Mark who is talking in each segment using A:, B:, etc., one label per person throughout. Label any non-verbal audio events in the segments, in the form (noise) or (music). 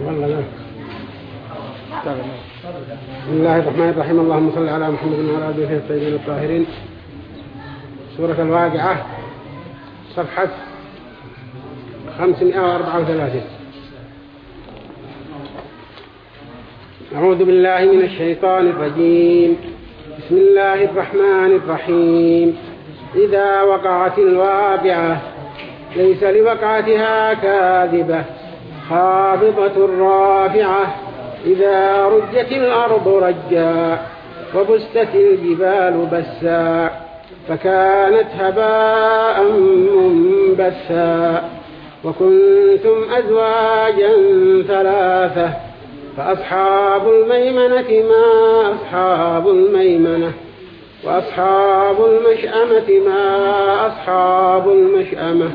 A: بسم الله الرحمن الرحيم. اللهم صل على محمد وعلى آله الطيبين الطاهرين. سورة الواقعة صفحة 534 أعوذ بالله من الشيطان الرجيم. بسم الله الرحمن الرحيم. إذا وقعت الواقعة ليس لوقعتها كاذبة. خافضة رافعة إذا رجت الأرض رجا وبست الجبال بسا فكانت هباء منبثا وكنتم أزواجا ثلاثة فأصحاب الميمنة ما أصحاب الميمنة وأصحاب المشأمة ما أصحاب المشأمة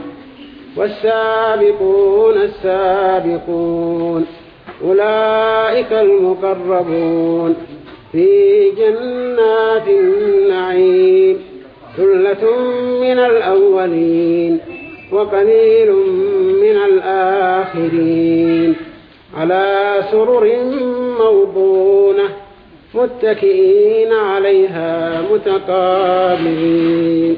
A: والسابقون السابقون أولئك المقربون. في جنات النعيم ثلة من الأولين وقليل من الآخرين. على سرر موضونة متكئين عليها متقابلين.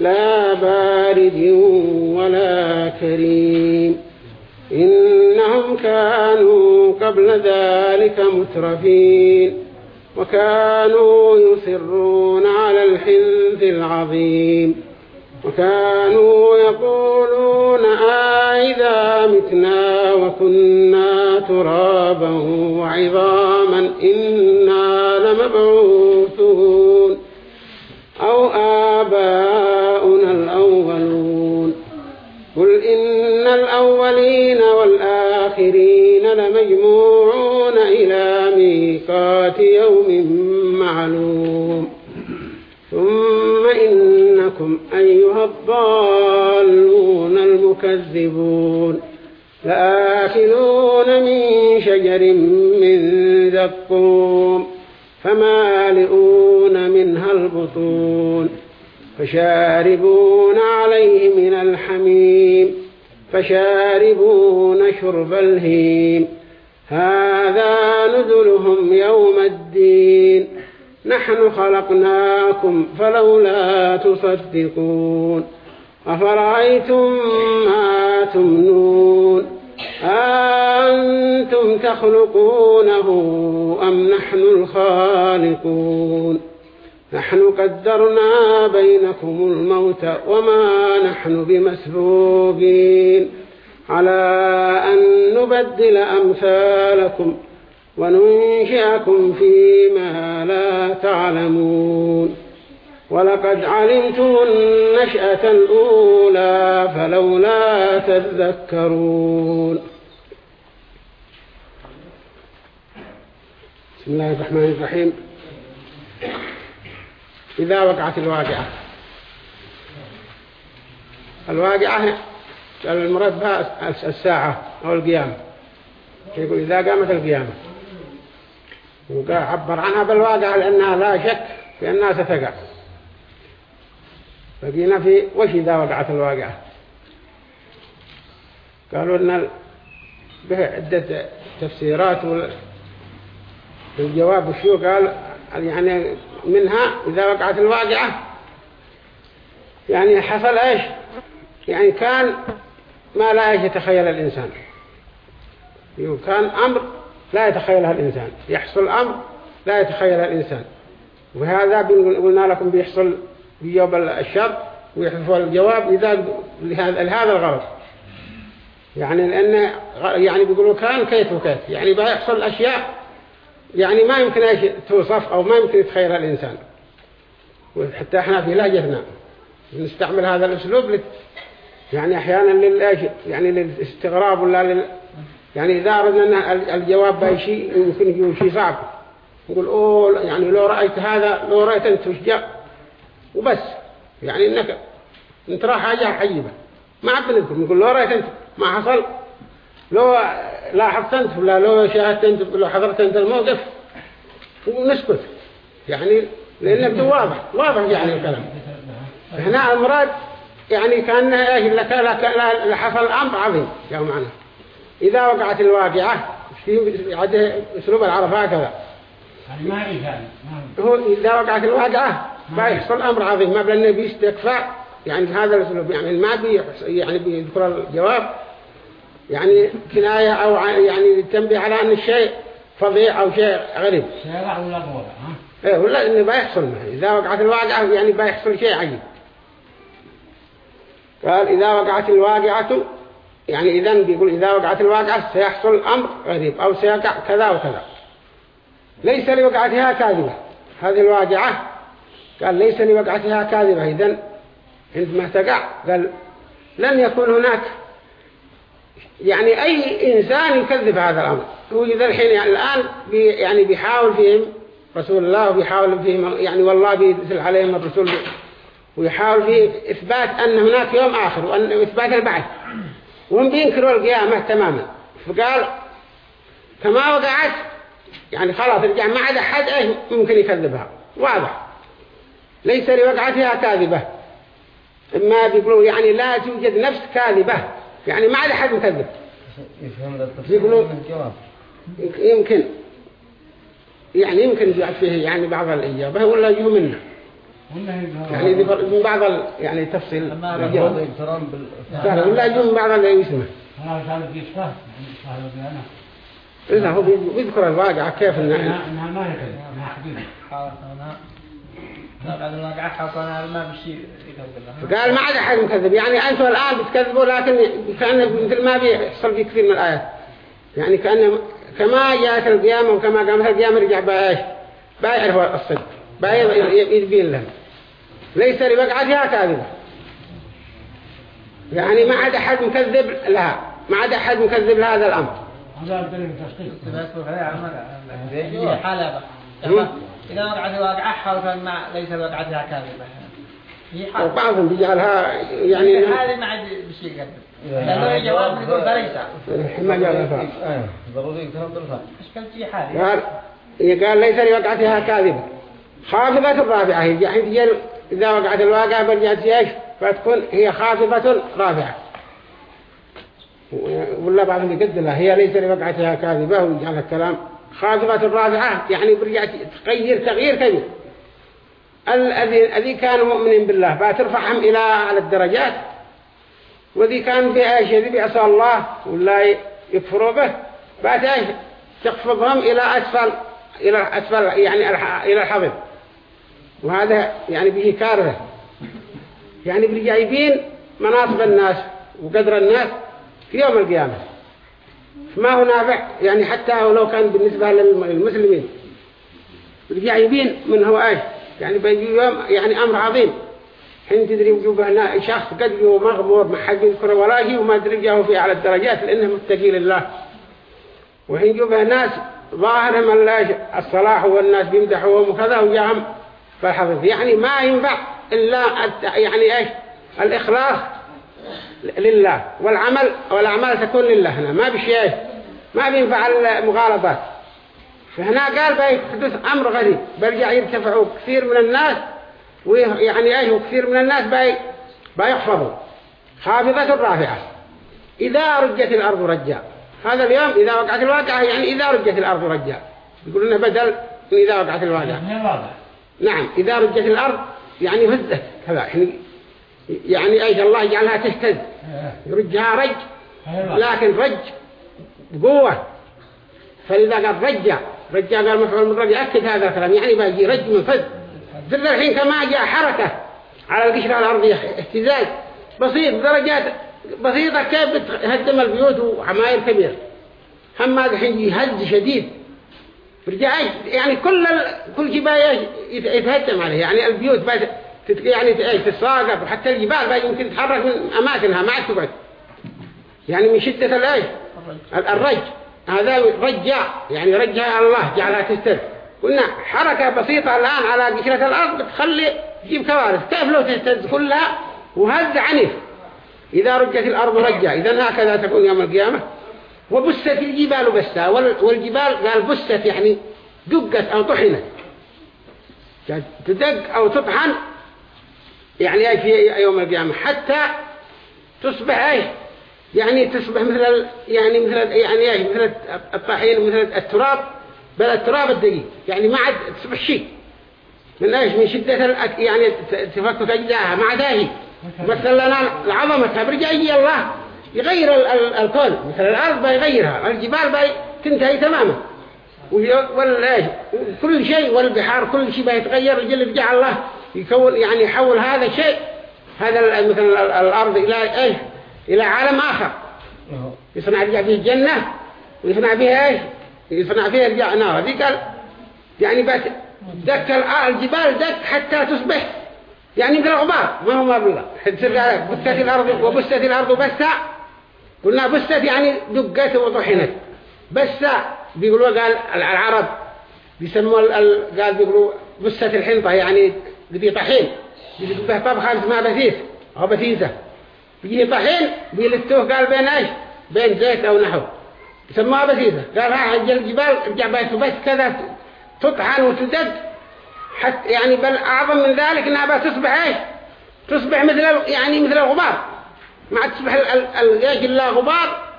A: لا بارد ولا كريم. إنهم كانوا قبل ذلك مترفين وكانوا يصرون على الحنث العظيم. وكانوا يقولون آئذا متنا وكنا ترابا وعظاما إنا لمبعوثون. أو الأولون قل إن الأولين والآخرين لمجموعون إلى ميقات يوم معلوم ثم إنكم أيها الضالون المكذبون لآكلون من شجر من ذقوم فمالئون منها البطون فشاربون عليه من الحميم فشاربون شرب الهيم. هذا نزلهم يوم الدين. نحن خلقناكم فلولا تصدقون. أفرأيتم ما تمنون؟ أنتم تخلقونه أم نحن الخالقون؟ نحن قدرنا بينكم الموت وما نحن بمسبوقين. على أن نبدل أمثالكم وننشئكم فيما لا تعلمون. ولقد علمتم النشأة الأولى فلولا تذكرون. بسم الله الرحمن الرحيم. إذا وقعت الواقعة. الواقعة المراد بها الساعة أو القيامة. يقول إذا قامت القيامة. وعبر عنها بالواقع لأنها لا شك في أنها ستقع. بقينا في وش إذا وقعت الواقعة؟ قالوا أن به عدة تفسيرات والجواب وشو قال؟ يعني منها إذا وقعت الواقعة. يعني حصل إيش؟ يعني كان ما لا يتخيل الإنسان. كان أمر لا يتخيلها الإنسان. يحصل أمر لا يتخيلها الإنسان. وهذا قلنا لكم بيحصل بيجاوب الشر ويحذفوا الجواب إذا لهذا الغرض. يعني لأن يعني بيقولوا كان كيف وكيف. يعني بيحصل أشياء يعني ما يمكن توصف أو ما يمكن يتخيلها الإنسان. وحتى إحنا في لهجتنا نستعمل هذا الأسلوب لت يعني أحيانا للإيش يعني للاستغراب ولا لل يعني إذا أردنا أن الجواب بأي شيء يمكن يجي شيء صعب. نقول أوه يعني لو رأيت هذا لو رأيت أنت جاء؟ وبس. يعني إنك أنت راح حاجة حيبة ما نذكر نقول لو رأيت أنت ما حصل لو لاحظت أنت ولا لو شاهدت أنت لو حضرت أنت الموقف ونسكت يعني لأنه واضح واضح يعني الكلام. هنا المراد يعني كان إيش لحصل أمر عظيم يا معنا إذا وقعت الواقعة في عدة أسلوب العرب هكذا.
B: ما
A: هو إذا وقعت الواقعة بيحصل أمر عظيم. ما بلنا بيستكفى يعني هذا الأسلوب يعني ما بي يعني بيذكر الجواب. يعني كناية أو يعني تنبيه على أن الشيء فظيع أو شيء غريب.
B: شيء ولا ها؟
A: إيه ولا إنه بيحصل إذا وقعت الواقعة يعني بيحصل شيء عجيب. قال إذا وقعت الواقعة يعني إذا بيقول إذا وقعت الواقعة سيحصل أمر غريب أو سيقع كذا وكذا. ليس لوقعتها كاذبة. هذه الواقعة قال ليس لوقعتها كاذبة. إذن عندما تقع قال لن يكون هناك يعني أي إنسان يكذب هذا الأمر. إذا الحين يعني الآن بي يعني بيحاول فيهم رسول الله وبيحاول فيهم يعني والله بيدسل عليهم الرسول ويحاول في إثبات أن هناك يوم آخر وأن إثبات البعث. وهم بينكروا القيامة تماما. فقال كما وقعت يعني خلاص رجع ما عاد أحد إيه ممكن يكذبها. واضح. ليس لوقعتها كاذبة. ما بيقولوا يعني لا توجد نفس كاذبة. يعني ما عاد أحد مكذب يقولوا يمكن يعني يمكن يجعل فيه يعني بعض الإجابة ولا يجوا منه يعني من بعض يعني تفصيل ولا يجون من بعض اللي يسمع. إذا هو بيذكر الواقع كيف إنها
B: ما حقيقة.
A: قال ما عاد أحد مكذب. يعني أنتم الآن بتكذبوا لكن كأنه مثل ما بيحصل في كثير من الآيات. يعني كأنه كما جاءت القيامة وكما قامت القيامة رجع بقى يعرفوا الصدق. بقى يبين لهم ليس لوقعتها كاذبة. يعني ما عاد أحد مكذب لها. ما عاد أحد مكذب لهذا الأمر.
C: إذا وقعت الواقعة حرفا ما ليس وقعتها كاذبة.
A: وبعضهم بيجعلها يعني
C: هذه ما عاد بشيء قبل لأنه الجواب يقول فريسة
A: ما جعلها
C: ضروري كلام ضرفة إيش في حال
A: قال قال ليس لوقعتها كاذبة. خافضة الرافعة هي إذا وقعت الواقع برجعت إيش؟ فتكون هي خافضة رافعة. ولا بعضهم يقدر لها هي ليس لوقعتها كاذبة ويجعل الكلام خافضة رافعة يعني برجعت تغير تغيير كبير الذي كانوا مؤمنين بالله بترفعهم إلى على الدرجات. وذي كان بأيش ذي بأسأل الله ولا يكفروا به. بأيش تخفضهم إلى أسفل إلى أسفل يعني إلى الحضر وهذا يعني به كارثة. يعني بالجايبين مناصب الناس وقدر الناس في يوم القيامة. ما هو نافع؟ يعني حتى ولو كان بالنسبة للمسلمين. رجع يبين من هو إيش؟ يعني بيجي يوم يعني أمر عظيم. حين تدري وجوبه هنا شخص قد مغمور ما حد ولا شيء وما تدري جاهه في أعلى الدرجات لأنه متقي لله. وحين يجوبه ناس ظاهرهم الصلاح والناس بيمدحوهم وكذا وجاهم فالحفظ. يعني ما ينفع إلا يعني إيش؟ الإخلاص لله والعمل والأعمال تكون لله هنا ما بشيء ما بينفع المغالطات. فهنا قال بيحدث أمر غريب برجع يرتفعوا كثير من الناس ويعني إيش وكثير من الناس باي بيحفظوا خافضة رافعة. إذا رجت الأرض رجا هذا اليوم إذا وقعت الواقعة يعني إذا رجت الأرض رجا يقول لنا بدل إذا وقعت الواقعة. نعم إذا رجت الأرض يعني هزت. كذا يعني يعني أيش الله يجعلها تهتز. يرجها رج. لكن رج بقوة. فإذا قال رجع رجع قال مفعول من رجع أكد هذا الكلام. يعني بيجي رج من فز. ذل الحين كما جاء حركة على القشرة الأرضية اهتزاز. بسيط درجات بسيطة كيف بتهدم البيوت وعماير كبير هم هذا الحين يهز شديد. رجع يعني كل. كل جباية يتهدم عليه يعني البيوت يعني تتساقط. وحتى الجبال يمكن تتحرك من أماكنها ما عاد تقعد يعني من شدة الايش الرج هذا رجع يعني رجع الله جعلها تستر. قلنا حركة بسيطة الآن على قشرة الأرض بتخلي تجيب كوارث. كيف لو تهتز كلها وهز عنيف إذا رجت الأرض رجع إذا هكذا تكون يوم القيامة. وبست الجبال بستا والجبال قال بست يعني دقت أو طحنت. تدق أو تطحن يعني في يوم القيامة. حتى تصبح إيش؟ يعني تصبح مثل يعني مثل يعني إيش؟ مثل الطحين مثل التراب. بل التراب الدقيق. يعني ما عاد تصبح شيء. من إيش؟ من شدة يعني تفكك أجزاءها. ما عاد هي مثل لنا العظمة. برجع يجي الله. يغير الكون. مثل الأرض بيغيرها الجبال بي تنتهي تماما. ولا كل شيء. والبحار كل شيء بيتغير الجل يرجع الله يكون يعني يحول هذا الشيء هذا مثلا الأرض إلى إيش؟ إلى عالم آخر. يصنع رجع فيه الجنة ويصنع فيها إيش؟ يصنع فيها رجع نار. هذه قال يعني بس دك الجبال دك حتى تصبح يعني مثل الغبار. ما هو ما بالله (laughs) تصير بست الأرض وبست الأرض بسا قلنا بست يعني دقت وطحنت. بسا بيقولوا قال العرب بيسموا قال بيقولوا بست الحنطة يعني بدي طحين. بيجي به طبخة اسمها بثيث أو بثيثة بيجي طحين بيلتوه قال بين إيش بين زيت أو نحو. يسموها بثيثة قال ها حج الجبال رجع بيته بس كذا تطحن وتدد حتى يعني بل أعظم من ذلك أنها بتصبح إيش؟ تصبح مثل يعني مثل الغبار. ما تصبح إيش الا غبار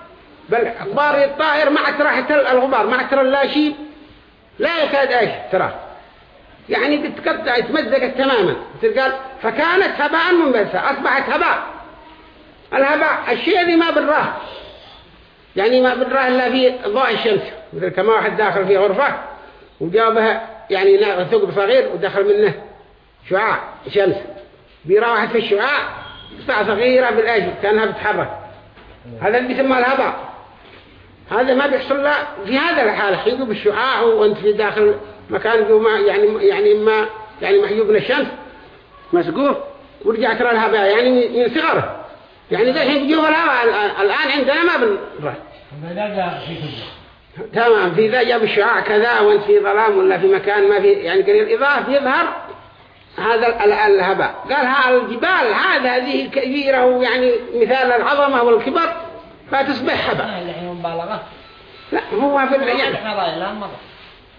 A: بل غبار الطائر ما عاد ترى الغبار ما عاد ترى لا شيء لا يكاد إيش؟ ترى. يعني بتقطع تمزقت تماما. قال فكانت هباء منبثة أصبحت هباء. الهباء الشيء الذي ما بالراه. يعني ما بالراه إلا في ضوء الشمس. مثل كما واحد داخل في غرفة وجابها يعني ثقب صغير ودخل منه شعاع شمس. بيرى واحد في الشعاع قطعة صغيرة بالأجل كأنها بتحرك هذا اللي يسمى الهباء. هذا ما بيحصل له في هذا الحال. حيقوا بالشعاع وأنت في داخل مكان يعني يعني إما يعني محجوب من الشمس مسقوف ورجع ترى الهواء يعني من صغره. يعني ذا الحين بيجوه الهواء الآن عندنا ما بنرى تمام. في ذا جاب الشعاع كذا وانت في ظلام ولا في مكان ما في يعني قليل إضافة يظهر هذا الهباء. قال ها الجبال هذا هذه كبيرة ويعني مثال العظمة والكبر فتصبح هباء. لا هو في يعني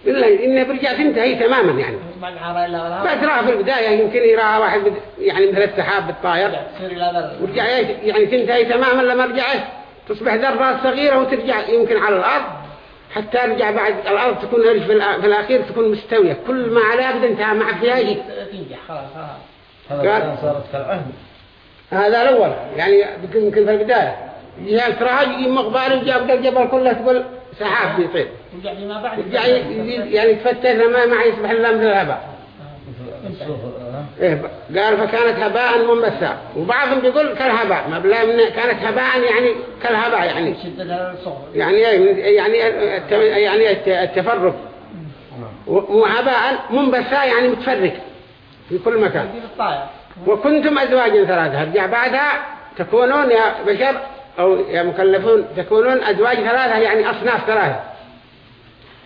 A: بالله إنه برجع تنتهي تماما يعني. بس راه في البداية يمكن يراها واحد يعني مثل السحاب بالطائر ورجع يعني تنتهي تماما لما رجع تصبح ذرة صغيرة وترجع يمكن على الأرض. حتى رجع بعد الأرض تكون في الأخير تكون مستوية. كل ما عليها بدأ انتهى مع فيها شيء هذا صارت كالعهد. هذا الأول. يعني يمكن في البداية. يجي تراها يجي مقبال وجاب الجبل كله تقول سحاب بيطير يعني يتفتت ما ما يصبح إلا مثل الهباء إيه قال فكانت هباء منبثا وبعضهم بيقول كالهباء. ما بلا من كانت هباء يعني كالهباء يعني. يعني؟ يعني يعني الت- التفرق. وهباء منبثا يعني متفرق في كل مكان. وكنتم أزواجا ثلاثة. رجع بعدها تكونون يا بشر أو يا مكلفون تكونون أزواج ثلاثة يعني أصناف ثلاثة.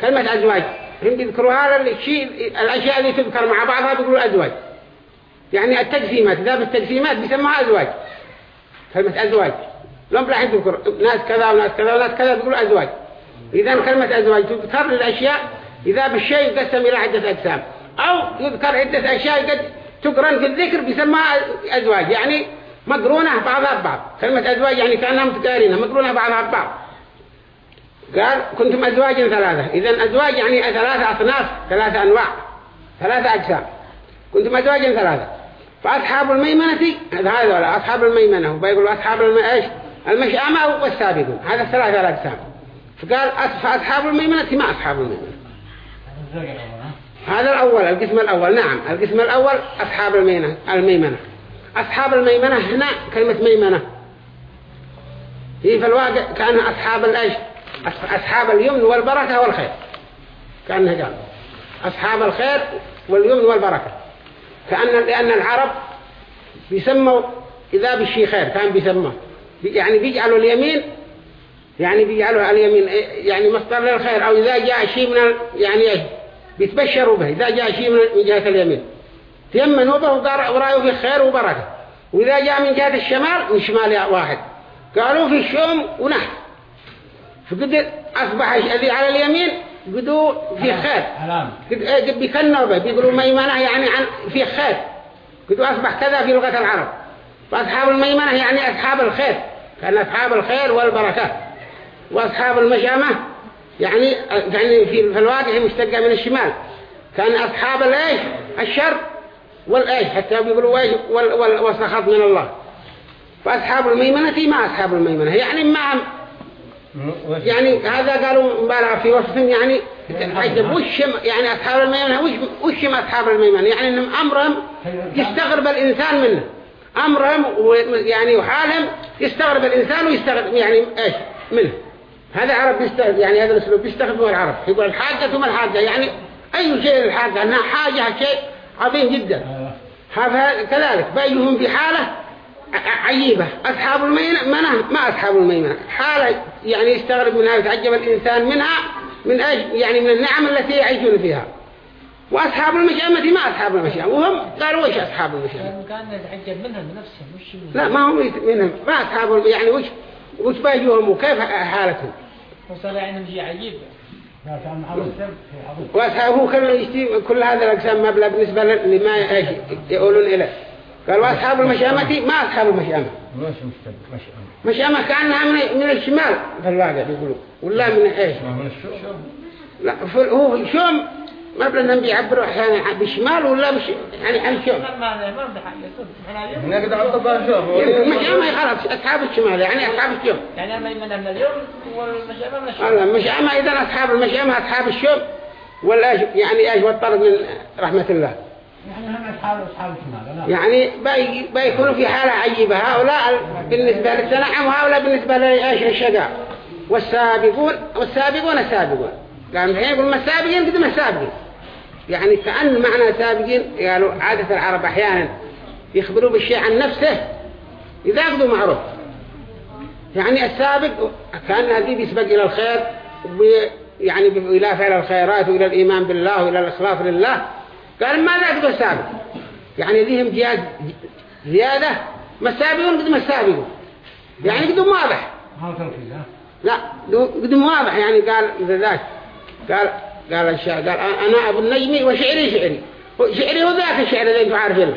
A: كلمة أزواج هم بيذكروا هذا الشيء الأشياء اللي تذكر مع بعضها بيقولوا أزواج. يعني التجسيمات ذا بالتجسيمات بيسموها أزواج. كلمة أزواج. لهم بلا حد يذكر. ناس كذا وناس كذا وناس كذا بيقولوا أزواج. إذا كلمة أزواج تذكر للأشياء إذا بالشيء يقسم إلى عدة أقسام. أو يذكر عدة أشياء قد تقرن في الذكر بيسموها أزواج. يعني مقرونة بعضها ببعض كلمة أزواج يعني كأنها متقارنة مقرونة بعضها ببعض قال كنتم أزواجا ثلاثة. إذا أزواج يعني ثلاثة أصناف ثلاثة أنواع ثلاثة أجسام. كنتم أزواجا ثلاثة. فأصحاب الميمنة هذا ولا أصحاب الميمنة. وبيقولوا أصحاب الم... إيش؟ المشأمة والسابقون. هذا الثلاثة الأجسام. فقال أص- فأصحاب الميمنة ما أصحاب الميمنة. هذا الأول القسم الأول. نعم القسم الأول أصحاب الميمنة الميمنة. أصحاب الميمنة هنا كلمة ميمنة. هي في الواقع كان أصحاب أص- أصحاب اليمن والبركة والخير. كأنه قال. أصحاب الخير واليمن والبركة. كأن لأن العرب بيسموا إذا بالشي خير كان بيسموه. بي- يعني بيجعلوا اليمين يعني بيجعلوا اليمين إيه، يعني مصدر للخير. أو إذا جاء شيء من. يعني بيتبشروا به. إذا جاء شيء من جهة اليمين. تيمنوا به وقار- ورأوا فيه خير وبركة. وإذا جاء من جهة الشمال من شمال واحد. قالوا في الشوم ونحت. فقد أصبح الذي على اليمين قدوا في خير. قد إيه بيكنوا به بيقولوا ميمنة يعني عن في خير. قدوا أصبح كذا في لغة العرب. فأصحاب الميمنة يعني أصحاب الخير. كان أصحاب الخير والبركات. وأصحاب المشأمة يعني يعني في في الواقع مشتقة من الشمال. كان أصحاب الإيش؟ الشر. والإيش حتى بيقولوا إيش وال- وال- والسخط من الله. فأصحاب الميمنة ما أصحاب الميمنة. يعني ما يعني هذا قالوا مبالغة في وصفهم يعني وش يعني أصحاب الميمنة وش وش أصحاب الميمنة؟ يعني إنهم أمرهم يستغرب الإنسان منه. أمرهم يعني وحالهم يستغرب الإنسان ويستغرب يعني إيش؟ منه. هذا عرب يستغرب يعني هذا الأسلوب يستخدمه العرب. يقول الحاجة ثم الحاجة. يعني أي شيء الحاجة أنها حاجة شيء عظيم جدا. هذا كذلك. بيجهم بحالة عجيبة. أصحاب الميمنة ما أصحاب الميمنة. حالة يعني يستغرب منها ويتعجب الإنسان منها من أجل يعني من النعم التي يعيشون فيها. وأصحاب المشأمة ما أصحاب المشأمة. وهم قالوا وش أصحاب المشأمة؟
C: كان يتعجب منها بنفسهم من
A: لا ما هم منهم. ما أصحاب يعني وش وش بيجوهم وكيف حالتهم؟
C: وصل يعني شيء عجيب.
A: وأصحابه كل يشتي كل هذا الأقسام مبلغ بالنسبة لما يقولون إليه. قال وأصحاب المشأمة؟ ما أصحاب المشأمة.
B: مش مستد مش أمر
A: مشأمة كأنها من من الشمال. في الواقع بيقولوا ولا من إيش؟ لا هو شوم. ما بلنهم بيعبروا أحيانا بالشمال ولا مش يعني
C: ما ما ما اليوم
B: هناك ده عطبها شوم
A: مشأمة خلاص أصحاب الشمال يعني أصحاب الشوم
C: يعني الميمنة من اليوم الشوم
A: الله مشأمة إذا أصحاب المشأمة أصحاب الشوم ولا يعني إيش والطرد من رحمة الله؟
B: يعني هم أصحاب أصحاب الشمال لا.
A: يعني بي بيكونوا في حالة عجيبة. هؤلاء بالنسبة للتنعم وهؤلاء بالنسبة لإيش؟ الشقاء والسابقون والسابقون السابقون. قام الحين يقول ما السابقين؟ قد ما السابقين. يعني كأن معنى سابقين قالوا عادة العرب أحيانا يخبروا بالشيء عن نفسه إذا قدوا معروف. يعني السابق كأن هذه بيسبق إلى الخير يعني إلى فعل الخيرات وإلى الإيمان بالله وإلى الإخلاص لله. قال ماذا قدوا السابق؟ يعني ذيهم جياد زيادة ما السابقون قد ما السابقون. يعني قدوا واضح. لا قدم واضح يعني قال ذاك. قال قال الشاعر قال أنا أبو النجم وشعري شعري. شعري هو ذاك الشعر الذي أنتم عارفينه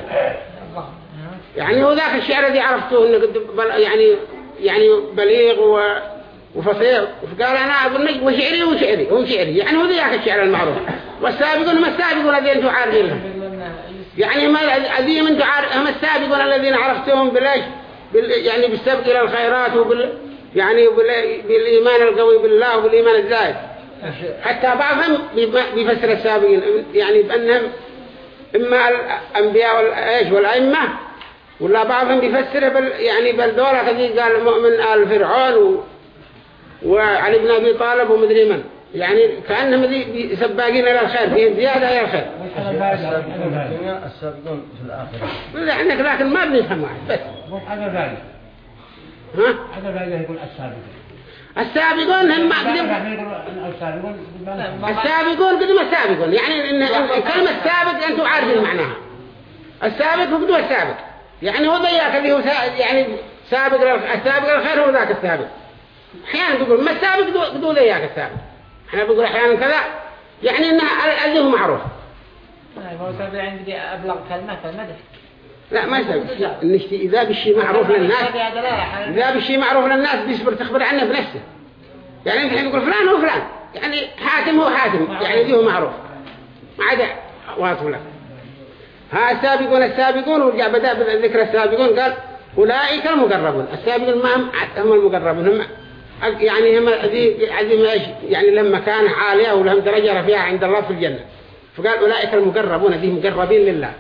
A: يعني هو ذاك الشعر الذي عرفتوه إنه قد يعني يعني بليغ و وفصيح. فقال أنا أبو النجم وشعري وشعري هو شعري. يعني هو ذاك الشعر المعروف. والسابقون ما السابقون الذين أنتم عارفينهم يعني ما الذين عارف هم السابقون الذين عرفتهم بلاش بال يعني بالسبق إلى الخيرات وبال يعني بال- بالإيمان القوي بالله وبالإيمان الزائد. حتى بعضهم بيفسر السابقين يعني بأنهم إما الأنبياء والإيش والأئمة ولا بعضهم بيفسره بال يعني بالدولة كذي قال مؤمن آل فرعون و... وعلي بن أبي طالب ومدري من. يعني كأنهم ذي سباقين إلى الخير فيهم زيادة إلى الخير.
D: السابقون في الآخرة
A: يعني لكن ما بنفهم واحد. بس
B: هذا الفائدة؟
A: ها؟
B: هذا الفائدة يقول السابقون.
A: السابقون هم ما قدم
B: السابقون
A: قدم السابقون. يعني إن كلمة سابق أنتم عارفين معناها. السابق هو قدوة السابق. يعني هو ذاك اللي هو يعني سابق السابق الخير هو ذاك السابق. أحيانا بيقول ما السابق قدوة ذاك السابق. إحنا بنقول أحيانا كذا. يعني إنه ال- اللي هو معروف.
C: هو سبع عندي أبلغ كلمة كالمدح
A: لا ما يسوي. النشتي إذا بالشيء معروف للناس إذا بالشيء معروف للناس بيصبر تخبر عنه بنفسه. يعني الحين تقول فلان هو فلان. يعني حاتم هو حاتم. يعني ذي هو معروف. ما عدا واصف لك ها السابقون السابقون ورجع بدأ بالذكر السابقون قال أولئك المقربون. السابقون ما هم هم المقربون. هم يعني هم عظيم يعني لما كان عالية ولهم درجة رفيعة عند الله في الجنة. فقال أولئك المقربون. ذي مقربين لله.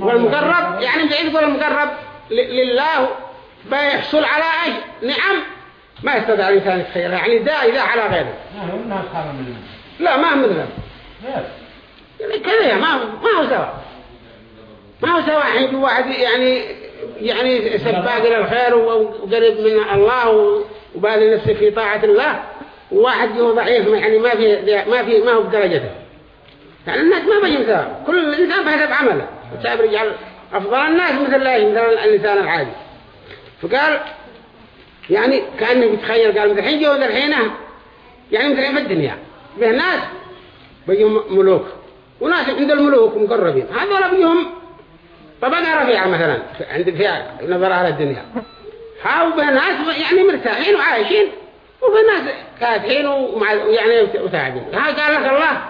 A: والمقرب يعني بعيد يقول المقرب لله بيحصل على إيش نعم ما يستطيع الإنسان يتخيلها يعني دا اذا على غيره. لا ما هم
B: ليش؟
A: يعني كذا ما ما هو سوا ما هو سوا حين واحد يعني يعني سباق إلى الخير وقريب من الله و- وباذل نفسه في طاعة الله وواحد هو ضعيف يعني ما في ما في ما هو بدرجته. يعني الناس ما بيجي سوا كل إنسان بحسب عمله. وتعب رجال أفضل الناس مثل الله مثل الإنسان العادي. فقال يعني كأنه بيتخيل قال مثل الحين جو الحين يعني مثل في الدنيا. به ناس بيجوا ملوك. وناس عند الملوك مقربين. هذول بيجوا طبقة رفيعة مثلا عند فيها نظر على الدنيا. هاو به ناس يعني مرتاحين وعايشين وفي ناس كاتحين ومع يعني وتعبين. ها قال لك الله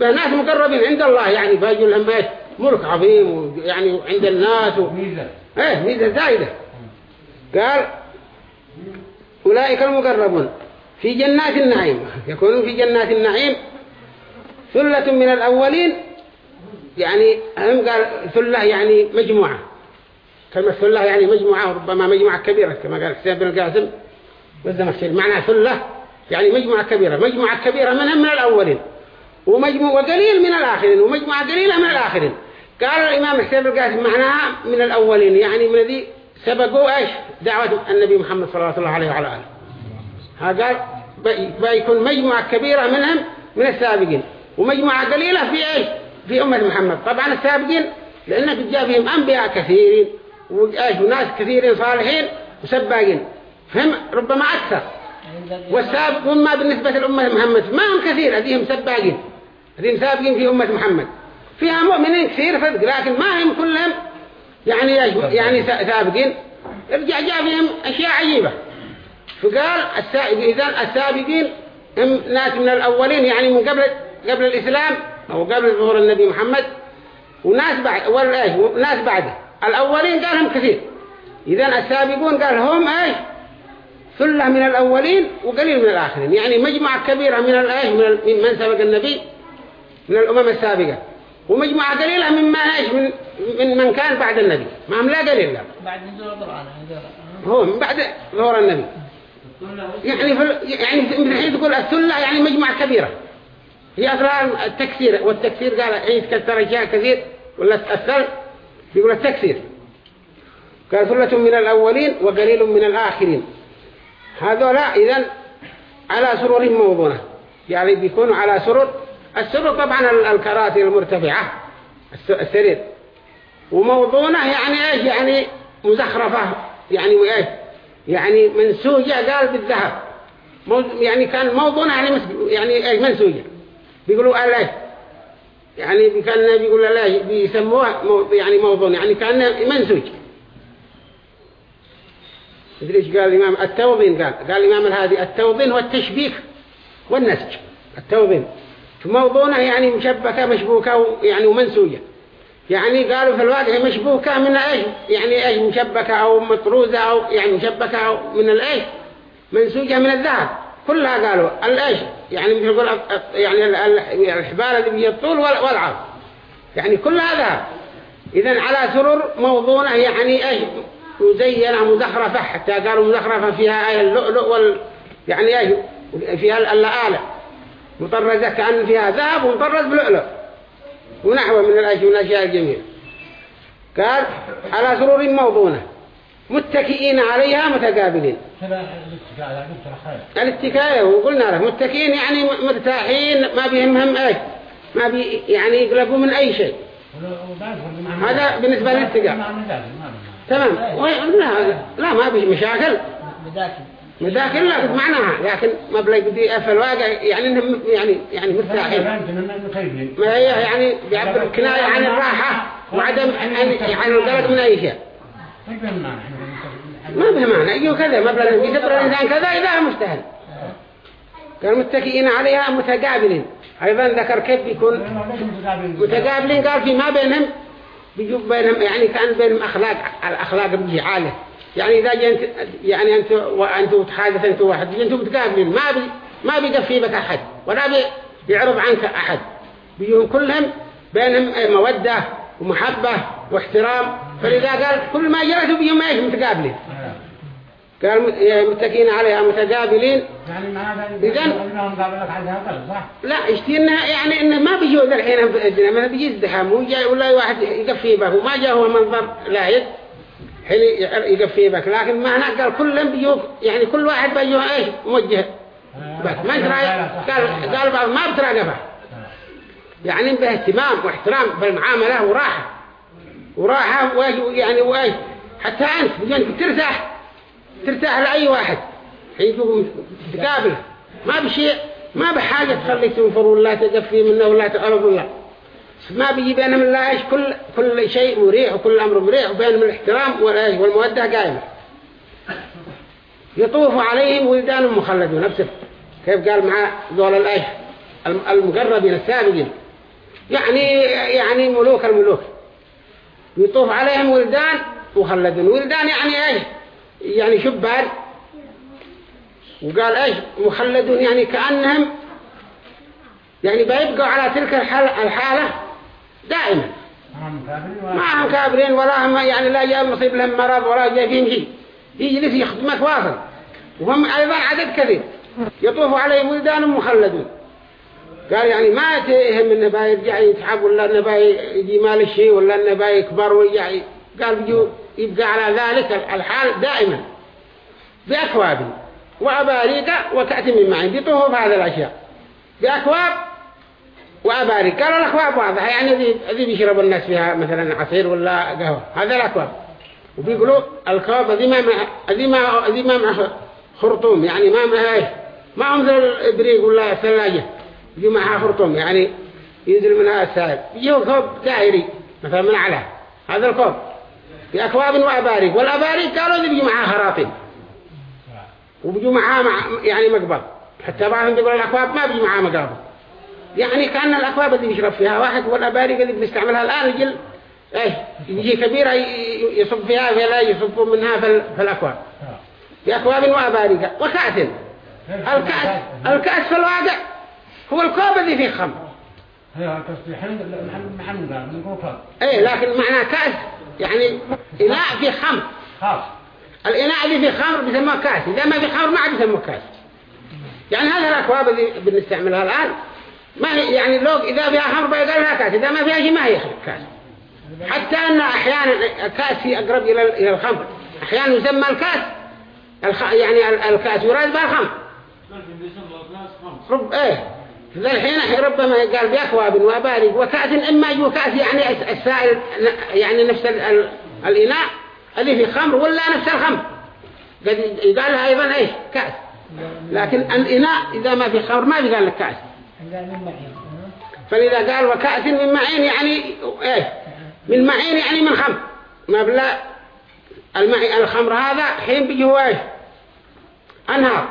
A: به ناس مقربين عند الله يعني بيجوا لهم إيش ملك عظيم ويعني عند الناس و...
B: ميزة.
A: إيه ميزة زايدة. قال أولئك المقربون في جنات النعيم. (laughs) يكونون في جنات النعيم ثلة من الأولين. يعني هم قال ثلة يعني مجموعة. كلمة ثلة يعني مجموعة وربما مجموعة كبيرة كما قال حسين بن القاسم. والزمخشري معناها ثلة يعني مجموعة كبيرة. مجموعة كبيرة منهم من الأولين. ومجموعة وقليل من الآخرين. ومجموعة قليلة من الآخرين. قال الإمام حسين القاسم معناها من الأولين يعني من ذي سبقوا إيش؟ دعوة النبي محمد صلى الله عليه وعلى آله. قال بي- بيكون مجموعة كبيرة منهم من السابقين. ومجموعة قليلة في إيش؟ في أمة محمد. طبعا السابقين لأنك جاء فيهم أنبياء كثيرين وإيش؟ وناس كثيرين صالحين وسباقين. فهم؟ ربما أكثر. والسابقون ما بالنسبة لأمة محمد ما هم كثير هذهم سباقين. هذهم سابقين في أمة محمد. فيها مؤمنين كثير صدق لكن ما هم كلهم يعني يعني سابقين. ارجع جاء فيهم أشياء عجيبة. فقال. إذا السابقين هم ناس من الأولين يعني من قبل قبل الإسلام أو قبل ظهور النبي محمد. وناس بعد ولا إيش؟ وناس بعده. الأولين قال هم كثير. إذا السابقون قال هم إيش؟ ثلة من الأولين وقليل من الآخرين. يعني مجموعة كبيرة من الإيش من ال- من من سبق النبي من الأمم السابقة. ومجموعة قليلة مما إيش من من من كان بعد النبي. ما هم لا قليل لا.
C: بعد نزول القرآن نزول
A: هو من بعد ظهور النبي. يعني في يعني من الحين تقول الثلة يعني مجموعة كبيرة. هي أصلا التكسير والتكسير قال حين يتكسر أشياء كثير ولا الثل يقول التكسير. قال ثلة من الأولين وقليل من الآخرين. هذولا إذن على سرور موضونة. يعني بيكونوا على سرور السرور طبعا ال- الكراسي المرتفعة الس- السرير. وموضونة يعني إيش؟ يعني مزخرفة. يعني وإيش؟ يعني منسوجة قال بالذهب. يعني كان موضونة يعني يعني إيش؟ منسوجة. بيقولوا قال إيش؟ يعني كان بيقول لا بيسموها مو- يعني موضون يعني كان منسوج مدري إيش قال الإمام؟ التوضين قال. قال الإمام الهادي التوضين هو التشبيك والنسج. التوضين. موضونة يعني مشبكة مشبوكة يعني ومنسوجة. يعني قالوا في الواقع مشبوكة من إيش؟ يعني إيش مشبكة أو مطروزة أو يعني مشبكة أو من الإيش؟ منسوجة من الذهب. كلها قالوا الإيش؟ يعني مثل يقول يعني ال- ال- الحبال اللي بيجي الطول وال- والعرض. يعني كلها ذهب. إذا على سرر موضونة يعني إيش؟ مزينة مزخرفة حتى قالوا مزخرفة فيها أي اللؤلؤ وال يعني إيش؟ فيها اللآلة مطرزة كأن فيها ذهب ومطرز بلؤلؤ. ونحوه من الأشياء الجميلة. قال على سرور موضونة. متكئين عليها متقابلين. الاتكاية وقلنا له متكئين يعني مرتاحين ما بيهمهم إيش؟ ما بي يعني يقلبوا من أي شيء. هذا بالنسبة للاتقاء. تمام. لا لا ما بيش مشاكل. مشاكل لا معناها لكن ما بلا يبدي في الواقع يعني انهم يعني يعني مرتاحين ما هي يعني بيعبر كناية عن الراحة وعدم عن عن القلق من اي شيء ما به معنى يجوا كذا ما بلا يدبر الانسان كذا اذا مستهل كانوا متكئين عليها متقابلين أيضا ذكر كيف بيكون متقابلين قال في ما بينهم بيجوا بينهم يعني كان بينهم أخلاق الأخلاق بيجي عالية يعني إذا جنت يعني أنت وأنت تحادث أنت واحد أنتم متقابلين ما بي ما بيقفي بك أحد ولا بي بيعرض عنك أحد. بيجوا كلهم بينهم مودة ومحبة واحترام. فلذا قال كل ما جرت بيجوا ما متقابلين. قال متكئين عليها متقابلين.
B: يعني
A: إذن-؟ لا اشتينا يعني إنه ما بيجوا ذا الحين بيجي ازدحام ولا واحد يقفي به وما جاء هو منظر لايق. حين يقفي بك لكن ما هناك قال كلهم بيجوا يعني كل واحد بيجوا إيش؟ موجه. بس ما ترى قال قال بعض ما بتراقبه يعني باهتمام واحترام بالمعاملة وراحة. وراحة يعني وإيش؟ حتى أنت بيجي ترتاح. ترتاح لأي واحد. حين تقابله ما بشيء. ما بحاجة تخليك تنفر ولا تقفي منه ولا تقرب ولا. ما بيجي بينهم الله إيش كل كل شيء مريح وكل أمر مريح وبينهم الاحترام والمودة قائمة. يطوف عليهم ولدان مخلدون نفسه. كيف قال مع ذول الم- المقربين السابقين. يعني يعني ملوك الملوك. يطوف عليهم ولدان مخلدون. ولدان يعني إيش؟ يعني شبان وقال إيش؟ مخلدون يعني كأنهم يعني بيبقوا على تلك الحالة دائما. ما هم كابرين ولا هم يعني لا جاء مصيب لهم مرض ولا جاء فيهم شيء. يجلس يخدمك واصل. وهم أيضا عدد كثير. يطوف عليهم ولدان مخلدون. قال يعني ما تهم إنه باي يرجع يتعب ولا إنه باي يجي مال الشيء ولا إنه باي يكبر ويرجع قال بيجو يبقى على ذلك الحال دائما. بأكواب. وأباريق وكأس من معين. بيطوفوا بهذه الأشياء. بأكواب وأباريق قالوا الأكواب واضحة يعني ذي ذي بيشرب الناس فيها مثلا عصير ولا قهوة. هذا الأكواب وبيقولوا الكواب ذي ما ذي ما ذي ما مع خرطوم. يعني ما معها ما هم مثل الإبريق ولا الثلاجة يجي معها خرطوم. يعني ينزل منها السائل يجيوا كوب دائري مثلا من على. هذا الكوب بأكواب وأباريق والأباريق قالوا ذي بيجي معها خراطيم. وبيجوا معها مع يعني مقبض حتى بعضهم بيقولوا الأكواب ما بيجي معها مقابض يعني كأن الأكواب اللي بيشرب فيها. واحد والأباريق اللي بنستعملها الآن يجل إيه يجي كبيرة يصب فيها فلا يصبوا منها في, ال- في الأكواب بأكواب وأباريق وكأس الكأس الكأس في الواقع هو الكوب الذي فيه خمر.
B: قوة
A: إيه لكن معناه كأس يعني إناء فيه خمر.
B: خاص.
A: الإناء اللي فيه خمر بيسموه كأس. إذا ما فيه خمر ما عاد يسموه كأس. يعني هذه الأكواب اللي بنستعملها الآن. ما هي يعني لو إذا فيها خمر بيقال لها كأس إذا ما فيها شيء ما هي كأس. حتى أن أحيانا الكأس هي أقرب إلى الخمر. أحيانا يسمى الكأس الخ... يعني ال- الكأس يراد بها الخمر. رب إيه. ذا الحين ربما قال بأكواب وأباريق وكأس إما يجوا كأس يعني الس- السائل يعني نفس ال... ال... الإناء اللي فيه خمر ولا نفس الخمر. قد يقال لها أيضا إيش؟ كأس. لكن الإناء إذا ما فيه خمر ما يقال لك كأس. فلذا قال وكأس من معين يعني إيه من معين يعني من خمر. ما بلا المعي الخمر هذا حين بيجي هو إيش؟ أنهار.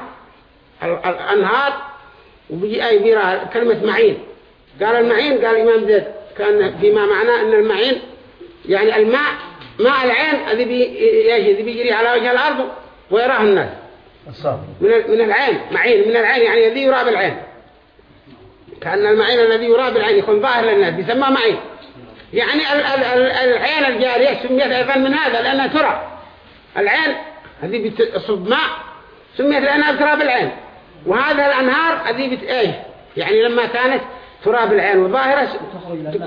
A: ال- الأنهار وبيجي أي بيرا كلمة معين. قال المعين قال الإمام زيد كأن فيما معناه أن المعين يعني الماء ماء العين الذي بي يجي الذي بيجري على وجه الأرض ويراه الناس. من ال- من العين معين من العين يعني الذي يرى بالعين. كأن المعين الذي يرى بالعين يكون ظاهر للناس بيسمى معين. يعني ال ال ال العين الجارية سميت أيضا من هذا لأنها ترى. العين هذه بتصب ماء سميت لأنها تراب العين. وهذا الأنهار هذه بت إيه؟ يعني لما كانت تراب العين وظاهرة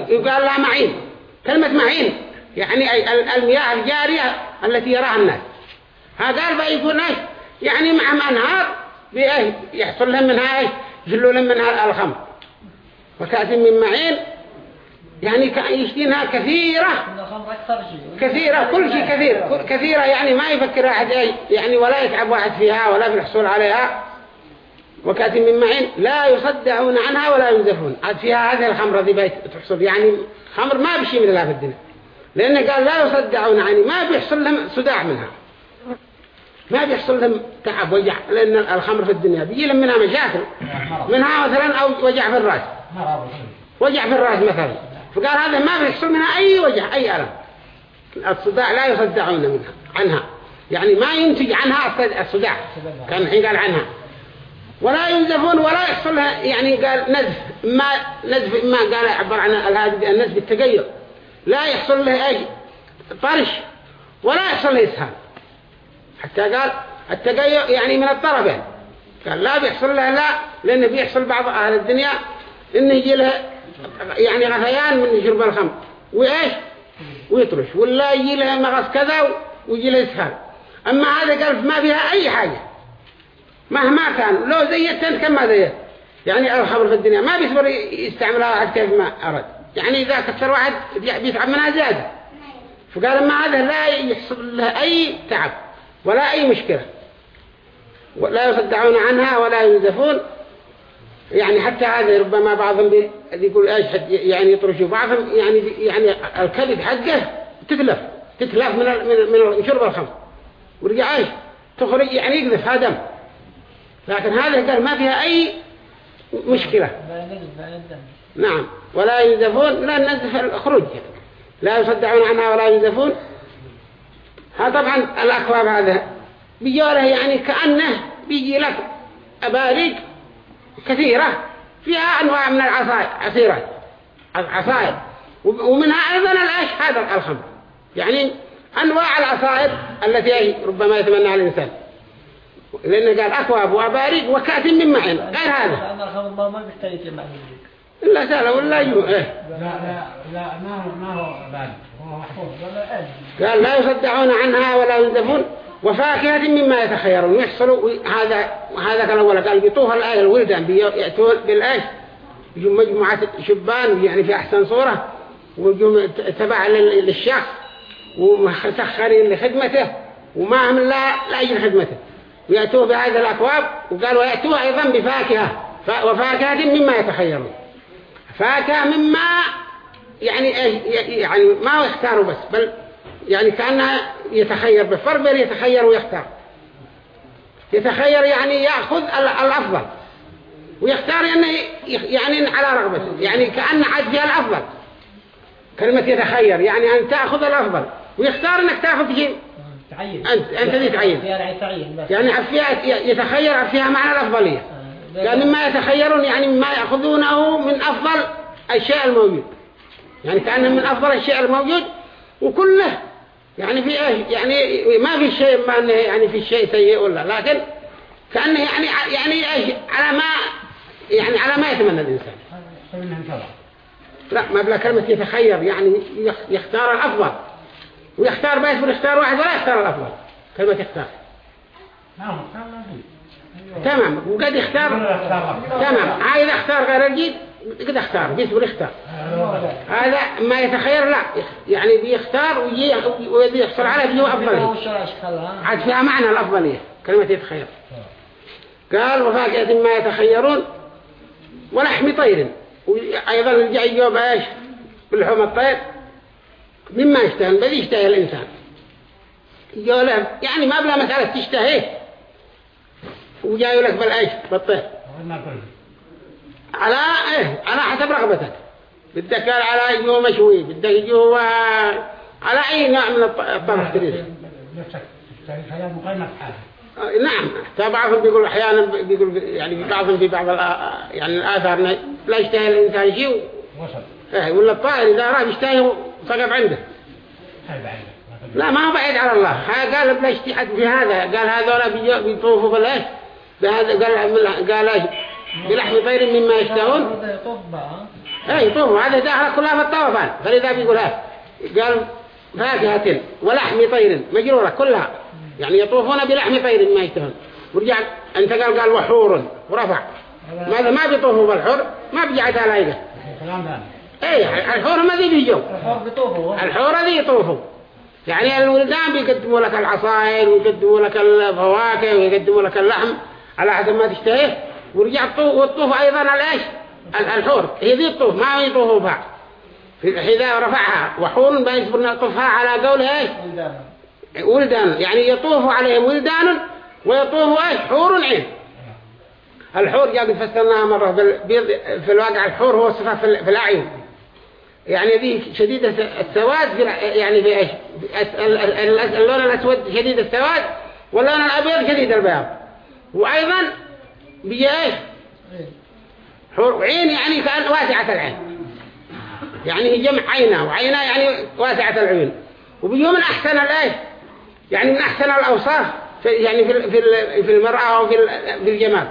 A: يقال لها معين. كلمة معين يعني أي المياه الجارية التي يراها الناس. هذا قال بقى يكون إيش يعني معهم أنهار يحصل لهم منها إيش يجلوا لهم منها الخمر. وكأس من معين يعني يشتينها كثيرة. كثيرة كل شيء كثير كثيرة يعني ما يفكر واحد أي يعني ولا يتعب واحد فيها ولا في الحصول عليها. وكأس من معين لا يصدعون عنها ولا ينزفون. عاد فيها هذه الخمرة دي بيت تحصل يعني خمر ما بشي من الله في الدنيا لأنه قال لا يصدعون عني ما بيحصل لهم صداع منها. ما بيحصل لهم تعب وجع لأن الخمر في الدنيا بيجي لهم منها مشاكل. منها مثلا أو وجع في الرأس. وجع في الرأس مثلا. فقال هذا ما بيحصل منها أي وجع أي ألم. الصداع لا يصدعون منها عنها. يعني ما ينتج عنها الصداع. كان الحين قال عنها. ولا ينزفون ولا يحصل يعني قال نزف ما نزف ما قال عبر عن النزف بالتقيؤ لا يحصل له أي طرش ولا يحصل له إسهال حتى قال التقيؤ يعني من الطرفين قال لا بيحصل له لا لأنه بيحصل بعض أهل الدنيا إنه يجي له يعني غثيان من شرب الخمر. وإيش؟ ويطرش. ولا يجي له مغص كذا ويجي له إسهال. أما هذا قال ما فيها أي حاجة. مهما كان. لو زيت أنت كما زيت يعني الخمر في الدنيا. ما بيصبر يستعملها واحد كيف ما أرد يعني إذا كثر واحد بيتعب منها زيادة فقال ما هذا لا يحصل له أي تعب ولا أي مشكلة. لا يصدعون عنها ولا ينزفون. يعني حتى هذا ربما بعضهم يقول إيش يعني يطرشوا بعضهم يعني يعني الكبد حقه تتلف تتلف من من من شرب الخمر. ورجع إيش؟ تخرج يعني يقذف دم. لكن هذا قال ما فيها أي مشكلة. نعم. ولا ينزفون لا نزف الخروج. لا يصدعون عنها ولا ينزفون. هذا طبعا الأكواب هذا بيجوله يعني كأنه بيجي لك أباريق كثيرة. فيها أنواع من العصائر عصيرات عصائر. ومنها أيضا الأش هذا الخمر يعني أنواع العصائر التي ربما يتمنى الإنسان. لأنه قال أكواب وأباريق وكأس من معين غير هذا. الخمر ما بيحتاج إلا سهل ولا يجو إيه.
B: لا لا لا ما هو ما هو بارد هو محفوظ.
A: قال لا يصدعون عنها ولا ينزفون. وفاكهة مما يتخيرون. يحصلوا هذا هذا كان أولا قال بيطوها الآية الولدان بيأتون بالآية. يجوا مجموعة شبان يعني في أحسن صورة ويجوا تبع للشخص ومسخرين لخدمته وما هم لا لأجل خدمته. ويأتوا بهذه الأكواب وقالوا يأتوا أيضا بفاكهة. وفاكهة مما يتخيرون. فاكهة مما يعني يعني ما يختاروا بس بل يعني كأنها يتخير بفرق بين يتخير ويختار. يتخير يعني يأخذ الأفضل. ويختار يعني يعني على رغبته يعني كأن عاد فيها الأفضل. كلمة يتخير يعني أن تأخذ الأفضل. ويختار أنك تأخذ شيء.
C: تعين.
A: أنت أنت دي تعين. يعني فيها يتخير فيها معنى الأفضلية. قال مما يتخيرون يعني مما يأخذونه من أفضل الشيء الموجود. يعني كأنه من أفضل الشيء الموجود. وكله يعني في إيش يعني ما في شيء ما إنه يعني في شيء سيء ولا لكن كأنه يعني يعني إيش؟ على ما يعني على ما يتمنى الإنسان. لا ما بلا كلمة يتخير يعني يختار الأفضل. ويختار ما يصبر يختار واحد ولا يختار الأفضل. كلمة يختار. تمام. وقد يختار. تمام. عايز اختار غير الجيد؟ قد اختار بيصبر يختار هذا ما يتخير لا. يعني بيختار ويجي ويجي يحصل عليه بيجي أفضلية عاد فيها معنى الأفضلية كلمة يتخير قال وفاكهة ما يتخيرون ولحم طير. وأيضا الجاي يجوب إيش؟ باللحوم الطير. مما يشتهي الذي يشتهي الإنسان. يقول يعني ما بلا مسألة تشتهيه. وجاي لك بالعيش بالطير على إيه؟ على حسب رغبتك. بدك على يجوه مشوي بدك يجوه على أي نوع من الطبخ تريد؟ نعم. بعضهم بيقول أحيانا بيقول يعني بعضهم في بعض يعني الآثار لا يشتهي الإنسان شيء. إيه ولا الطائر إذا راه يشتهي صقف عنده. لا ما بعيد على الله. قال بلا في هذا. قال هذولا بيطوفوا بالإيش؟ بهذا قال قال بلحم طير مما يشتهون.
C: هذا
A: اي يطوفوا. هذا داخل كلها في الطوفان فلذا بيقول ها قال فاكهة ولحم طير مجرورة كلها. يعني يطوفون بلحم طير مما يشتهون. ورجع أنت قال قال وحور ورفع. ماذا؟ ما بيطوفوا بالحور ما بيجعت على اي الحور ما ذي بيجوا.
C: الحور
A: ذي يطوفوا. يعني الولدان بيقدموا لك العصائر ويقدموا لك الفواكه ويقدموا لك اللحم على حسب ما تشتهيه. ورجع الطوف والطوف أيضا على إيش؟ ال- الحور. هي ذي الطوف ما يطوفوا بها في- إذا رفعها. وحور بيصبر نطوفها على قولها إيش؟
C: ولدان.
A: يعني يطوف عليهم ولدان ويطوف إيش؟ حور عين. الحور جاء قد فسرناها مرة في الواقع الحور هو صفة في ال- في الأعين. يعني ذي شديدة السواد في يعني في ال- اللون الأسود شديد السواد واللون الأبيض شديد البياض. وأيضا إيش حور عين يعني كأن واسعة العين. يعني هي جمع عينة وعينة يعني واسعة العيون وبيجوا من أحسن الآية يعني من أحسن الأوصاف في يعني في في في المرأة أو في في الجمال.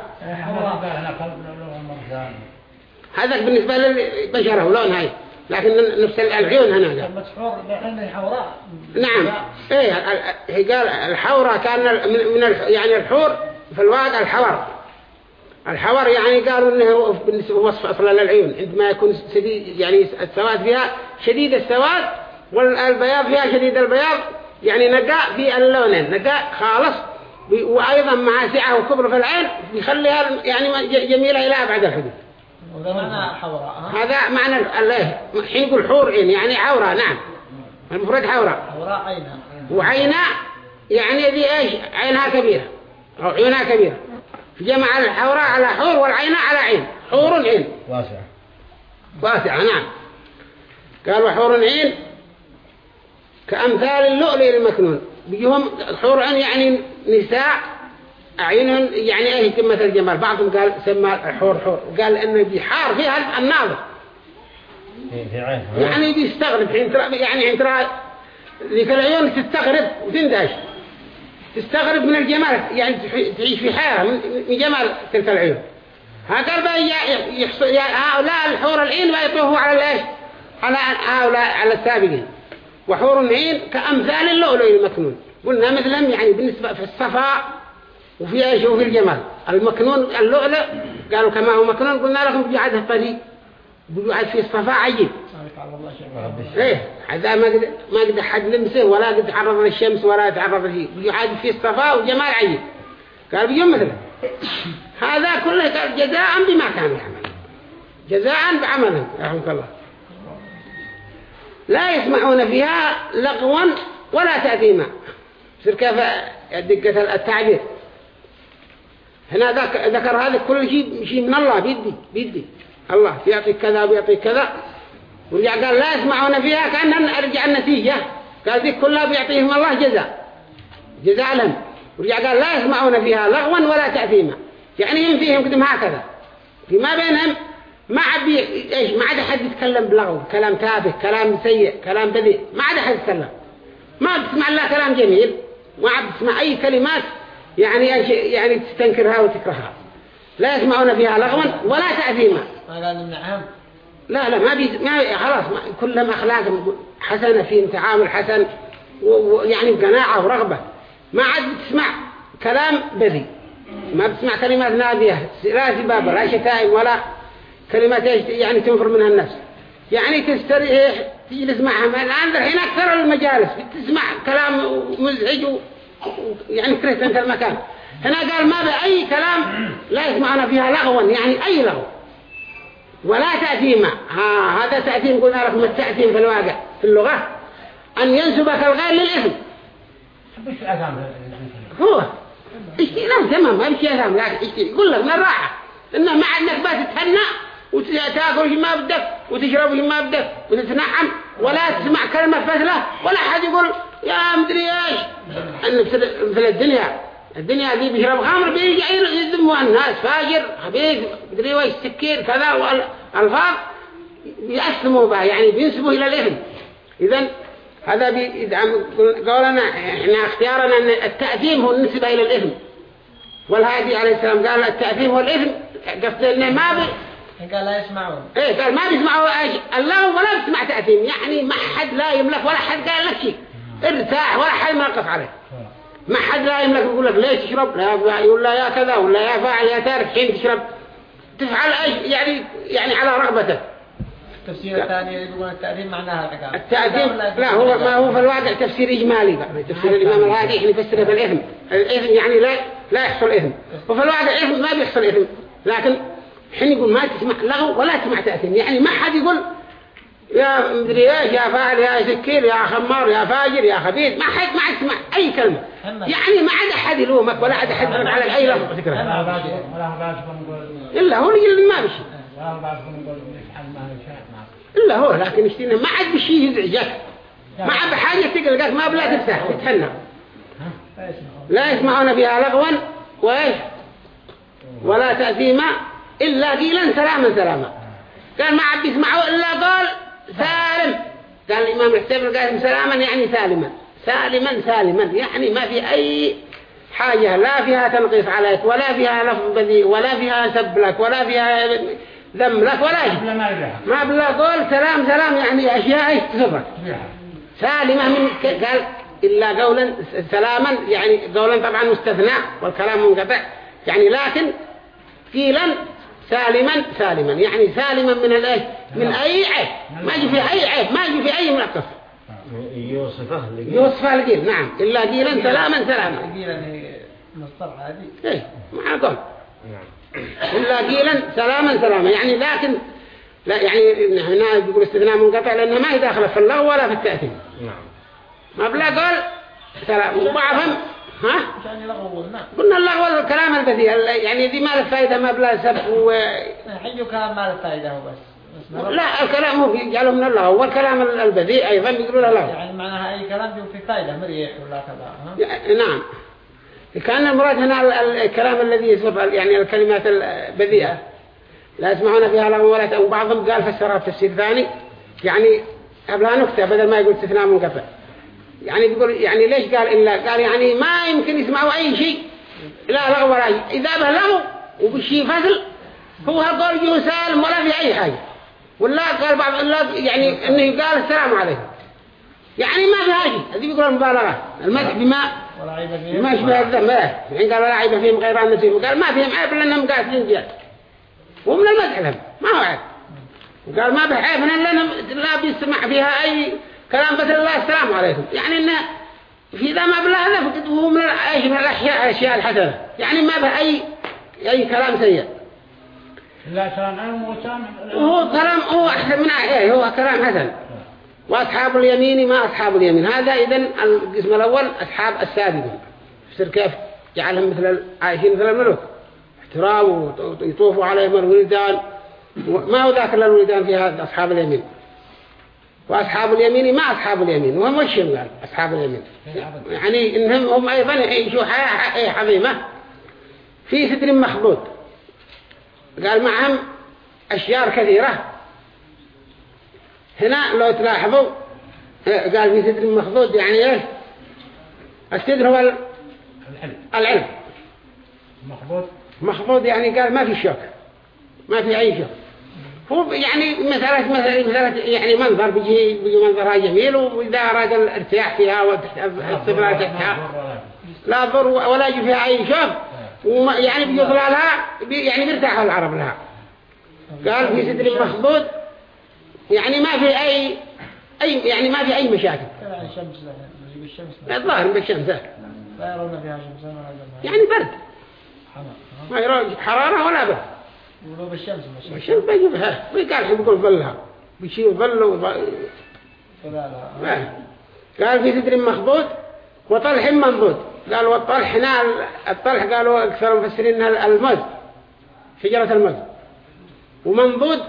A: هذا بالنسبة للبشرة ولون هاي. لكن نفس العيون هنا قال.
C: مسحور لأنه حوراء
A: نعم إيه قال الحورة كان من من يعني الحور في الواقع الحور. الحور يعني قالوا إنه هو بالنسبة وصف أصلا للعيون عندما يكون شديد يعني السواد فيها شديد السواد والبياض فيها شديد البياض يعني نقاء في اللونين نقاء خالص وأيضا مع سعة وكبر في العين بيخليها يعني ج- جميلة إلى أبعد الحدود.
C: وده معنى حوراء ها؟
A: هذا معنى ال- الايه حين يقول حور عين يعني عورة نعم. المفرد عورة
C: حوراء عينها
A: وعينا يعني ذي إيش عينها كبيرة أو عيونها كبيرة. جمع الحوراء على حور والعينة على عين. حور عين.
D: واسع.
A: واسعة نعم. قال وحور عين كأمثال اللؤلؤ المكنون. بيجيهم حور عين يعني نساء أعينهم يعني إيه قمة الجمال. بعضهم قال سمى الحور حور. قال انه بيحار فيها الناظر.
D: في في عين.
A: يعني بيستغرب حين ترى يعني حين ترى ذيك العيون تستغرب وتندهش. تستغرب من الجمال. يعني تعيش في حيرة من جمال تلك العيون. هكذا بقى هؤلاء الحور العين بقى على الإيش؟ على هؤلاء على السابقين. وحور العين كأمثال اللؤلؤ المكنون. قلنا مثلهم يعني بالنسبة في الصفاء وفي إيش؟ وفي الجمال. المكنون اللؤلؤ قالوا كما هو مكنون. قلنا لكم بيعاد الطريق بيعاد في الصفاء عجيب.
C: على الله شيء.
A: إيه هذا ما قد ما قد حد لمسه ولا قد تعرض للشمس ولا تعرض لشيء يعاد فيه الصفاء وجمال عجيب قال بيوم مثله هذا كله قال جزاء بما كانوا يعملون جزاء بعملهم رحمك الله. لا يسمعون فيها لغوا ولا تأثيما. يصير كيف دقة التعبير. هنا ذك- ذكر هذا كل شيء شيء من الله بيدي بيدي. الله بيعطيك كذا وبيعطيك كذا. ورجع قال لا يسمعون فيها كأن أرجع النتيجة. قال ذي كلها بيعطيهم الله جزاء. جزاء. لهم ورجع قال لا يسمعون فيها لغوا ولا تأثيما. يعني هم فيهم قدم هكذا. فيما بينهم ما عاد إيش ما عاد حد يتكلم بلغو. كلام تافه كلام سيء كلام بذيء. ما عاد حد يتكلم. ما بتسمع إلا كلام جميل. ما عاد تسمع أي كلمات يعني إيش- يعني تستنكرها وتكرهها. لا يسمعون فيها لغوا ولا تأثيما.
C: ما قال نمنعهم
A: لا لا ما بي ما خلاص كلهم أخلاق حسنة في تعامل حسن ويعني قناعة ورغبة. ما عاد بتسمع كلام بذي. ما بتسمع كلمات نادية لا سباب ولا شتائم ولا كلمات يعني تنفر منها النفس. يعني تستريح تجلس معهم الآن الحين أكثر المجالس بتسمع كلام مزعج يعني كرهت أنت المكان. هنا قال ما بأي كلام لا يسمعون فيها لغوا يعني أي لغو. ولا تأثيما هذا تأثيم قلنا لكم التأثيم في الواقع في اللغة. أن ينسبك الغير للإثم. هو. اشتي لا تمام ما بشي أثام لكن اشتي يقول لك من الراحة؟ إنه ما عندك بس تتهنى وتأكل ما بدك وتشرب ما بدك وتتنعم ولا تسمع كلمة فثلة ولا حد يقول يا مدري إيش. في في الدنيا. الدنيا دي بيشرب خمر بيرجع يذموا الناس فاجر خبيث مدري ويش سكير كذا والألفاظ بيأثموا بها يعني بينسبوا إلى الإثم إذن هذا بيدعم قولنا إحنا اختيارنا أن التأثيم هو النسبة إلى الإثم والهادي عليه السلام قال التأثيم هو الإثم قصد أنه ما بي
C: قال لا يسمعون.
A: إيه قال ما بيسمعوا الله ولا بيسمع تأثيم. يعني ما حد لا يملك ولا حد قال لك شيء. ارتاح ولا حد ما قف عليه. ما حد لا يملك يقول لك ليش تشرب؟ لا يقول لا يا كذا ولا يا فاعل يا تارك حين تشرب؟ تفعل أي يعني يعني على رغبته
C: التفسير الثاني يقولون التأثيم معناها العقاب
A: التعذيب لا هو ما هو في الواقع تفسير إجمالي بقى. تفسير الإمام الهادي إحنا يفسره بالإثم الإثم يعني لا لا يحصل إثم وفي الواقع إثم ما بيحصل إثم لكن حين يقول ما تسمع لغو ولا تسمع تأثيم يعني ما حد يقول يا مدري إيش يا فاعل يا سكير يا خمار يا فاجر يا خبيث ما حد ما حد يسمع أي كلمة يعني ما عاد أحد يلومك ولا عاد أحد يرد على أي لفظ إلا هو اللي ما بشي إلا هو لكن اشتينا ما عاد بشي يزعجك ما عاد بحاجة تقلقك ما بلا تفتح تتهنى
C: لا يسمعون
A: لا يسمعون فيها لغوا وإيش ولا تأثيما إلا قيلا سلاما سلاما قال ما عاد يسمعوا إلا قال سالم. قال الإمام الحسين القاسم سلاما يعني سالما. سالما سالما. يعني ما في أي حاجة. لا فيها تنقيص عليك ولا فيها لفظ بذيء ولا فيها سب لك ولا فيها ذم لك ولا شيء.
B: ما
A: بلا قول سلام سلام يعني أشياء
B: يبيعها.
A: سالمة من قال إلا قولا سلاما يعني قولا طبعا مستثنى والكلام منقطع. يعني لكن قيلا سالما سالما. يعني سالما من الإيش؟ من أي عيب؟ ما يجي في أي عيب ما يجي في أي منقص
D: يوصفه لقيت
A: يوصف القيل نعم. إلا قيلا سلاما سلاما.
C: قيل يعني مصطلح هذه.
A: إيه مع قول
D: نعم.
A: إلا قيلا سلاما سلاما. يعني لكن لا يعني هنا يقول استثناء منقطع لأنه ما يداخل في اللغو ولا في التأثير.
D: نعم.
A: ما بلا قول سلام. وبعضهم ها؟
C: نعم
A: قلنا اللغو الكلام البذيء يعني ذي ما له فايدة ما بلا سب و...
C: حي كلام ما له فائدة هو بس.
A: لا الكلام هو يجعله من اللغو والكلام البذيء أيضا يقولوا له لغو
C: يعني معناها أي كلام فيه في فائدة مريح ولا كذا ها؟
A: يعني نعم. كان المراد هنا ال- ال- الكلام الذي يصف يعني الكلمات البذيئة لا. يسمعون فيها لغو ولا وبعضهم قال فسرها بتفسير ثاني. يعني قبلها نكتة بدل ما يقول استثناء منقطع. يعني بيقول يعني ليش قال إلا؟ قال يعني ما يمكن يسمعوا أي شيء. لا لغو ولا شيء. إذا به لغو وبشي فصل هو هالقول جو سالم ولا في أي حاجة. ولا قال بعض الله يعني إنه قال السلام عليكم. يعني ما فيها شيء. هذه بيقول المبالغة. المدح بما
C: عيب فيه
A: ما يشبه الذنب. يعني قال ولا عيب فيهم غير النسيب قال ما فيهم عيب لأنهم قاسين جاد ومن المدح لهم. ما هو عيب. وقال ما به عيب لأنهم لا بيسمع فيها أي كلام بس الله السلام عليكم. يعني إنه في ذا ما بلا هذا فقد هو من الأش- من الأشياء الحسنة. يعني ما به أي أي كلام سيء.
B: لا كلام
A: وهو كلام. هو أحسن من إيه هو كلام حسن. وأصحاب اليمين ما أصحاب اليمين. هذا إذن القسم الأول أصحاب السابقون يصير كيف؟ جعلهم مثل عايشين مثل الملوك. احترام ويطوفوا عليهم الولدان. ما هو ذاك الولدان في هذا أصحاب اليمين. وأصحاب اليمين ما أصحاب اليمين وهم وش قال؟ أصحاب اليمين. يعني إنهم هم أيضا يعيشوا حياة عظيمة. في سدر مخبوط قال معهم أشجار كثيرة. هنا لو تلاحظوا قال في سدر مخضود يعني إيش؟ السدر هو العلم.
B: مخبوط
A: مخضود يعني قال ما في شوك ما في أي شوك هو يعني مسألة, مسألة يعني منظر بيجي بيجي منظرها جميل وإذا أراد الارتياح فيها والاستقرار تحتها. لا ضر ولا يجي فيها أي شوك وما يعني بيظلالها بي يعني بيرتاحوا العرب لها. قال في سدر مخضود يعني ما في أي أي يعني ما في أي مشاكل. الظاهر بالشمس
C: لا يرون فيها شمس
A: يعني برد. ما يرى حرارة ولا برد.
C: ولو بالشمس ما الشمس
A: الشمس بيجيبها وقال حين بيقول ظلها. بيشيل ظل وظ... ما. قال في سدر مخضود وطلح منضود قال والطلح هنا الطلح قالوا أكثر المفسرين إنها المز شجرة المز ومنضود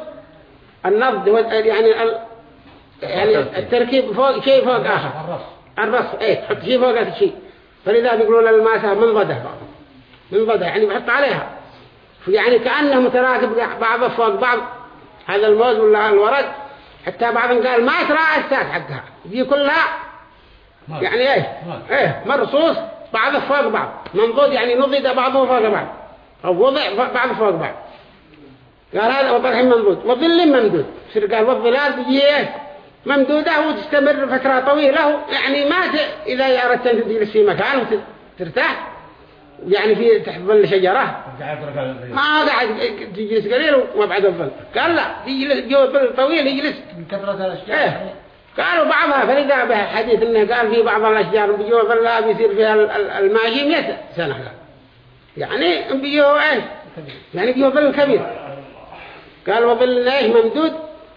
A: النضد هو يعني ال... يعني التركيب. فوق شيء فوق آخر.
B: الرص.
A: الرص. إيه تحط شيء فوق هذا الشيء. فلذا بيقولوا للماسة منضدة منضدة يعني بحط عليها. يعني كأنه متراكب بعضه فوق بعض. هذا الموز ولا الورق حتى بعضهم قال ما ترى الساس حقها دي كلها. يعني
B: إيه.
A: إيه مرصوص بعض فوق بعض. منضود يعني نضد بعضه فوق بعض. أو وضع بعض فوق بعض. قال هذا وطرح ممدود وظل ممدود يصير قال؟ والظلال بيجي إيه؟ ممدودة وتستمر فترة طويلة. يعني ما. إذا أردت أن تجلس في مكان وترتاح. يعني في تحت ظل شجرة ما قاعد تجلس قليل وابعد الظل. قال لا يجلس جو ظل طويل يجلس.
C: كثرة الأشجار.
A: إيه. قالوا بعضها فريدة بحديث إنه قال في بعض الأشجار بيجوا ظلها بيصير فيها ال- ال- الماشي 100 سنة. قال. يعني بيجوا إيش؟ يعني بيجوا ظل كبير. قال وظل إيش؟ ممدود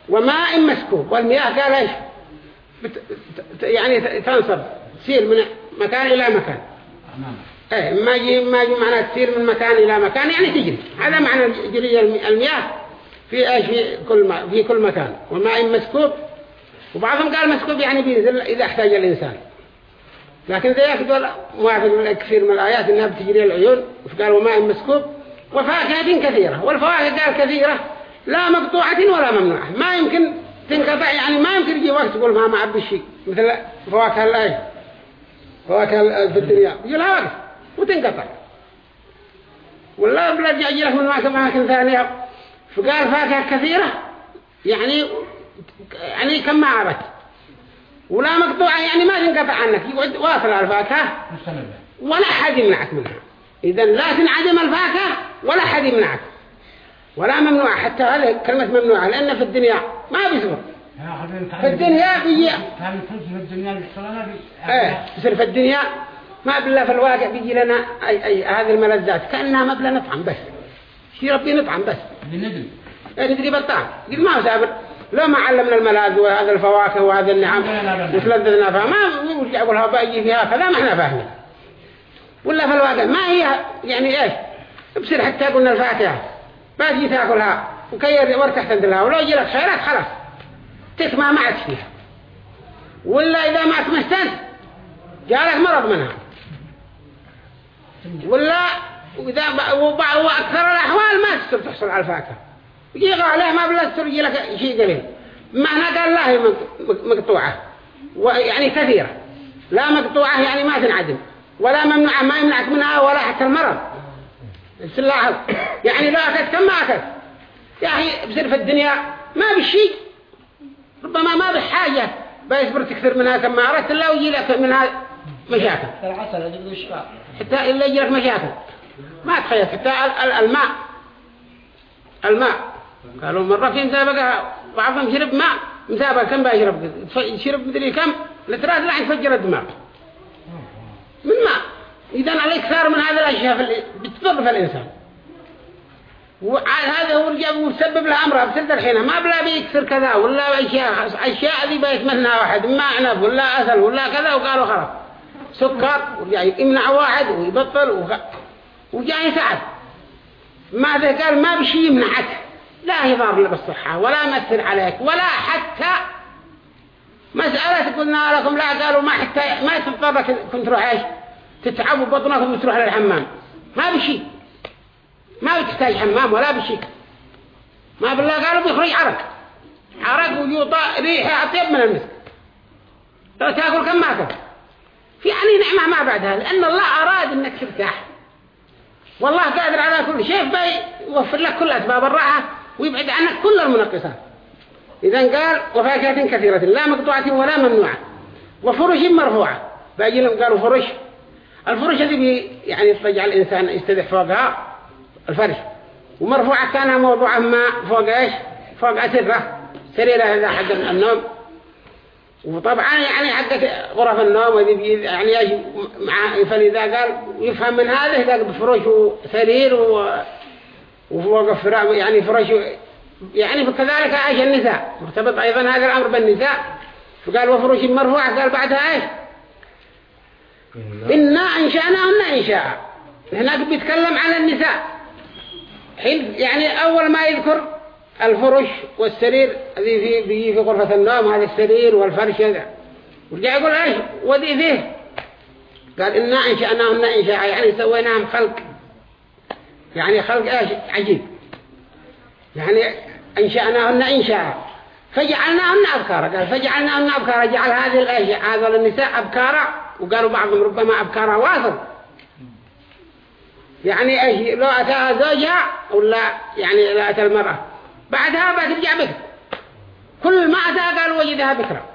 A: وماء مسكوب. والمياه قال إيش؟ بت... يعني تنصب تسير من مكان إلى مكان. إيه ما يجي ما يجي معناه تسير من مكان إلى مكان يعني تجري هذا معنى جري الم- المياه. في إيش؟ في كل ما في كل مكان. وماء مسكوب. وبعضهم قال مسكوب يعني بينزل إذا احتاج الإنسان. لكن ذي ياخذوا موافق كثير من الآيات إنها بتجري العيون. فقال وماء مسكوب. وفاكهة كثيرة. والفواكه قال كثيرة. لا مقطوعة ولا ممنوعة. ما يمكن تنقطع يعني ما يمكن يجي وقت تقول ما ما عبي شيء مثل فواكه الإيش؟ فواكه في الدنيا. يجي لها وقت. وتنقطع. ولا بلا يجي لك من أماكن ثانية. فقال فاكهة كثيرة. يعني يعني كم ما عرفت. ولا مقطوعة يعني ما تنقطع عنك. يقعد واصل الفاكهة. ولا حد يمنعك منها. إذا لا تنعدم الفاكهة ولا حد يمنعك. ولا ممنوع حتى هذه كلمة ممنوعة لأن في الدنيا ما بيصبر في الدنيا بيجي
B: في الدنيا بيشتغلنا بي
A: إيه يصير في الدنيا ما بالله في الواقع بيجي لنا أي أي هذه الملذات. كأنها ما بلا نطعم بس. شي ربي نطعم بس.
B: بالندم.
A: يعني تدري بالطعم قل ما هو سابر لو ما علمنا الملاذ وهذا الفواكه وهذا النعم وتلذذنا فيها؟ ما ورجع يقولها؟ بأجي فيها كذا ما إحنا فاهمين. ولا في الواقع. ما هي يعني إيش؟ بصير حتى قلنا الفاكهة. ما تجي تاكلها وكي وارتحت عند لها ولو يجي لك خيرات خلاص. تسمع ما عادش فيها. ولا إذا ما تمستنت جالك مرض منها. ولا وإذا وأكثر الأحوال ما تستر تحصل على الفاكهة. يجي عليه ما بلا تستر يجي لك شيء قليل. معنى قال مق- مقطوعة. ويعني كثيرة. لا مقطوعة يعني ما تنعدم. ولا ممنوعة ما يمنعك منها ولا حتى المرض. السلاح يعني لا أكد كم ما أكد يا أخي بصير في الدنيا. ما بالشيء ربما ما بحاجة. بيصبر تكثر منها كم ما أردت إلا ويجي لك منها مشاكل.
C: العسل الشفاء
A: حتى إلا يجي لك مشاكل. ما تخيل حتى ال- ال- الماء. الماء. قالوا مرة في مسابقة بعضهم شرب ماء. مسابقة كم بيشرب شرب مدري كم؟ لترات لا يفجر الدماغ. من ماء. إذا عليك كثار من هذه الأشياء في ال- بتضر في الإنسان. وهذا هو اللي وسبب له أمراض بسرد الحين ما بلا بيكسر كذا ولا أشياء أشياء ذي بيتمنها واحد ما عنب ولا أسل ولا كذا وقالوا خلاص. سكر وجاي يمنع واحد ويبطل وخ... وجاي يتعب. ماذا قال؟ ما بشي يمنعك. لا يضار له بالصحة ولا يمثل عليك ولا حتى مسألة قلنا لكم لا قالوا ما حتى ما تضطر كنت تروح إيش؟ تتعب بطنك وتروح للحمام. ما بشي ما بتحتاج حمام ولا بشي ما بالله قالوا بيخرج عرق. عرق ويوطى ريحة أطيب من المسك. لو تأكل كم ما تاكل في يعني نعمة ما بعدها لأن الله أراد أنك ترتاح. والله قادر على كل شيء بيوفر لك كل أسباب الراحة ويبعد عنك كل المنقصات. إذا قال وفاكهة كثيرة لا مقطوعة ولا ممنوعة. وفرش مرفوعة. باقي لهم قالوا فرش. الفرش هذه يعني تجعل الإنسان يستدح فوقها الفرش. ومرفوعة كانها موضوعة ما فوق إيش؟ فوق أسرة. سريرة هذا حق النوم. وطبعا يعني حقت غرف النوم يعني مع فلذا قال يفهم من هذا قال بفرش وسرير وفوق فراش يعني فرش يعني فكذلك عايش النساء. مرتبط أيضا هذا الأمر بالنساء. فقال وفرش مرفوعة قال بعدها إيش؟ إنا أنشأناهن إنشاء. هناك بيتكلم عن النساء. حين يعني أول ما يذكر الفرش والسرير الذي في بيجي في غرفة النوم هذا السرير والفرش هذا. ورجع يقول؟ إيش؟ ودي فيه قال إنا أنشأناهن إنشاء يعني سويناهم خلق. يعني خلق إيش؟ عجيب. يعني أنشأناهن إنشاء فجعلناهن أبكارا. قال فجعلناهن أبكارا. جعل هذه الأشياء هذا النساء أبكارا. وقالوا بعضهم ربما أبكارا واصل. يعني أيش؟ لو أتاها زوجها ولا يعني لا أتى المرأة. بعدها بترجع بكر كل ما أتاها قالوا وجدها بكرة.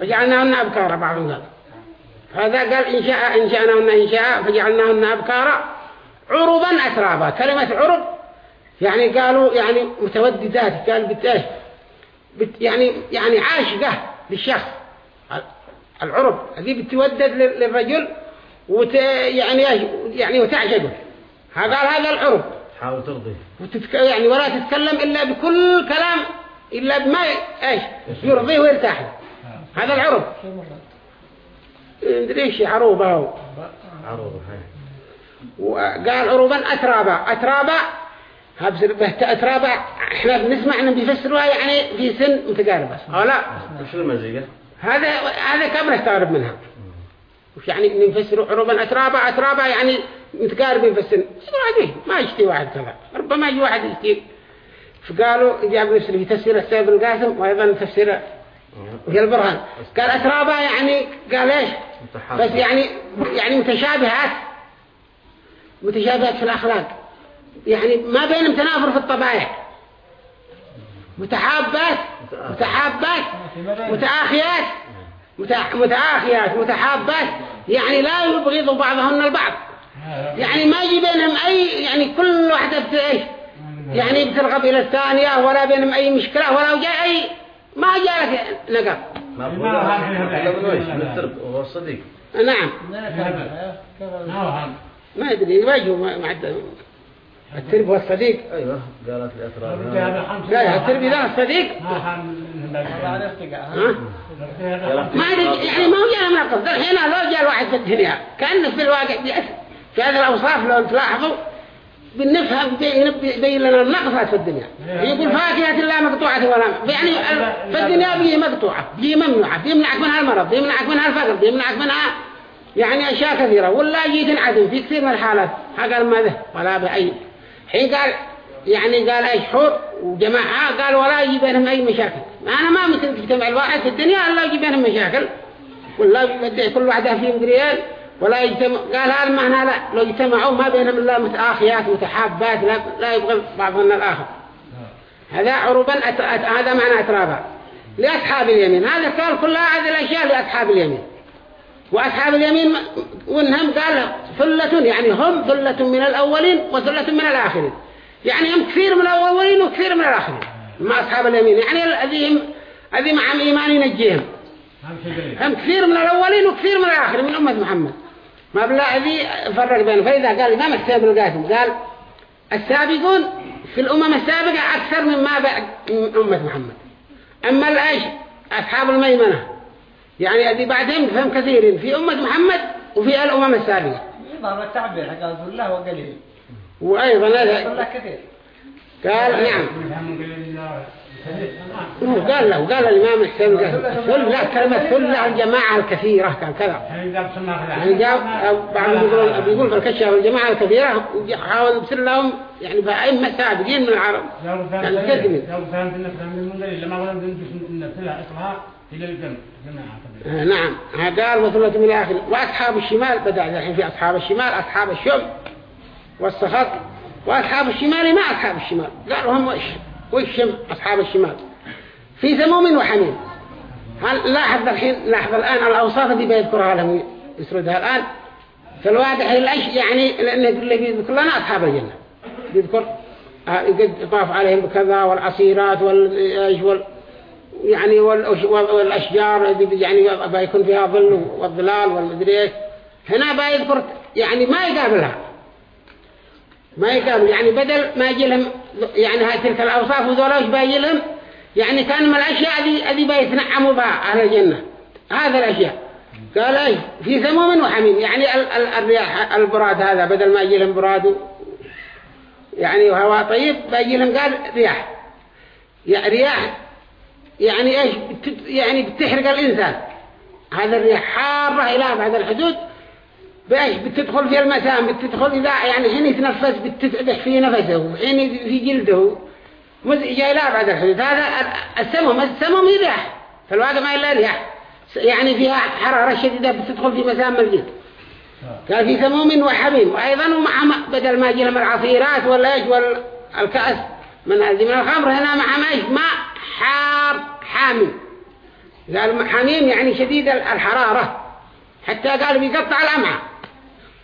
A: فجعلناهن أبكارا بعضهم قال هذا قال إن شاء إن شاءناهن إن شاء فجعلناهن أبكارا عربا أترابا. كلمة عرب يعني قالوا يعني متوددات. قال بتاش بت يعني يعني عاشقة للشخص. العرب. هذه بتودد للرجل وت يعني يعني وتعجبه هذا هذا العرب.
D: حاول ترضي
A: وتتك يعني ولا تتكلم إلا بكل كلام إلا بما إيش يرضيه ويرتاح له. هذا العرب. هو
D: عروض هاي.
A: وقال عروبا أترابا. أترابا به أترابا إحنا بنسمع انهم بيفسروها يعني في سن متقاربة. أو لا؟
D: وش المزيقة؟
A: هذا هذا كم نستغرب منها. وش يعني نفسروا عروبا أترابا؟ أترابا يعني متقاربين في السن عادي ما يشتي واحد كذا. ربما يجي واحد يشتي فقالوا جاب نفسه في تفسير السيد القاسم وأيضا تفسير في البرهان. قال أترابا يعني قال
D: متحابة.
A: بس يعني يعني متشابهات. متشابهات في الأخلاق. يعني ما بينهم تنافر في الطبائع متحابات متحابات متآخيات. متآخيات متحابات. يعني لا يبغض بعضهن البعض. بينهم أي يعني كل واحدة بتعيش يعني بترغب إلى الثانية ولا بينهم أي مشكلة ولا جاء أي ما جاء؟
B: لا، لا.
D: الصديق
A: نعم.
B: ما
A: أدري وجهه ما ما عد الترب والصديق
D: أيوه قالت لي أتراب.
B: هذا خمسة
A: لا الترب ذا الصديق.
B: ما
A: أدري يعني ما هو جاء من القصد. الحين لو جاء الواحد في الدنيا كأنه في الواقع. في هذه الأوصاف لو تلاحظوا بنفهم بين لنا النقصات في الدنيا. يقول فاكهة لا مقطوعة ولا يعني في الدنيا بيجي مقطوعة. بيجي ممنوعة. بيمنعك منها المرض. بيمنعك منها الفقر. بيمنعك منها يعني أشياء كثيرة. ولا جيت انعدم في كثير من الحالات. قال ما ولا بأي. حين قال يعني قال أي حور وجماعة. قال ولا يجي بينهم أي مشاكل. أنا ما ممكن تجتمع الواحد في الدنيا. إلا يجي بينهم مشاكل. ولا كل واحدة فيهم ريال ولا يجتمع قال هذا معنى لا لو اجتمعوا ما بينهم إلا متآخيات متحابات لا, لا يبغض بعضهن الآخر. هذا عروبا أت... أت... هذا معنى أترابا. لأصحاب اليمين هذا قال كلها هذه الأشياء لأصحاب اليمين. وأصحاب اليمين وإنهم قال ثلة يعني هم ثلة من الأولين وثلة من الآخرين. يعني هم كثير من الأولين وكثير من الآخرين. مع أصحاب اليمين يعني الذين الذي معهم إيمان ينجيهم. هم كثير من الأولين وكثير من الآخرين من أمة محمد. ما بلا ذي فرق بينه. فإذا قال الإمام السابق القاسم قال السابقون في الأمم السابقة أكثر مما بعد من أمة محمد. أما الأيش أصحاب الميمنة. يعني هذه بعدهم فهم كثيرين في أمة محمد وفي الأمم السابقة.
C: يظهر التعبير حق الله وقليل
A: وأيضا هذا
C: الله كثير.
A: قال نعم. قال له قال الإمام الحسين قال ثلة كلمة ثلة الجماعة الكثيرة قال كذا يعني جاب بعض يقول بيقول في الكشف الجماعة الكثيرة وحاول يبصر لهم يعني بأئمة سابقين من العرب يعني تقدمي
B: لو فهمت النفس من المنزل لما ولم إطلاق إلى جماعة
A: آه، نعم قال وثلة من الآخر وأصحاب الشمال بدأ الحين في أصحاب الشمال أصحاب الشم والسخط وأصحاب الشمال ما أصحاب الشمال قالوا هم وش وشم أصحاب الشمال. في سموم وحميم. هل لاحظ الحين لاحظ الآن الأوصاف اللي بيذكرها لهم يسردها الآن؟ في الواضح الأش يعني لأنه بيذكر لنا أصحاب الجنة. بيذكر آه، قد يطاف عليهم بكذا والعصيرات وال يعني والأش- والأشجار يعني بيكون فيها ظل والظلال والمدري إيش هنا بيذكر يعني ما يقابلها. ما يقابل يعني بدل ما يجي لهم يعني تلك الأوصاف وذولا وش بيجي لهم يعني كان من الأشياء ذي ذي بيتنعموا بها أهل الجنة. هذا الأشياء. قال إيش؟ في سموم وحميم. يعني ال ال الرياح البراد هذا بدل ما يجي لهم براد يعني وهواء طيب بيجي لهم قال رياح. يعني رياح يعني بت يعني بتحرق الإنسان. هذا الرياح حارة إلى بعد الحدود. بايش بتدخل في المسام بتدخل إذا يعني حين يتنفس بتتدح في نفسه وحين في جلده. جاي لا بعد الحدود هذا ال- السموم السموم هي رياح في ما إلا يعني فيها حرارة شديدة بتدخل في مسام الجلد قال في سموم وحميم وأيضا ومع بدل ما يجي لهم العصيرات ولا إيش والكأس من هذه من الخمر هنا مع ما إيش ماء حار حامي. قال حميم يعني شديد ال- الحرارة. حتى قال بيقطع الأمعاء.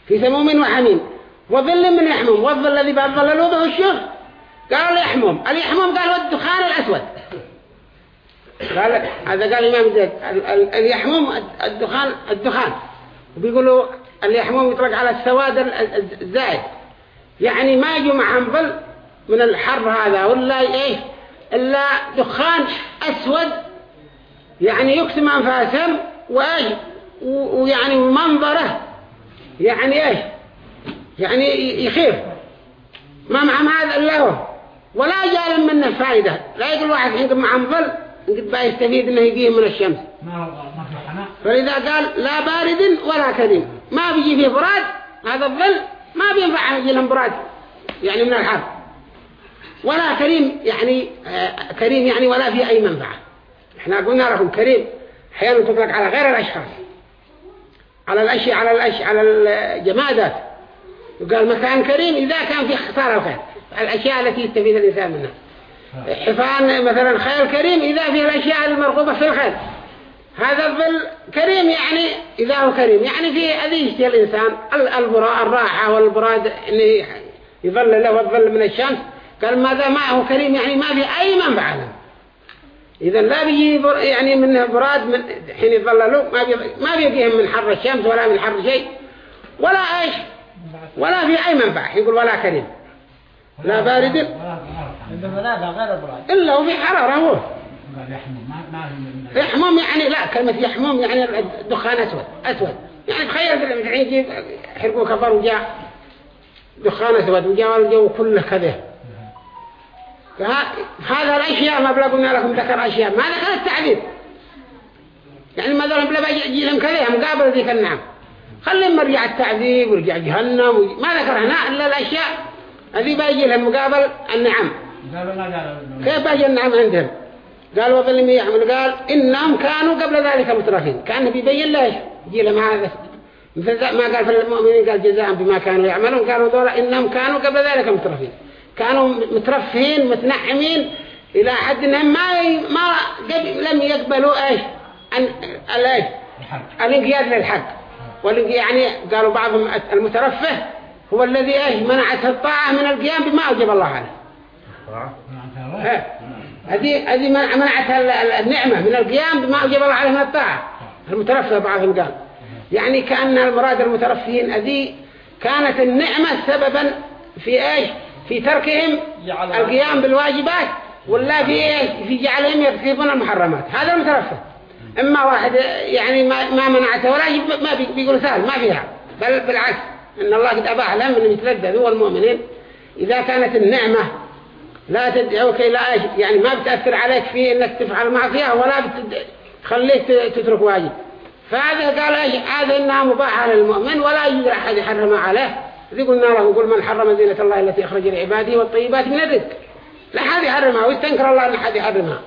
A: في سموم وحميم؟ وظل من يحموم والظل الذي بعد به الشيخ. قال اليحموم اليحموم قال والدخان الأسود. قال هذا قال الإمام زيد ال- ال- اليحموم الدخان الدخان. وبيقولوا اليحموم يطلق على السواد ال- ال- الزائد. يعني ما يجوا ظل من الحر هذا ولا إيش؟ إلا دخان أسود. يعني وإيش؟ و- ويعني منظره يعني إيش؟ يعني يخيف. ما معهم هذا الا هو ولا جال منه فائده لا يقول واحد حين معهم ظل قد بقى يستفيد إنه يجيهم من الشمس. فإذا قال لا بارد ولا كريم. ما بيجي فيه براد هذا الظل ما بينفع يجي لهم براد يعني من الحر. ولا كريم يعني آه، كريم يعني ولا فيه أي منفعة. إحنا قلنا لكم كريم. أحيانا تطلق على غير الأشخاص. على الأشياء على الأشياء على الجمادات يقال مكان كريم إذا كان فيه خسارة الخير الأشياء التي يستفيد الإنسان منها. حفان مثلا خيل كريم إذا فيه الأشياء المرغوبة في الخير. هذا الظل كريم يعني إذا هو كريم. يعني في أذيش الإنسان ال- البراء الراحة والبراد يظل له الظل من الشمس. قال ماذا ما هو كريم؟ يعني ما في أي منفعة له. إذا لا بيجي يعني منه براد من حين يظللوا ما بي ما بيجيهم من حر الشمس ولا من حر شيء ولا إيش؟ ولا في أي منفعة يقول ولا كريم. لا بارد. إلا وفي حرارة هو.
B: من
A: يحموم يعني لا كلمة يحموم يعني الدخان أسود أسود. يعني تخيل في الحين يجي حرقوا كبر وجاء دخان أسود وجاء الجو كله كذا. هذا الأشياء ما قلنا لكم ذكر أشياء. ما ذكر التعذيب. يعني ما ذكر بلا بيجي لهم كذا مقابل ذيك النعم. خليهم مرجع التعذيب ورجع جهنم ما ذكر هنا إلا الأشياء هذه بيجي لهم مقابل النعم.
B: قالوا ما قالوا
A: كيف باجي النعم عندهم؟ قال وظل يعمل؟ قال إنهم كانوا قبل ذلك مترفين. كان بيبين ليش يجي لهم هذا. مثل ما قال في المؤمنين قال جزاء بما كانوا يعملون. قالوا ذولا إنهم كانوا قبل ذلك مترفين. كانوا مترفين متنعمين إلى حد إنهم ما ي- ما لم يقبلوا إيش؟ أن الإيش الانقياد للحق. والانقياد يعني قالوا بعضهم المترفه هو الذي إيش؟ منعته الطاعة من القيام بما أوجب الله عليه. ها. هذه هذه منع- منعت ال- ال- النعمة من القيام بما أوجب الله عليه من الطاعة. المترفه بعضهم قال. يعني كأن المراد المترفين هذه كانت النعمة سببا في إيش؟ في تركهم القيام بالواجبات ولا في إيش في جعلهم يرتكبون المحرمات. هذا المترفه إما واحد يعني ما, ما منعته ولا ما بي- بيقول سهل ما فيها. بل بالعكس إن الله قد أباح لهم انهم يتلذذوا المؤمنين إذا كانت النعمة لا تدعوك إلى إيش؟ يعني ما بتأثر عليك في إنك تفعل معصية ولا بتخليك تترك واجب. فهذا قال إيش؟ هذا إنها مباحة للمؤمن ولا يجوز أحد يحرم عليه. ذي قلنا له قل من حرم زينة الله التي أخرج لعباده والطيبات من الرزق. لا حد يحرمها ويستنكر الله أن حد يحرمها.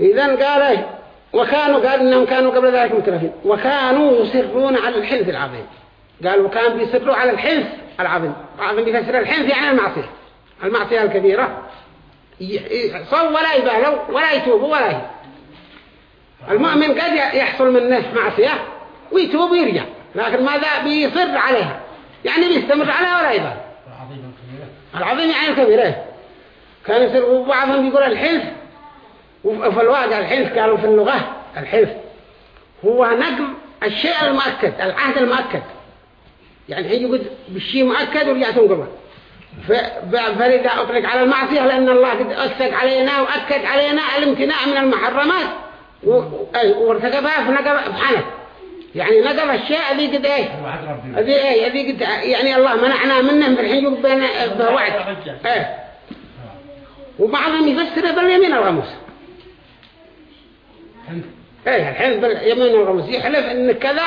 A: إذا قال وكانوا قال إنهم كانوا قبل ذلك مترفين. وكانوا يصرون على الحنث العظيم. قال وكان بيصروا على الحنث العظيم. بعضهم بيفسر الحنث يعني المعصية. المعصية الكبيرة. صو ولا يبالوا ولا يتوبوا ولا يهي. المؤمن قد يحصل منه معصية ويتوب ويرجع. لكن ماذا بيصر عليها؟ يعني بيستمر عليها ولا يبال العظيم يعني الكبيرة كان يصير وبعضهم بيقول الحلف وفي الواقع الحلف قالوا في اللغة الحلف هو نقل الشيء المؤكد العهد المؤكد. يعني حين يقول بالشيء مؤكد ورجع تنقله. ف- فلذا أطلق على المعصية لأن الله قد أسق علينا وأكد علينا الامتناع من المحرمات وارتكبها في حنف يعني نقل الشيء الذي قد إيه؟
B: وعد
A: هذه إيه؟ هذه قد يعني الله منعنا منهم بالحين يقول بين بوعد. إيه. وبعضهم يفسر باليمين الغموس إيه الحلف باليمين الغموس يحلف إن كذا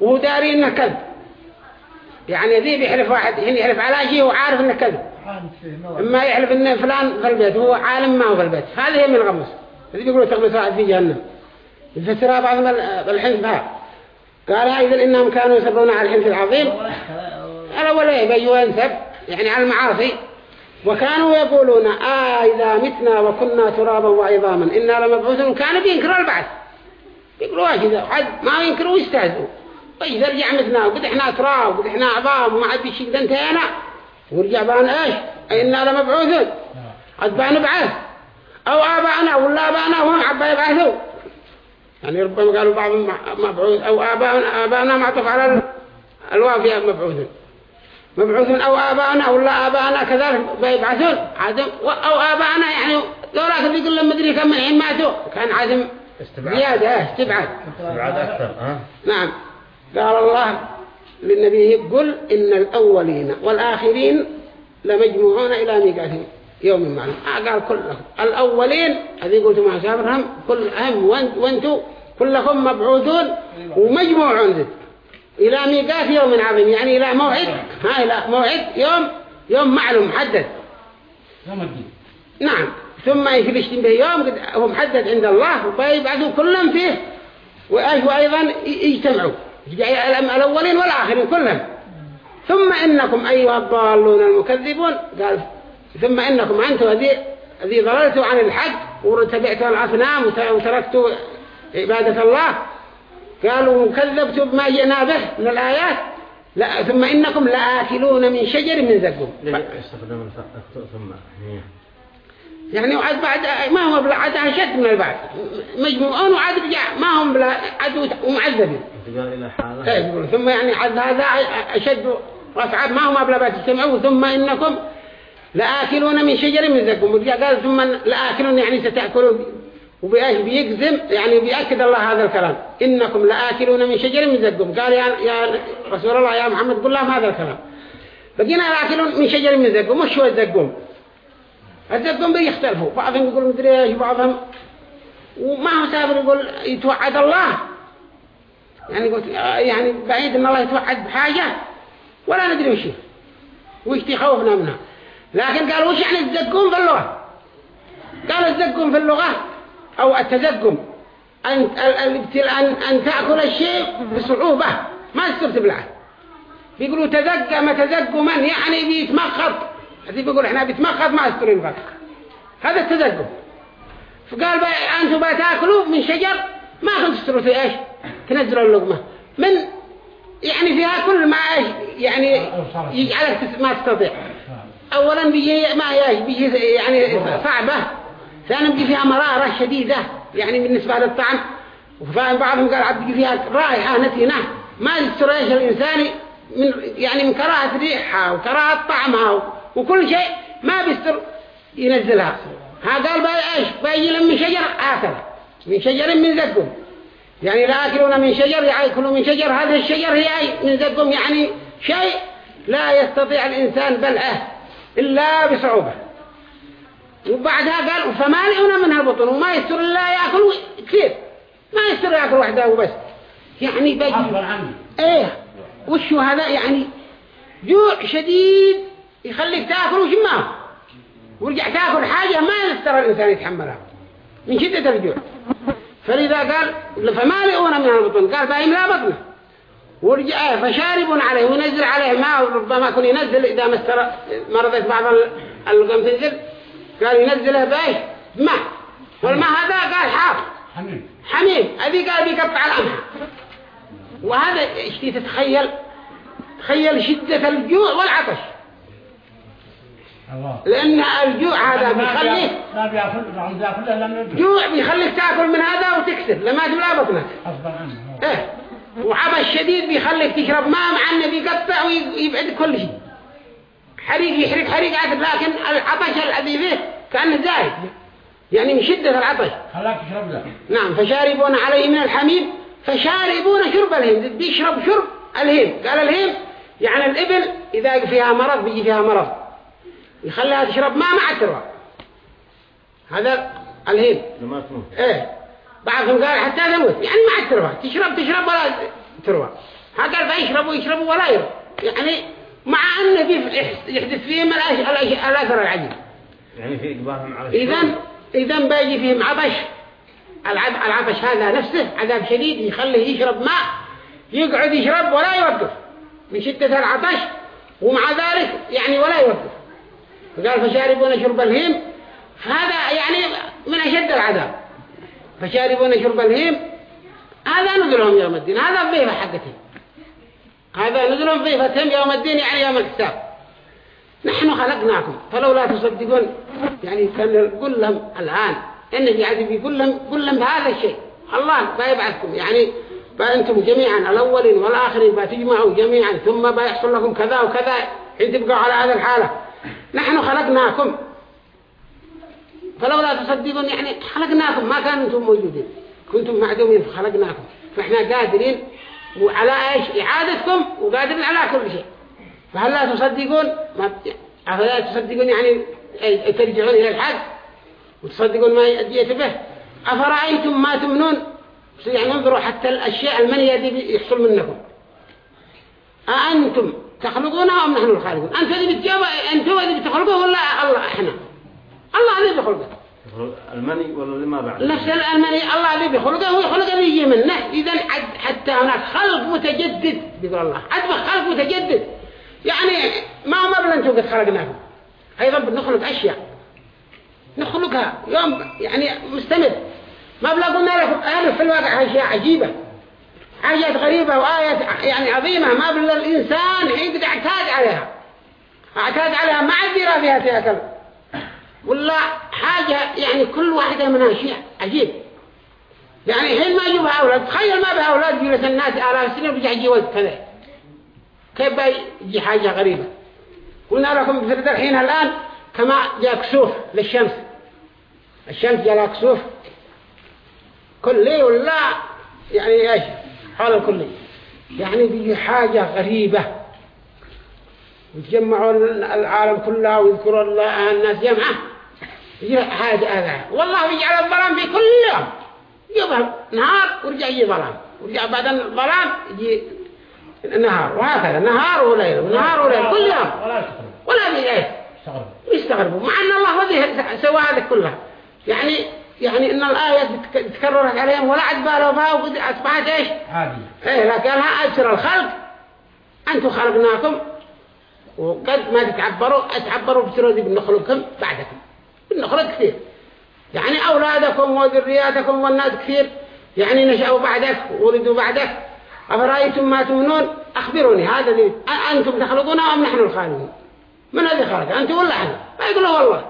A: وهو داري إنه كذب. يعني ذي بيحلف واحد حين يحلف على شيء وعارف إنه كذب. إما يحلف ان فلان في البيت هو عالم ما هو في البيت. هذه هي من الغمس اللي بيقولوا تغمس واحد في جهنم. يفسرها بال- بالحنث بها. قال إذن إنهم كانوا يصبون على الحنث العظيم. الأول يبي ينسب يعني على المعاصي. وكانوا يقولون آه إذا متنا وكنا ترابا وعظاما إنا لمبعوثون. كانوا بينكروا البعث. يقولوا إيش إذا حد ما ينكروا ويستهزئوا. وإذا رجع متنا وقد إحنا تراب وقد إحنا عظام وما عاد بيشي قد انتهينا ورجع بان إيش؟ إنا لمبعوثون. عاد بان بعث. أو آباءنا ولا آباءنا وهم عبا يبعثوا. يعني ربما قالوا بعضهم مبعوث أو آباءنا آباءنا معطوف على ال- الوافية مبعوث. مبعوث أو آباءنا ولا آباءنا كذلك بيبعثون. عدم أو آباءنا يعني لولا كذا يقول لهم مدري كم من حين ماتوا. كان عدم
D: استبعاد.
A: زيادة استبعاد.
D: استبعاد أكثر. ها
A: نعم. قال الله للنبي قل إن الأولين والآخرين لمجموعون إلى ميقات يوم معلوم آه قال كلهم الأولين هذه قلت مع سابرهم كلهم وانت وانتوا كلكم مبعوثون ومجموعون. ذي إلى ميقات يوم عظيم يعني إلى موعد ها إلى موعد يوم يوم معلوم محدد.
B: يوم الدين.
A: نعم. ثم يفلشتم به؟ يوم قد هو محدد عند الله ويبعثوا كلهم فيه. وأيضا يجتمعوا. الأولين والآخرين كلهم. ثم إنكم أيها الضالون المكذبون. قال ثم إنكم أنتم هذي ضللتوا عن الحق وتبعتوا الأصنام وت- وتركتوا عبادة الله. قالوا وكذبتوا بما جئنا به من الآيات. لا ثم إنكم لآكلون من شجر من
D: الف- ثم.
A: يعني وعد بعد ما هو بلا عد أشد من البعض. مجموعون وعد رجع ما هم بلا عد ومعذبين إيه ثم يعني عد هذا أشد وأصعب ما هم بلا بعد تسمعوا ثم إنكم لآكلون من شجر من زقوم ورجع قال ثم لآكلون يعني ستأكلون. وبإيش بيجزم يعني بيأكد الله هذا الكلام. إنكم لآكلون من شجر من زقوم قال يا, يا رسول الله يا محمد قل لهم هذا الكلام. بقينا لآكلون من شجر من زقوم وش هو الزقوم الزقوم بيختلفوا بعضهم يقول مدري إيش بعضهم وما هو سابر يقول يتوعد الله. يعني قلت يعني بعيد إن الله يتوعد بحاجة. ولا ندري وش. وش تخوفنا منها. لكن قال وش يعني الزقوم في اللغة؟ قال الزقوم في اللغة أو التزقم. أن, أن, أن تأكل الشيء بصعوبة. ما تصير تبلعه بيقولوا تزقم تزقما يعني بيتمخط هذي بيقول إحنا بيتمخط ما يستر ينفق هذا التزقم. فقال بقى أنتم بتاكلوا من شجر ما كنت تستروا في إيش؟ تنزلوا اللقمة. من يعني فيها كل ما إيش يعني يجعلك ما تستطيع. اولا بيجي ما إيش بيجي يعني صعبة. ثانيا بيجي فيها مرارة شديدة يعني بالنسبة للطعم. وفاهم بعضهم قال عبد بيجي فيها رائحة نتنة ما يستر إيش الإنسان من يعني من كراهة ريحها وكراهة طعمها وكل شيء ما بيستر ينزلها. ها قال بقى إيش؟ بيجي من شجر آكل. من شجر من زقم يعني لا آكلون من شجر يأكلوا من شجر. هذا الشجر هي من زقم يعني شيء لا يستطيع الإنسان بلعه. إلا بصعوبة. وبعدها قال فمالئون منها البطن وما يستر إلا يأكل كثير ما يستر يأكل واحدة وبس. يعني
B: عني
A: إيه. وشو هذا؟ يعني جوع شديد يخليك تأكل وش ما ورجع تأكل حاجة ما يستر الإنسان يتحملها. من شدة الجوع. فلذا قال فمالئون من البطن قال باهم لا بطنه ورجع فشاربون عليه وينزل عليه ماء ربما يكون ينزل إذا مستر مرضت بعض اللقم تنزل قال ينزله بإيش؟ ماء. والماء هذا قال حار
B: حميم.
A: حميم. هذه قال بيقطع الأمعاء وهذا إيش تتخيل؟ تخيل شدة الجوع والعطش.
B: الله.
A: لأن الجوع هذا بيخليك جوع بيخليك تأكل من هذا وتكسر لما تملا بطنك.
B: أفضل عنه
A: إيه. وعطش شديد بيخليك تشرب ماء مع انه بيقطع ويبعد كل شيء حريق يحرق حريق عدد لكن العطش الذي فيه كأنه زايد يعني من شدة العطش
B: خلاك تشرب له.
A: نعم فشاربون عليه من الحميم فشاربون شرب الهيم. بيشرب شرب الهيم. قال الهيم يعني الإبل إذا فيها مرض بيجي فيها مرض. يخليها تشرب ماء مع تروى هذا الهيم. إيه. بعضهم قال حتى تموت يعني ما تروى. تشرب تشرب ولا تروى. هذا قال فيشربوا يشربوا ولا يروى. يعني مع أن في يحدث فيهم الأثر العجيب
D: يعني في إقبالهم على
A: إذا إذا بيجي فيهم عطش العب العطش هذا نفسه عذاب شديد. يخليه يشرب ماء. يقعد يشرب ولا يوقف. من شدة العطش. ومع ذلك يعني ولا يوقف. فقال فشاربون شرب الهيم. هذا يعني من أشد العذاب. فشاربون شرب الهيم. هذا نزلهم يوم الدين. هذا الضيفة حقتهم هذا نزلهم ضيفتهم يوم الدين يعني يوم الحساب. نحن خلقناكم. فلولا تصدقون يعني يقول لهم الآن. إن في عذب يقول لهم قل لهم بهذا الشيء. الله بيبعثكم يعني فأنتم جميعا الأولين والآخرين بتجمعوا جميعا ثم بيحصل لكم كذا وكذا. حين تبقوا على هذه الحالة. نحن خلقناكم. فلولا تصدقون يعني خلقناكم ما كان أنتم موجودين. كنتم معدومين فخلقناكم. فإحنا قادرين على إيش؟ إعادتكم وقادرين على كل شيء. فهل لا تصدقون؟ ما أفلا تصدقون يعني ترجعون إلى الحق؟ وتصدقون ما جئت به؟ أفرأيتم ما تمنون؟ يعني انظروا حتى الأشياء المنية دي يحصل منكم. أأنتم تخلقونها أم نحن الخالقون؟ أنتم اللي بتجاوب اللي بتخلقوه ولا الله إحنا؟ الله اللي بيخلقه
D: المني ولا اللي ما بعد؟
A: نفس المني الله اللي بيخلقه هو يخلق اللي يجي منه إذا حتى هناك خلق متجدد بيقول الله. عد خلق متجدد. يعني ما ما بل أنتم قد خلقناكم؟ أيضا بنخلق أشياء. نخلقها. يوم يعني مستمر. ما بلا قلنا لكم في الواقع أشياء عجيبة. حاجات غريبة وآيات يعني عظيمة. ما بلا الإنسان حين قد اعتاد عليها. اعتاد عليها ما عاد يرى فيها تأكل ولا حاجة يعني كل واحدة منها شيء عجيب. يعني حين ما يجيبها أولاد. تخيل ما بها أولاد جلس الناس آلاف سنين وبيجي يجي ولد كذا. كيف يجي حاجة غريبة؟ قلنا لكم بفرد الحين الآن كما جاء كسوف للشمس. الشمس جاء كسوف. كلي ولا؟ يعني إيش؟ حول الكلي يعني بيجي حاجة غريبة. ويتجمعوا العالم كله ويذكروا الله الناس جمعة. هذا والله يجعل الظلام في كل يوم. يبقى نهار ورجع يجي ظلام. ورجع بعد الظلام يجي نهار. وهكذا. نهار وليل ونهار وليل. كل يوم.
B: ولا استغرب
A: يستغربوا. مع أن الله وذي سوى هذا كلها. يعني يعني إن تك- تكررت عليهم. ولا عاد بالوا بها وقد اصبحت إيش؟
B: عادي
A: إيه لكن لها اجر الخلق. أنتم خلقناكم. وقد ما تتعبروا أتعبروا بسرور بنخلقكم بعدكم. بنخلق كثير. يعني أولادكم وذرياتكم والناس كثير. يعني نشأوا بعدك ولدوا بعدك. أفرأيتم ما تمنون أخبروني. هذا أ- أنتم تخلقونه أم نحن الخالقون؟ من الذي خلق؟ أنتم ولا إحنا ما يقولوا والله.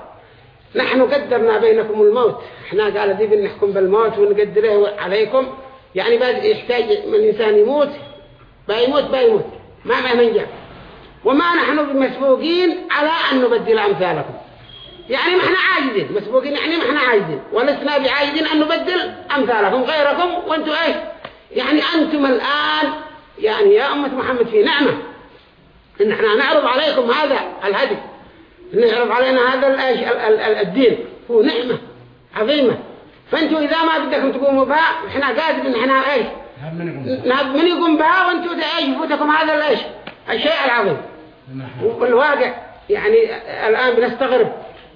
A: نحن قدرنا بينكم الموت. إحنا قال ذي بنحكم بالموت ونقدره عليكم. يعني بعد يحتاج من الإنسان يموت. بيموت بيموت. ما ما منجا وما نحن بمسبوقين على أن نبدل أمثالكم. يعني ما إحنا عاجزين مسبوقين يعني ما إحنا عاجزين ولسنا بعاجزين أن نبدل أمثالكم غيركم. وأنتم إيش؟ يعني أنتم الآن يعني يا أمة محمد في نعمة. إن إحنا نعرض عليكم هذا الهدي نعرض علينا هذا الدين. هو نعمة عظيمة. فانتوا إذا ما بدكم تقوموا بها إحنا قادر إن إحنا إيش؟
B: هل من يقول
A: نهب من يقوم بها وانتوا إيش؟ يفوتكم هذا الايش الشيء العظيم.
B: نحن
A: والواقع يعني الآن بنستغرب.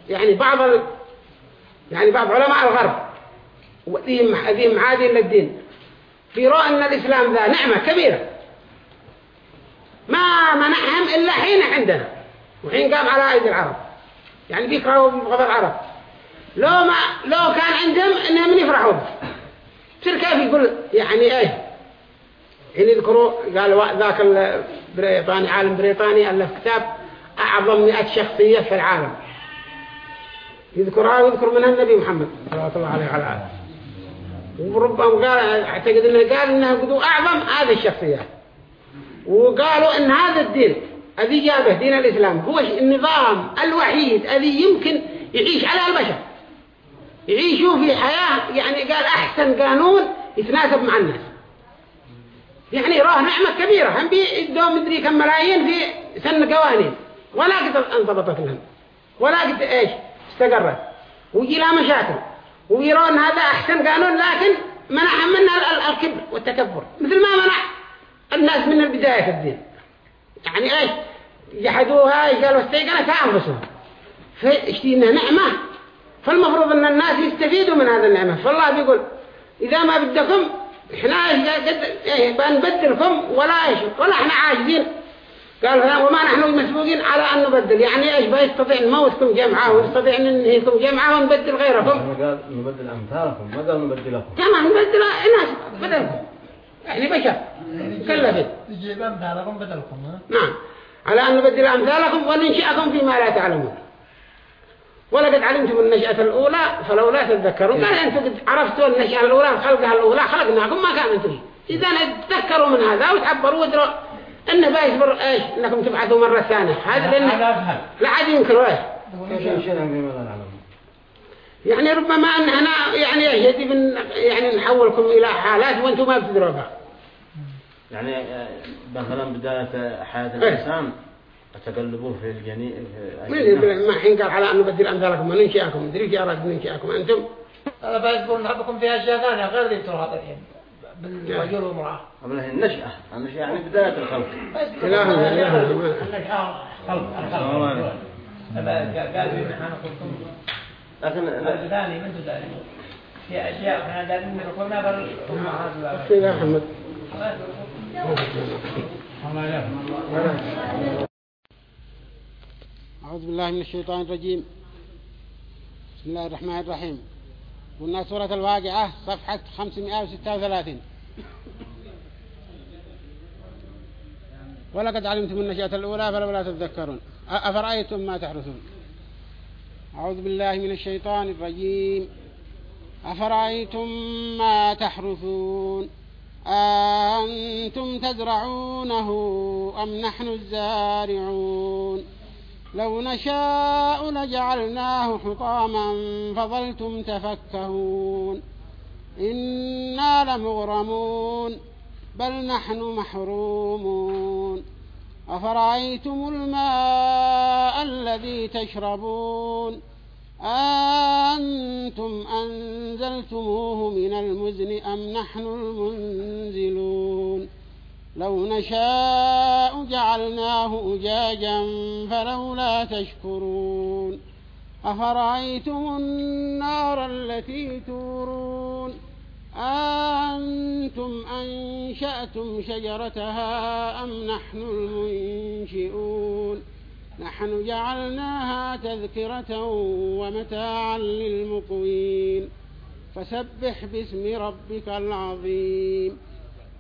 A: يعني بعض ال... يعني بعض علماء الغرب وذيهم ذيهم عادين للدين. في رأى أن الإسلام ذا نعمة كبيرة. ما منعهم إلا حين عندنا وحين قام على أيدي العرب. يعني بيكرهوا بغض العرب. لو ما لو كان عندهم إنهم يفرحوا به. تصير كيف يقول؟ يعني إيه؟ حين يذكروا قالوا ذاك البريطاني عالم بريطاني ألف كتاب أعظم مئة شخصية في العالم. يذكرها ويذكر منها النبي محمد. صلى الله عليه وعلى آله. وربما قال أعتقد إنه قال إنها قدو أعظم هذه الشخصيات وقالوا إن هذا الدين الذي جابه دين الإسلام هو النظام الوحيد الذي يمكن يعيش على البشر. يعيشوا في حياة يعني قال أحسن قانون يتناسب مع الناس. يعني راه نعمة كبيرة. هم بيدوا مدري كم ملايين في سن قوانين. ولا قد انضبطت لهم. ولا قد إيش؟ استقرت ويجي لها مشاكل. ويرون هذا أحسن قانون لكن منع منها ال- ال- الكبر والتكبر. مثل ما منع الناس من البداية في الدين. يعني إيش؟ جحدوها قالوا؟ استيقنت أنفسهم فاشتينا نعمة. فالمفروض أن الناس يستفيدوا من هذا النعمة. فالله بيقول إذا ما بدكم إحنا إيه بنبدلكم ولا إيش؟ ولا إحنا عاجزين. قال وما نحن مسبوقين على أن نبدل. يعني إيش بيستطيع نموتكم جمعة ونستطيع ننهيكم جمعة ونبدل غيركم؟
D: قال نبدل أمثالكم ما قال نبدلكم.
A: كما نبدل ناس بدلكم يعني بشر كلفت
C: تجيب أمثالكم بدلكم ها؟
A: نعم. على أن نبدل أمثالكم وننشئكم فيما لا تعلمون. ولقد علمتم النشأة الأولى فلولا تذكرون. قال أنتم قد عرفتوا النشأة الأولى خلقها الأولى خلقناكم ما كان أنتم إذا تذكروا من هذا وتعبروا وادروا أنه بيصبر إيش؟ أنكم تبعثوا مرة ثانية. هذا لأن
B: هذا أسهل
A: لا عاد ينكروا إيش؟ يعني ربما أن هنا يعني يجب أن يعني نحولكم إلى حالات وأنتم ما بتدروها
D: يعني آه، مثلا بداية حياة الإنسان تقلبوه في الجنين
A: من يدري ما حين قال على أن نبدل أمثالكم. وننشئكم مدري إيش أراد ننشئكم أنتم؟
C: هذا بيقول نحبكم في أشياء ثانية غير ذي ترى هذا الحين بالرجل والمرأة.
D: النشأة النشأة يعني بداية الخلق.
B: النشأة خلق الخلق
C: قال في نحن قلتم.
D: لكن
C: هذا ثاني من ثاني في أشياء إحنا دارين نقولنا بل
B: الله يفهم
A: أعوذ بالله من الشيطان الرجيم. بسم الله الرحمن الرحيم. قلنا سورة الواقعة صفحة 536 ولقد علمتم النشأة الأولى فلولا تذكرون. أفرأيتم ما تحرثون؟ أعوذ بالله من الشيطان الرجيم. أفرأيتم ما تحرثون؟ أنتم تزرعونه أم نحن الزارعون؟ لو نشاء لجعلناه حطاما فظلتم تفكهون. إنا لمغرمون بل نحن محرومون. أفرأيتم الماء الذي تشربون؟ أنتم أنزلتموه من المزن أم نحن المنزلون؟ لو نشاء جعلناه أجاجا فلولا تشكرون أفرأيتم النار التي تورون أنتم أنشأتم شجرتها أم نحن المنشئون نحن جعلناها تذكرة ومتاعا للمقوين فسبح باسم ربك العظيم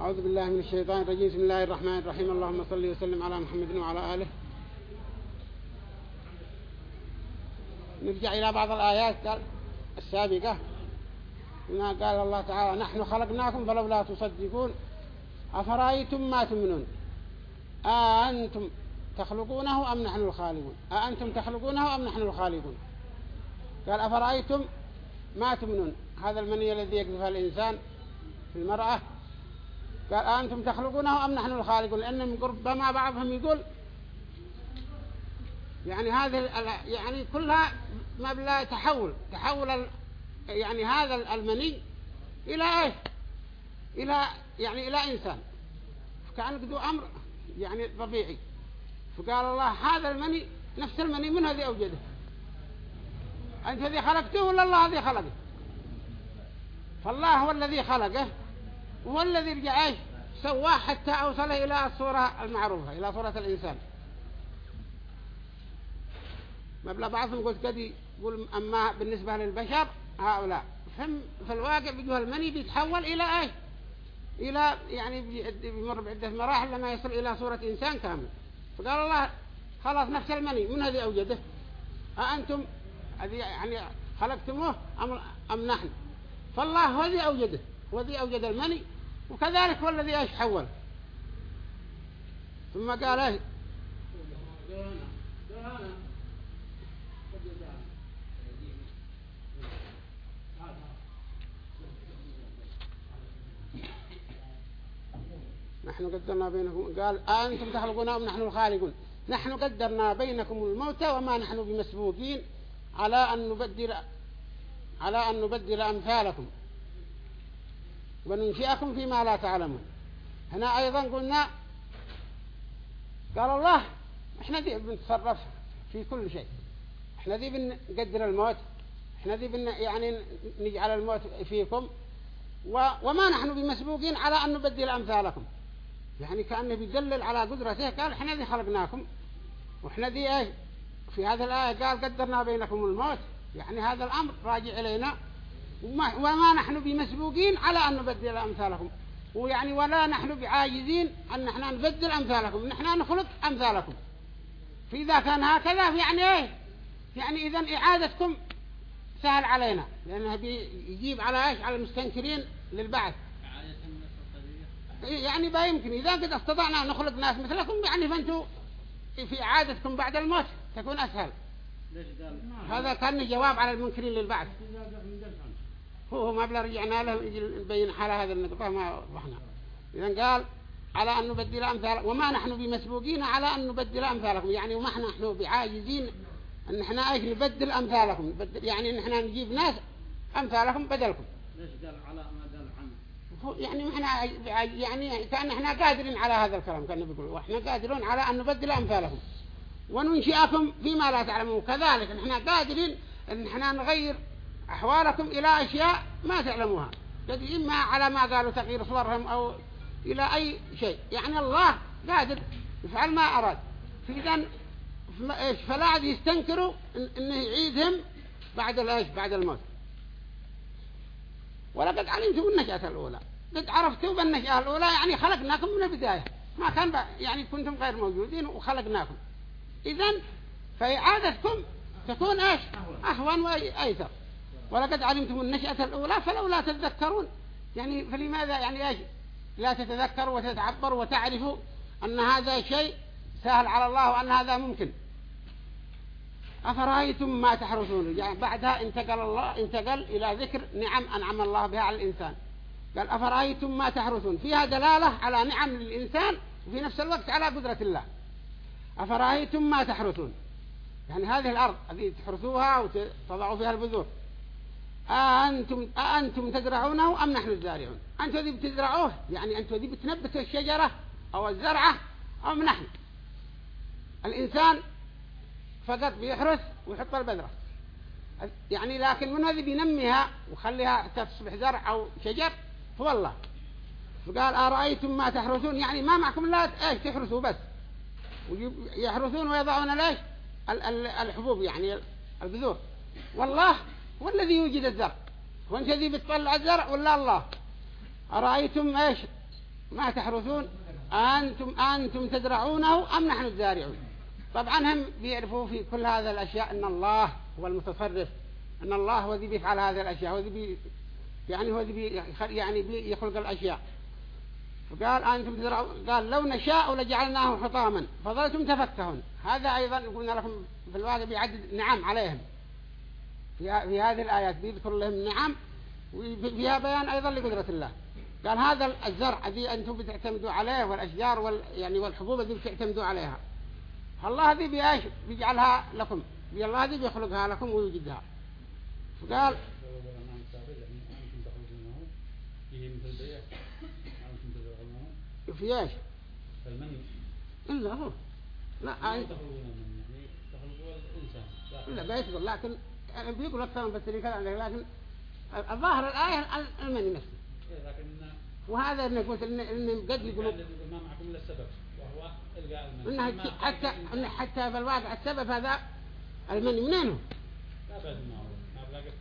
A: أعوذ بالله من الشيطان الرجيم. بسم الله الرحمن الرحيم. اللهم صل وسلم على محمد وعلى آله. نرجع إلى بعض الآيات السابقة. ما قال الله تعالى نحن خلقناكم فلولا تصدقون. أفرأيتم ما تمنون أأنتم تخلقونه أم نحن الخالقون؟ أأنتم تخلقونه أم نحن الخالقون؟ قال أفرأيتم ما تمنون هذا المني الذي يقذفها الإنسان في المرأة. قال أنتم تخلقونه أم نحن الخالقون؟ لأن ربما بعضهم يقول يعني هذه يعني كلها مبلغ تحول تحول يعني هذا المني إلى إيش؟ إلى يعني إلى إنسان. فكان قدو أمر يعني طبيعي. فقال الله هذا المني نفس المني من هذه أوجده؟ أنت الذي خلقته ولا الله الذي خلقه؟ فالله هو الذي خلقه. هو الذي رجع إيش؟ سواه حتى أوصله إلى الصورة المعروفة إلى صورة الإنسان. مبلغ بعضهم قلت قد يقول أما بالنسبة للبشر هؤلاء. فهم في الواقع بيجوه المني بيتحول إلى إيش؟ إلى يعني بيمر بعدة مراحل لما يصل إلى صورة إنسان كامل. فقال الله خلاص نفس المني من هذه أوجده؟ أأنتم يعني خلقتموه أم, أم نحن؟ فالله هو أوجده. هو أوجد المني وكذلك هو الذي إيش حول. ثم قال إيش؟ نحن قدرنا بينكم. قال أنتم تخلقون أم نحن الخالقون؟ نحن قدرنا بينكم الموت وما نحن بمسبوقين على أن نبدل على أن نبدل أمثالكم. وننشئكم فيما لا تعلمون. هنا أيضا قلنا قال الله إحنا دي بنتصرف في كل شيء. إحنا دي بنقدر الموت. إحنا دي بن يعني نجعل الموت فيكم. و وما نحن بمسبوقين على أن نبدل أمثالكم. يعني كأنه بيدلل على قدرته قال إحنا دي خلقناكم. وإحنا دي إيه في هذا الآية قال قدرنا بينكم الموت. يعني هذا الأمر راجع إلينا. وما, وما نحن بمسبوقين على أن نبدل أمثالكم. ويعني ولا نحن بعاجزين أن نحن نبدل أمثالكم. نحن نخلق أمثالكم. فإذا كان هكذا يعني إيه؟ يعني إذا إعادتكم سهل علينا. لأنه بيجيب على إيش؟ على المستنكرين للبعث. يعني با يمكن. إذا قد استطعنا أن نخلق ناس مثلكم يعني فأنتوا في إعادتكم بعد الموت تكون أسهل. هذا كان جواب على المنكرين للبعث. هو ما بلا رجعنا له نبين حال هذا النقطة ما وضحنا إذن قال على أن نبدل أمثال وما نحن بمسبوقين على أن نبدل أمثالكم. يعني وما نحن بعاجزين أن إحنا إيش نبدل أمثالكم. يعني ان إحنا نجيب ناس أمثالكم بدلكم.
B: ليش قال على ما قال عنه؟
A: يعني إحنا يعني كأن إحنا قادرين على هذا الكلام كان بيقول. وإحنا قادرون على أن نبدل أمثالكم. وننشئكم فيما لا تعلمون. كذلك إحنا قادرين أن إحنا نغير أحوالكم إلى أشياء ما تعلموها. قد إما على ما قالوا تغيير صورهم أو إلى أي شيء. يعني الله قادر يفعل ما أراد. فإذا فلا عاد يستنكروا إنه يعيدهم بعد الإيش بعد الموت. ولقد علمتم النشأة الأولى. قد عرفتوا بالنشأة الأولى يعني خلقناكم من البداية. ما كان يعني كنتم غير موجودين وخلقناكم. إذن فإعادتكم تكون إيش؟ أهون وأيسر ولقد علمتم النشأة الأولى فلولا تتذكرون. يعني فلماذا يعني إيش؟ لا تتذكروا وتتعبروا وتعرفوا أن هذا شيء سهل على الله وأن هذا ممكن. أفرأيتم ما تحرثون؟ يعني بعدها انتقل الله انتقل إلى ذكر نعم أنعم الله بها على الإنسان. قال أفرأيتم ما تحرثون؟ فيها دلالة على نعم للإنسان وفي نفس الوقت على قدرة الله. أفرأيتم ما تحرثون؟ يعني هذه الأرض التي تحرثوها وتضعوا فيها البذور. أأنتم, أأنتم تزرعونه أم نحن الزارعون؟ أنتم ذي بتزرعوه يعني أنتم ذي بتنبتوا الشجرة أو الزرعة أم نحن؟ الإنسان فقط بيحرث ويحط البذرة. يعني لكن من هذه بينميها وخليها تصبح زرع أو شجر؟ هو الله فقال أرأيتم ما تحرثون؟ يعني ما معكم لا إيش تحرثوا بس. يحرثون ويضعون ليش؟ الحبوب يعني البذور. والله هو الذي يوجد الزرع؟ هو انت الذي بتطلع الزرع ولا الله؟ أرأيتم إيش؟ ما تحرثون؟ أنتم, أنتم تزرعونه أم نحن الزارعون؟ طبعا هم بيعرفوا في كل هذه الأشياء أن الله هو المتصرف أن الله هو الذي بيفعل هذه الأشياء هو الذي يعني هو بي يعني بيخلق الأشياء. فقال أنتم تزرعوا قال لو نشاء لجعلناه حطاما. فظلتم تفكهون. هذا أيضا قلنا لكم في الواقع بيعدد نعم عليهم. في, هذه الآيات بيذكر لهم نعم وفيها بيان أيضا لقدرة الله. قال هذا الزرع الذي أنتم بتعتمدوا عليه والأشجار وال يعني والحبوب الذي بتعتمدوا عليها الله هذه بيعيش بيجعلها لكم الله هذه بيخلقها لكم ويوجدها. فقال في إيش؟ إلا هو. لا يعني لا. بيشغل لكن يعني بيقول أكثر من بس لكن الظاهر الآية المني نفسه إيه، وهذا اللي قلت ان قد يقولوا ما معكم الا السبب وهو إلقاء المني. حتى إن حتى في الواقع السبب. هذا المني منين لا بعد ما هو. ما بلاقيت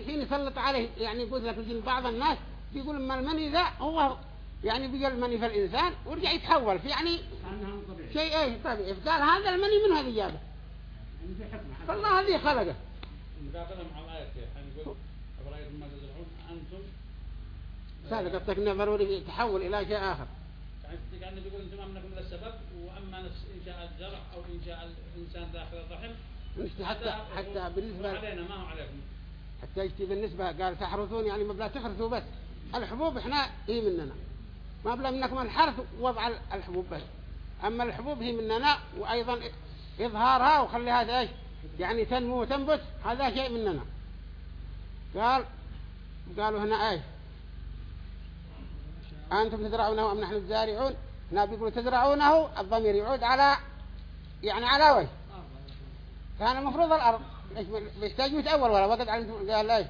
A: الحين يسلط عليه يعني يقول لك بعض الناس بيقول اما المني ذا هو يعني بيقول المني في الإنسان ورجع يتحول في يعني شيء إيه طبيعي. قال هذا المني من هذه جابه فالله هذه خلقه. مقابلة مع الآية يعني يقول أفرأيتم ما تزرعون سابق قصدك انه ضروري يتحول إلى شيء آخر.
B: يعني بيقول أنتم امنكم للسبب وأما انشاء الزرع أو انشاء الإنسان داخل الرحم
A: حتى حتى بالنسبة
B: علينا ما هو عليكم.
A: حتى يجي بالنسبة قال تحرثون يعني ما بلا تحرثوا بس. الحبوب إحنا هي مننا. ما بلا منكم الحرث وضع الحبوب بس. أما الحبوب هي مننا وأيضا إظهارها وخليها إيش؟ يعني تنمو وتنبت هذا شيء مننا. قال قالوا هنا إيش أنتم تزرعونه أم نحن الزارعون؟ هنا بيقولوا تزرعونه الضمير يعود على يعني على وجه. كان المفروض الأرض بيحتاج أول ولا وقت علمتم قال ليش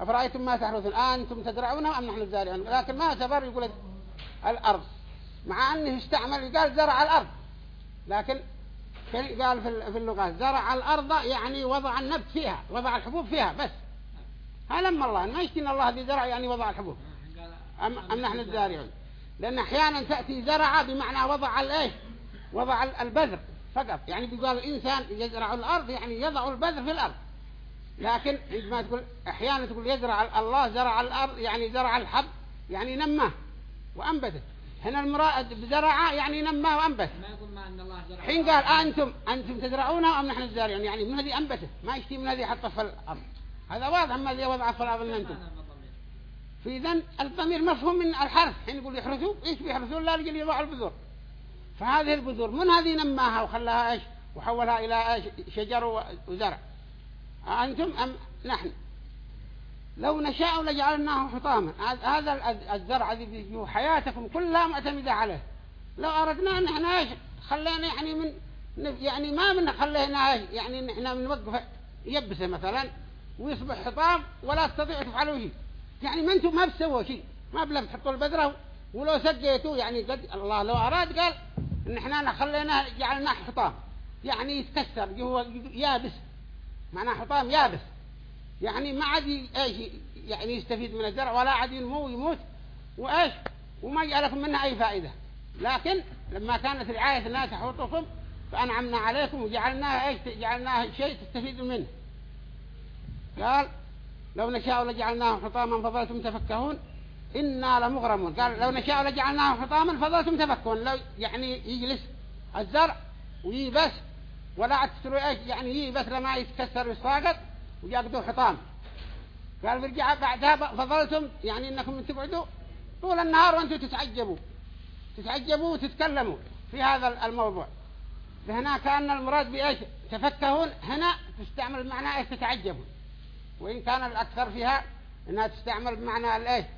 A: أفرأيتم ما تحرثون؟ أنتم تزرعونه أم نحن الزارعون؟ لكن ما اعتبر يقول الأرض. مع أنه استعمل قال زرع الأرض. لكن قال في اللغة زرع الأرض يعني وضع النبت فيها وضع الحبوب فيها بس. هذا لما الله ما يشتين الله ذي زرع يعني وضع الحبوب. أم, أم نحن الزارعون. لأن أحيانا تأتي زرع بمعنى وضع الإيش وضع البذر فقط. يعني بيقول الإنسان يزرع الأرض يعني يضع البذر في الأرض. لكن عندما تقول أحيانا تقول يزرع الله زرع الأرض يعني زرع الحب يعني نماه وأنبته هنا المراد بزرع يعني نماه وأنبت ما يقول ما أن الله زرع حين قال أنتم أنتم تزرعونه أم نحن الزارعون؟ يعني من هذه أنبته ما يشتي من هذه حطه في الأرض. هذا واضح ما الذي وضع في الأرض أنتم. في ذن الضمير مفهوم من الحرث حين يقول يحرثوا إيش بيحرثوا لا رجل يضع البذور. فهذه البذور من هذه نماها وخلاها إيش؟ وحولها إلى إيش؟ شجر وزرع. أنتم أم نحن؟ لو نشاء لجعلناه حطاما. هذا الزرع الذي حياتكم كلها معتمدة عليه. لو أردنا أن إحنا خلينا يعني من يعني ما من خلينا يعني إحنا من وقف يبسه مثلا ويصبح حطام ولا تستطيع تفعلوا شيء. يعني ما أنتم ما بتسووا شيء. ما بلا تحطوا البذرة ولو سقيتوا يعني قد الله لو أراد قال إن إحنا خلينا جعلناه حطام. يعني يتكسر هو يابس. معناه حطام يابس. يعني ما عاد إيش يعني يستفيد من الزرع ولا عاد ينمو ويموت. وإيش؟ وما جعلكم منها أي فائدة. لكن لما كانت رعاية الناس تحوطكم فأنعمنا عليكم وجعلناها إيش؟ جعلناها شيء تستفيدوا منه. قال لو نشاء لجعلناه حطاما فظلتم تفكهون. إنا لمغرمون. قال لو نشاء لجعلناه حطاما فظلتم تفكهون. لو يعني يجلس الزرع ويبس ولا تستروا إيش؟ يعني يبس لما يتكسر ويساقط ويأخذوا حطام قال برجع بعدها فظلتم يعني إنكم تبعدوا. طول النهار وأنتم تتعجبوا. تتعجبوا وتتكلموا في هذا الموضوع. فهنا كأن المراد بإيش؟ تفكهون. هنا تستعمل معنى إيش؟ تتعجبوا وإن كان الأكثر فيها أنها تستعمل بمعنى الإيه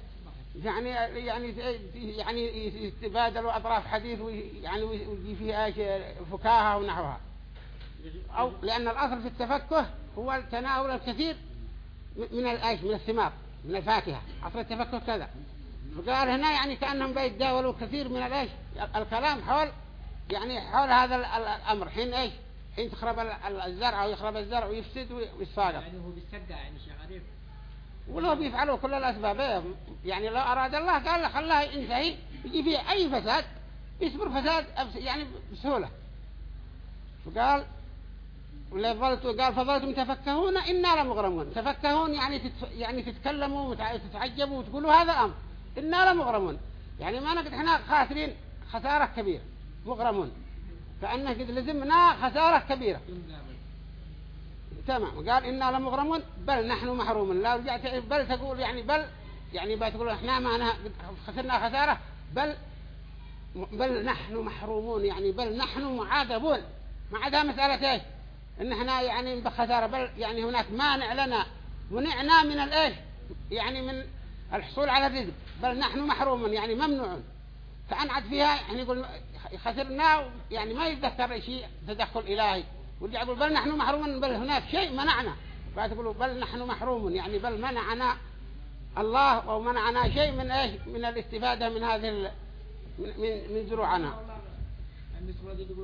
A: يعني يعني يعني يتبادلوا أطراف حديث ويعني ويجي فيها فكاهة ونحوها. أو لأن الأصل في التفكه هو تناول الكثير من الأيش؟ من الثمار من الفاكهة. أصل التفكه كذا. فقال هنا يعني كأنهم بيتداولوا كثير من الأيش؟ الكلام حول يعني حول هذا الأمر. حين إيش؟ حين تخرب الزرع ويخرب الزرع ويفسد ويصادق
C: يعني هو بيستقع يعني شيء غريب.
A: ولو بيفعلوا كل الأسباب. يعني لو أراد الله قال له خلاه ينتهي يجي فيه أي فساد يصبر فساد يعني بسهولة. فقال ولا ظلت قال فظلتم تفكهون إنا لمغرمون تفكهون يعني تتف... يعني تتكلموا وتتعجبوا وتقولوا هذا الأمر إنا لمغرمون يعني ما نقد إحنا خاسرين خسارة كبيرة. مغرمون. كأنه قد لزمنا خسارة كبيرة. تمام. قال إنا لمغرمون بل نحن محرومون. لا رجعت بل تقول يعني بل يعني بتقول إحنا ما خسرنا خسارة. بل بل نحن محرومون. يعني بل نحن معاذبون. ما عدا مسألة إيش؟ إن إحنا يعني بخسارة بل يعني هناك مانع لنا منعنا من الإيش؟ يعني من الحصول على الرزق. بل نحن محرومون يعني ممنوعون. فأنعد فيها يعني يقول خسرنا يعني ما يتذكر شيء تدخل إلهي. ورجع يقول بل نحن محرومون بل هناك شيء منعنا. بعد يقولوا بل نحن محرومون يعني بل منعنا الله أو منعنا شيء من إيش؟ من الاستفادة من هذه من, من زروعنا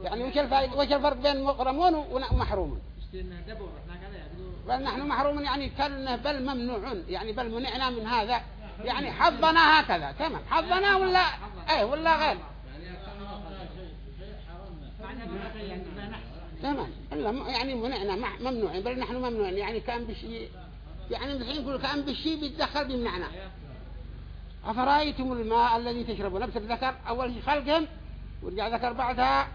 A: يعني وش الفائدة وش الفرق بين مغرمون ومحرومون بل نحن محرومون يعني كان بل ممنوعون. يعني بل منعنا من هذا. يعني حظنا هكذا. تمام. حظنا ولا إيه ولا غير؟ تمام. إلا يعني منعنا ممنوعين. بل نحن ممنوعين. يعني كأن بشيء يعني الحين يقول كأن بالشيء بيتدخل بيمنعنا أفرأيتم الماء الذي تشربون؟ نفس ذكر أول شيء خلقهم ورجع ذكر بعدها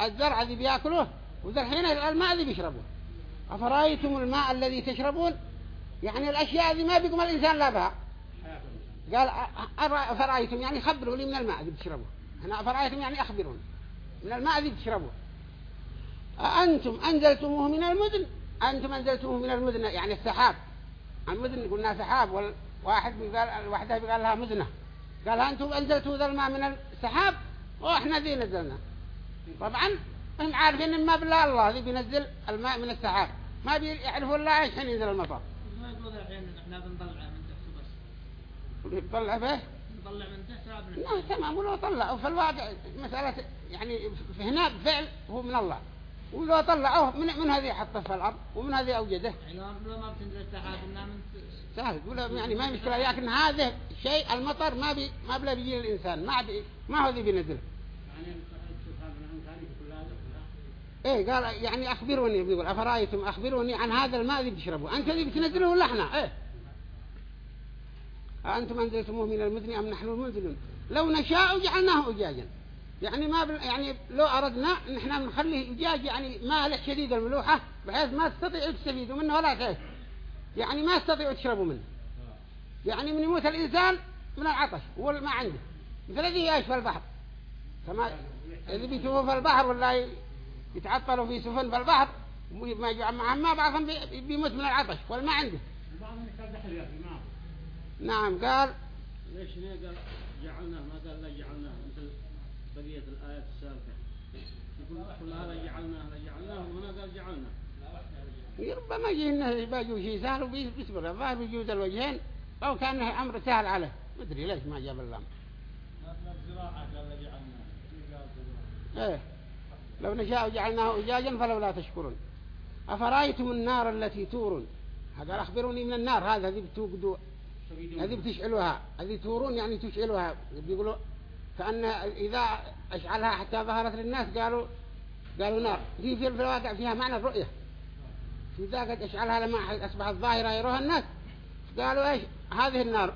A: الزرع الذي بياكله الحين الماء الذي بيشربوه أفرأيتم الماء الذي تشربون؟ يعني الأشياء هذه ما بيقوم الإنسان لا بها. قال أفرأيتم يعني خبروا لي من الماء الذي بتشربوه هنا أفرأيتم يعني أخبرون من الماء الذي بتشربوه أنتم أنزلتموه من المدن؟ أنتم أنزلتموه من المدن يعني السحاب. المدن قلنا سحاب والواحد قال الوحدة قال لها مدنة. قال أنتم أنزلتوا ذا الماء من السحاب؟ وإحنا ذي نزلنا. طبعا هم عارفين إن ما بالله الله ذي بينزل الماء من السحاب. ما بيعرفوا الله إيش حين ينزل المطر.
B: ما يقولوا الحين إحنا بنطلع من تحت بس.
A: بيطلع به
B: نطلع من تحت
A: لا تمام ولو طلعوا في الواقع مسألة يعني هنا فعل هو من الله. ولو طلعوه من من هذه حطه في الأرض ومن هذه أوجده.
B: يعني لو ما بتنزل السحاب إنها من
A: سهل. ولا يعني ما مشكلة لكن هذا شيء المطر ما بي ما بلا بيجي الإنسان ما بي ما هو ذي بينزل
B: يعني
A: إيه قال يعني أخبروني بيقول أفرأيتم أخبروني عن هذا الماء اللي بتشربوه أنت اللي بتنزله ولا إحنا؟ إيه. أنتم أنزلتموه من المدن أم نحن المنزلون؟ لو نشاء جعلناه أجاجا. يعني ما بل يعني لو أردنا أن إحنا نخليه أجاج يعني مالح شديد الملوحة بحيث ما تستطيعوا تستفيدوا منه ولا تعيش يعني ما يستطيعوا تشربوا منه. يعني من يموت الإنسان من العطش هو ما عنده. مثل الذي يعيش في البحر. كما اللي بيشوفوا في البحر ولا يتعطلوا في سفن في البحر ما يجوا معهم ما بعضهم بيموت من العطش ولا ما عنده. نعم قال
D: ليش قال جعلنا ما قال لا جعلنا مثل بقية الآيات السابقة. يقول كل هذا جعلناه جعلناه وهنا قال جعلنا
A: ربما يجي انه باجوا شيء سهل وبيصبر الظاهر بيجوز الوجهين أو كان أمر سهل عليه. ما أدري ليش ما جاب اللام. إيه. لو نشاء جعلناه اجاجا فلولا تشكرون. أفرأيتم النار التي تورون؟ هذا أخبروني من النار. هذا هذه بتوقدوا. هذه بتشعلوها. هذه تورون يعني تشعلوها. بيقولوا كأن إذا أشعلها حتى ظهرت للناس قالوا قالوا نار. في في الواقع فيها معنى الرؤية. في ذاك أشعلها لما أصبحت ظاهرة يروها الناس. قالوا إيش؟ هذه النار.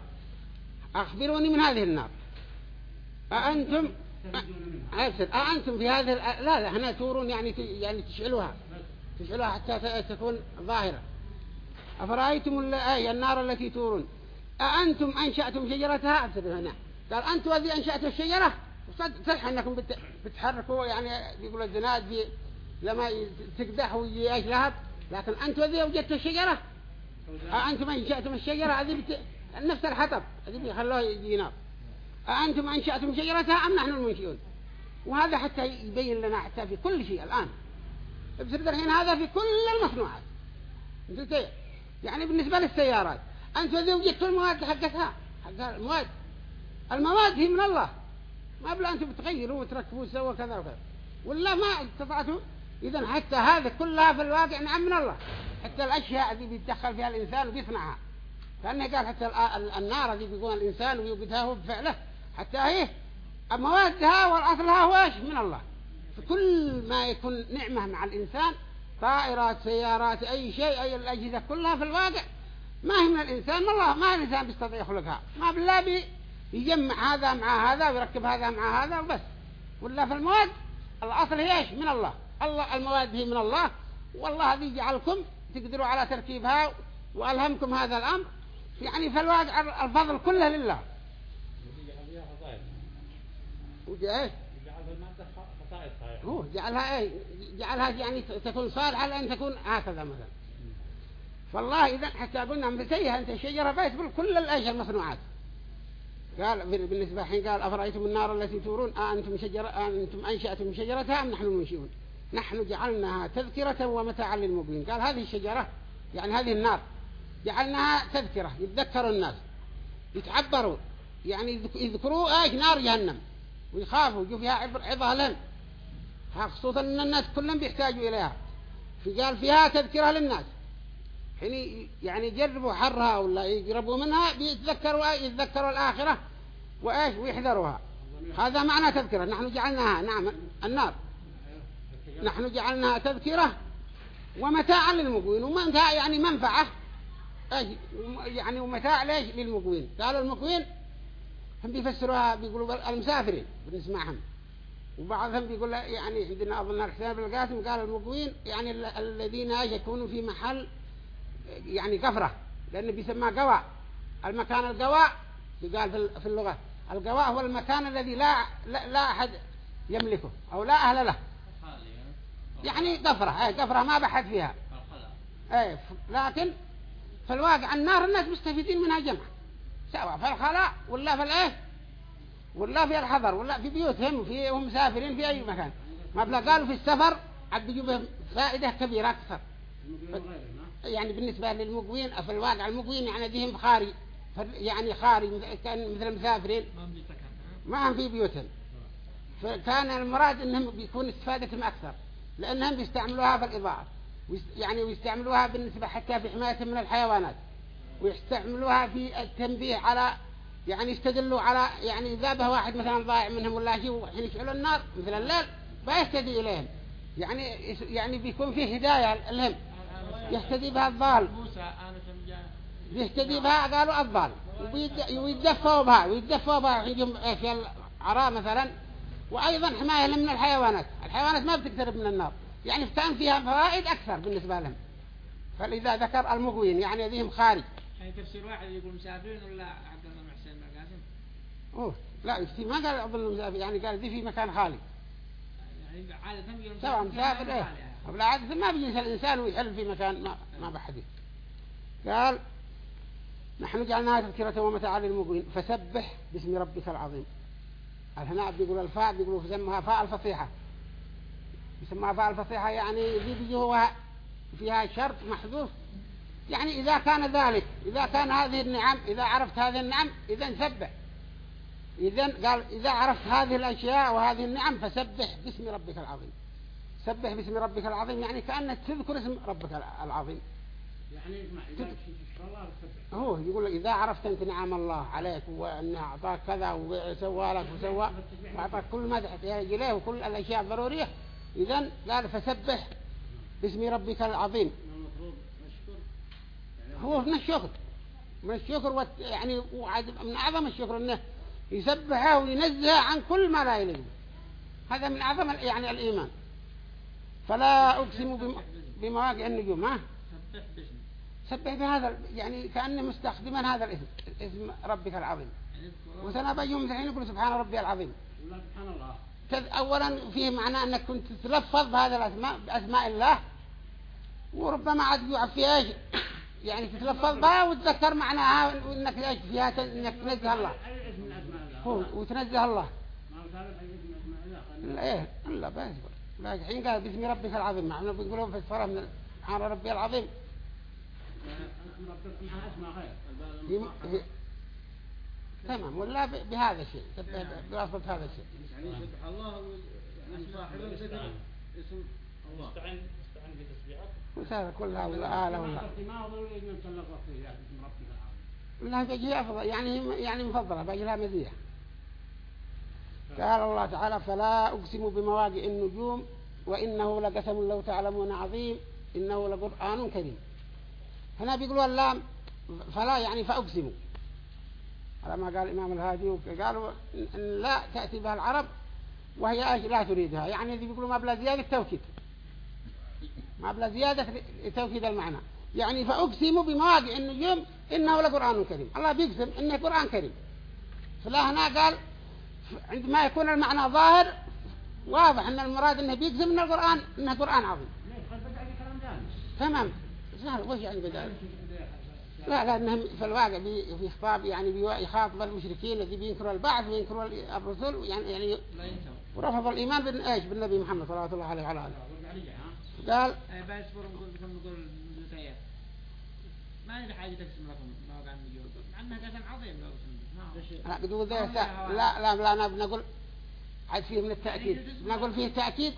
A: أخبروني من هذه النار. أأنتم أفسد أأنتم في هذه لا لا هنا تورون يعني يعني تشعلوها. تشعلوها حتى تكون ظاهرة. أفرأيتم النار التي تورون. أأنتم أنشأتم شجرتها؟ أفسد هنا. قال أنتم الذي أنشأتوا الشجرة؟ صح أنكم بتحركوا يعني يقول الزناد لما تقدح ويجي لهب لكن أنتم الذي أوجدتوا الشجرة؟ أأنتم أنشأتم الشجرة. هذه بت... نفس الحطب. هذه بيخلوها يجي نار. أأنتم أنشأتم شجرتها أم نحن المنشئون؟ وهذا حتى يبين لنا حتى في كل شيء الآن. بصير الحين هذا في كل المصنوعات. يعني بالنسبة للسيارات أنتم الذي وجدتوا المواد حقتها حق المواد. المواد هي من الله. ما بلا أنتم بتغيروا وتركبوا سوا كذا وكذا. ولا ما استطعتوا؟ إذا حتى هذا كلها في الواقع نعم من الله. حتى الأشياء اللي بيتدخل فيها الإنسان وبيصنعها كأنه قال حتى النار اللي بيقوم الإنسان ويوقدها هو بفعله. حتى هي موادها والأصلها هو إيش من الله. فكل ما يكون نعمة مع الإنسان طائرات سيارات أي شيء أي الأجهزة كلها في الواقع ما هي من الإنسان. والله ما الإنسان بيستطيع يخلقها. ما بالله بي يجمع هذا مع هذا ويركب هذا مع هذا وبس. ولا في المواد؟ الأصل هي إيش؟ من الله. الله المواد هي من الله. والله هذه جعلكم تقدروا على تركيبها وألهمكم هذا الأمر. يعني في الواقع الفضل كله لله. وجاء إيش هو جعلها إيه؟ جعلها يعني تكون صالحة لأن تكون هكذا مثلا. فالله إذا حتى قلنا مثليها أنت شجرة بيت كل الأشياء المصنوعات قال بالنسبة حين قال أفرأيتم النار التي تورون؟ أنتم, شجرة أنتم أنشأتم شجرتها أم نحن المنشئون نحن جعلناها تذكرة ومتاعا للمبين قال هذه الشجرة يعني هذه النار جعلناها تذكرة يتذكروا الناس يتعبروا يعني يذكروا إيش؟ نار جهنم. ويخافوا يجوا فيها عظة لهم خصوصا إن الناس كلهم بيحتاجوا إليها. فقال فيها تذكرة للناس. حين يعني يجربوا حرها ولا يقربوا منها بيتذكروا يتذكروا الآخرة وإيش؟ ويحذروها. هذا معنى تذكرة. نحن جعلناها نعم النار. نحن جعلناها تذكرة ومتاعا للمقوين. ومتاع يعني منفعة. يعني ومتاع ليش؟ للمقوين. قالوا المقوين هم بيفسروها بيقولوا المسافرين بنسمعهم وبعضهم بيقول يعني عندنا أظن الحسين بالقاسم قال المقوين يعني الذين يكونوا في محل يعني قفرة لأنه بيسمى قواء المكان القواء يقال في اللغة. القواء هو المكان الذي لا, لا, لا أحد يملكه أو لا أهل له. يعني قفرة اي قفرة ما بحث فيها. اي لكن في الواقع النار الناس مستفيدين منها جمع سواء في الخلاء ولا في الإيه؟ ولا في الحضر ولا في بيوتهم في هم مسافرين في أي مكان. ما قالوا في السفر عاد بيجوا فائدة كبيرة أكثر. يعني بالنسبة للمقوين في الواقع المقوين يعني ديهم خاري يعني خاري كان مثل المسافرين. ما هم في بيوتهم. فكان المراد إنهم بيكون استفادتهم أكثر لأنهم بيستعملوها في الإضاءة يعني ويستعملوها بالنسبة حتى في حمايتهم من الحيوانات. ويستعملوها في التنبيه على يعني يستدلوا على يعني إذا به واحد مثلا ضايع منهم ولا شيء وحين يشعلوا النار مثل الليل بيهتدي إليهم. يعني يعني بيكون فيه هداية لهم. يهتدي بها الضال. يهتدي بها قالوا الضال. ويتدفوا بها ويتدفوا بها يجيهم في العراء مثلا. وأيضا حماية من الحيوانات. الحيوانات ما بتقترب من النار. يعني كان فيها فوائد أكثر بالنسبة لهم. فلذا ذكر المغوين يعني ذيهم خارج
C: يعني تفسير واحد يقول مسافرين ولا عبد الله محسن مقاسم
A: أوه لا يفتي ما قال أظن مسافر يعني قال ذي في مكان خالي.
C: يعني عادة
A: سواء مسافر إيه. ولا عادة ما بيجلس الإنسان ويحل في مكان ما ما بحدث قال نحن جعلناها تذكرة ومتاعا للمقوين فسبح باسم ربك العظيم. الهناء بيقول الفاء بيقولوا فسمها فاء الفصيحة. بيسموها فاء الفصيحة يعني ذي بيجوها فيها شرط محذوف يعني إذا كان ذلك إذا كان هذه النعم إذا عرفت هذه النعم إذا سبح. إذا قال إذا عرفت هذه الأشياء وهذه النعم فسبح باسم ربك العظيم. سبح باسم ربك العظيم يعني كأنك تذكر اسم ربك العظيم.
D: يعني
A: هو يقول إذا عرفت أنت نعم الله عليك وأنه أعطاك كذا وسوى لك وسوى وأعطاك كل ما تحتاج إليه وكل الأشياء الضرورية إذا قال فسبح باسم ربك العظيم. هو من الشكر. من الشكر. يعني من أعظم الشكر أنه يسبحه وينزه عن كل ما لا يليه هذا من أعظم يعني الإيمان. فلا أقسم بم... بمواقع النجوم ها؟ سبح بهذا يعني كأنه مستخدما هذا الاسم اسم ربك العظيم. وسنبيهم الحين يقول سبحان ربي العظيم.
D: سبحان الله
A: أولا فيه معنى أنك كنت تتلفظ بهذا الأسماء بأسماء الله. وربما عاد يقع فيها إيش؟ يعني تتلفظ بها وتذكر معناها وانك إيش فيها إنك تنزه الله. وتنزه الله. لا إيه لا بس. الحين قال باسم ربك العظيم. معنا بيقولوا في الصلاة من سبحان ربي العظيم. تمام ولا بهذا الشيء بواسطة هذا الشيء.
D: يعني سبح الله يعني اسم الله.
A: وسهل كلها ولا آلة ولا
D: ما ضروري ان نتلقى فيه اسم ربك العظيم
A: لا بيجي أفضل يعني يعني مفضلة بيجي لها مزية قال الله تعالى فلا أقسم بمواقع النجوم وإنه لقسم لو تعلمون عظيم إنه لقرآن كريم. هنا بيقولوا اللام فلا يعني فأقسموا. على ما قال الإمام الهادي قالوا إن لا تأتي بها العرب وهي لا تريدها. يعني بيقولوا ما بلا زيادة توكيد ما بلا زيادة توكيد المعنى. يعني فأقسم بمواقع النجوم إنه لقرآن كريم. الله بيقسم إنه قرآن كريم. فلا هنا قال عندما يكون المعنى ظاهر واضح أن المراد إنه بيقسم من القرآن إنه قرآن عظيم. تمام. سهل وش يعني بدأ لا لا إنهم في الواقع بي في خطاب يعني بيخاطب المشركين الذي بينكروا البعث وينكروا الرسل يعني يعني ورفض الإيمان بالنبي محمد صلى الله عليه وعلى آله قال
C: بس فرم نقول نقول نتيار ما عندي حاجة تقسم ما وقع النجوم مع أنها قسم عظيم لو قسم
A: لا بيقول ذا لا لا لا أنا بنقول عاد فيه من التأكيد. بنقول فيه تأكيد.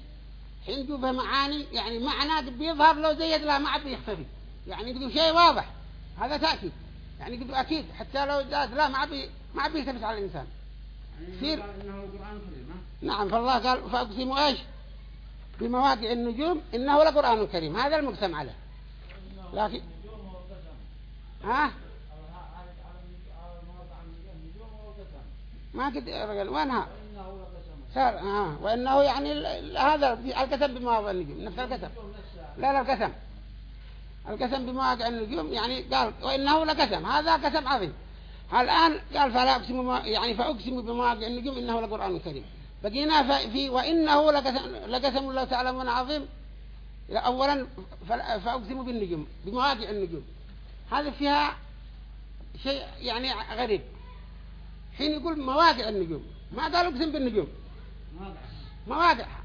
A: حين جوبه معاني يعني معنى بيظهر لو زيد لا ما عاد بيختفي. يعني يقولوا شيء واضح. هذا تأكيد. يعني يقولوا أكيد. حتى لو زاد لا ما عاد ما عاد بيثبت على الإنسان.
D: يعني
A: كثير. نعم فالله قال فأقسم إيش؟ بمواقع النجوم إنه لقرآن كريم هذا المقسم عليه لكن ها؟ ما قد رجل وينها صار ها وإنه يعني هذا القسم بمواقع النجوم نفس القسم. لا لا القسم. القسم بمواقع النجوم يعني قال وإنه لقسم هذا قسم عظيم. الآن قال فلا أقسم يعني فأقسم بمواقع النجوم إنه لقرآن كريم. بقينا في وإنه لقسم, الله تعلمون عظيم. أولا فأقسم بالنجوم بمواقع النجوم. هذا فيها شيء يعني غريب. حين يقول مواقع النجوم ما قال أقسم بالنجوم؟ مواقعها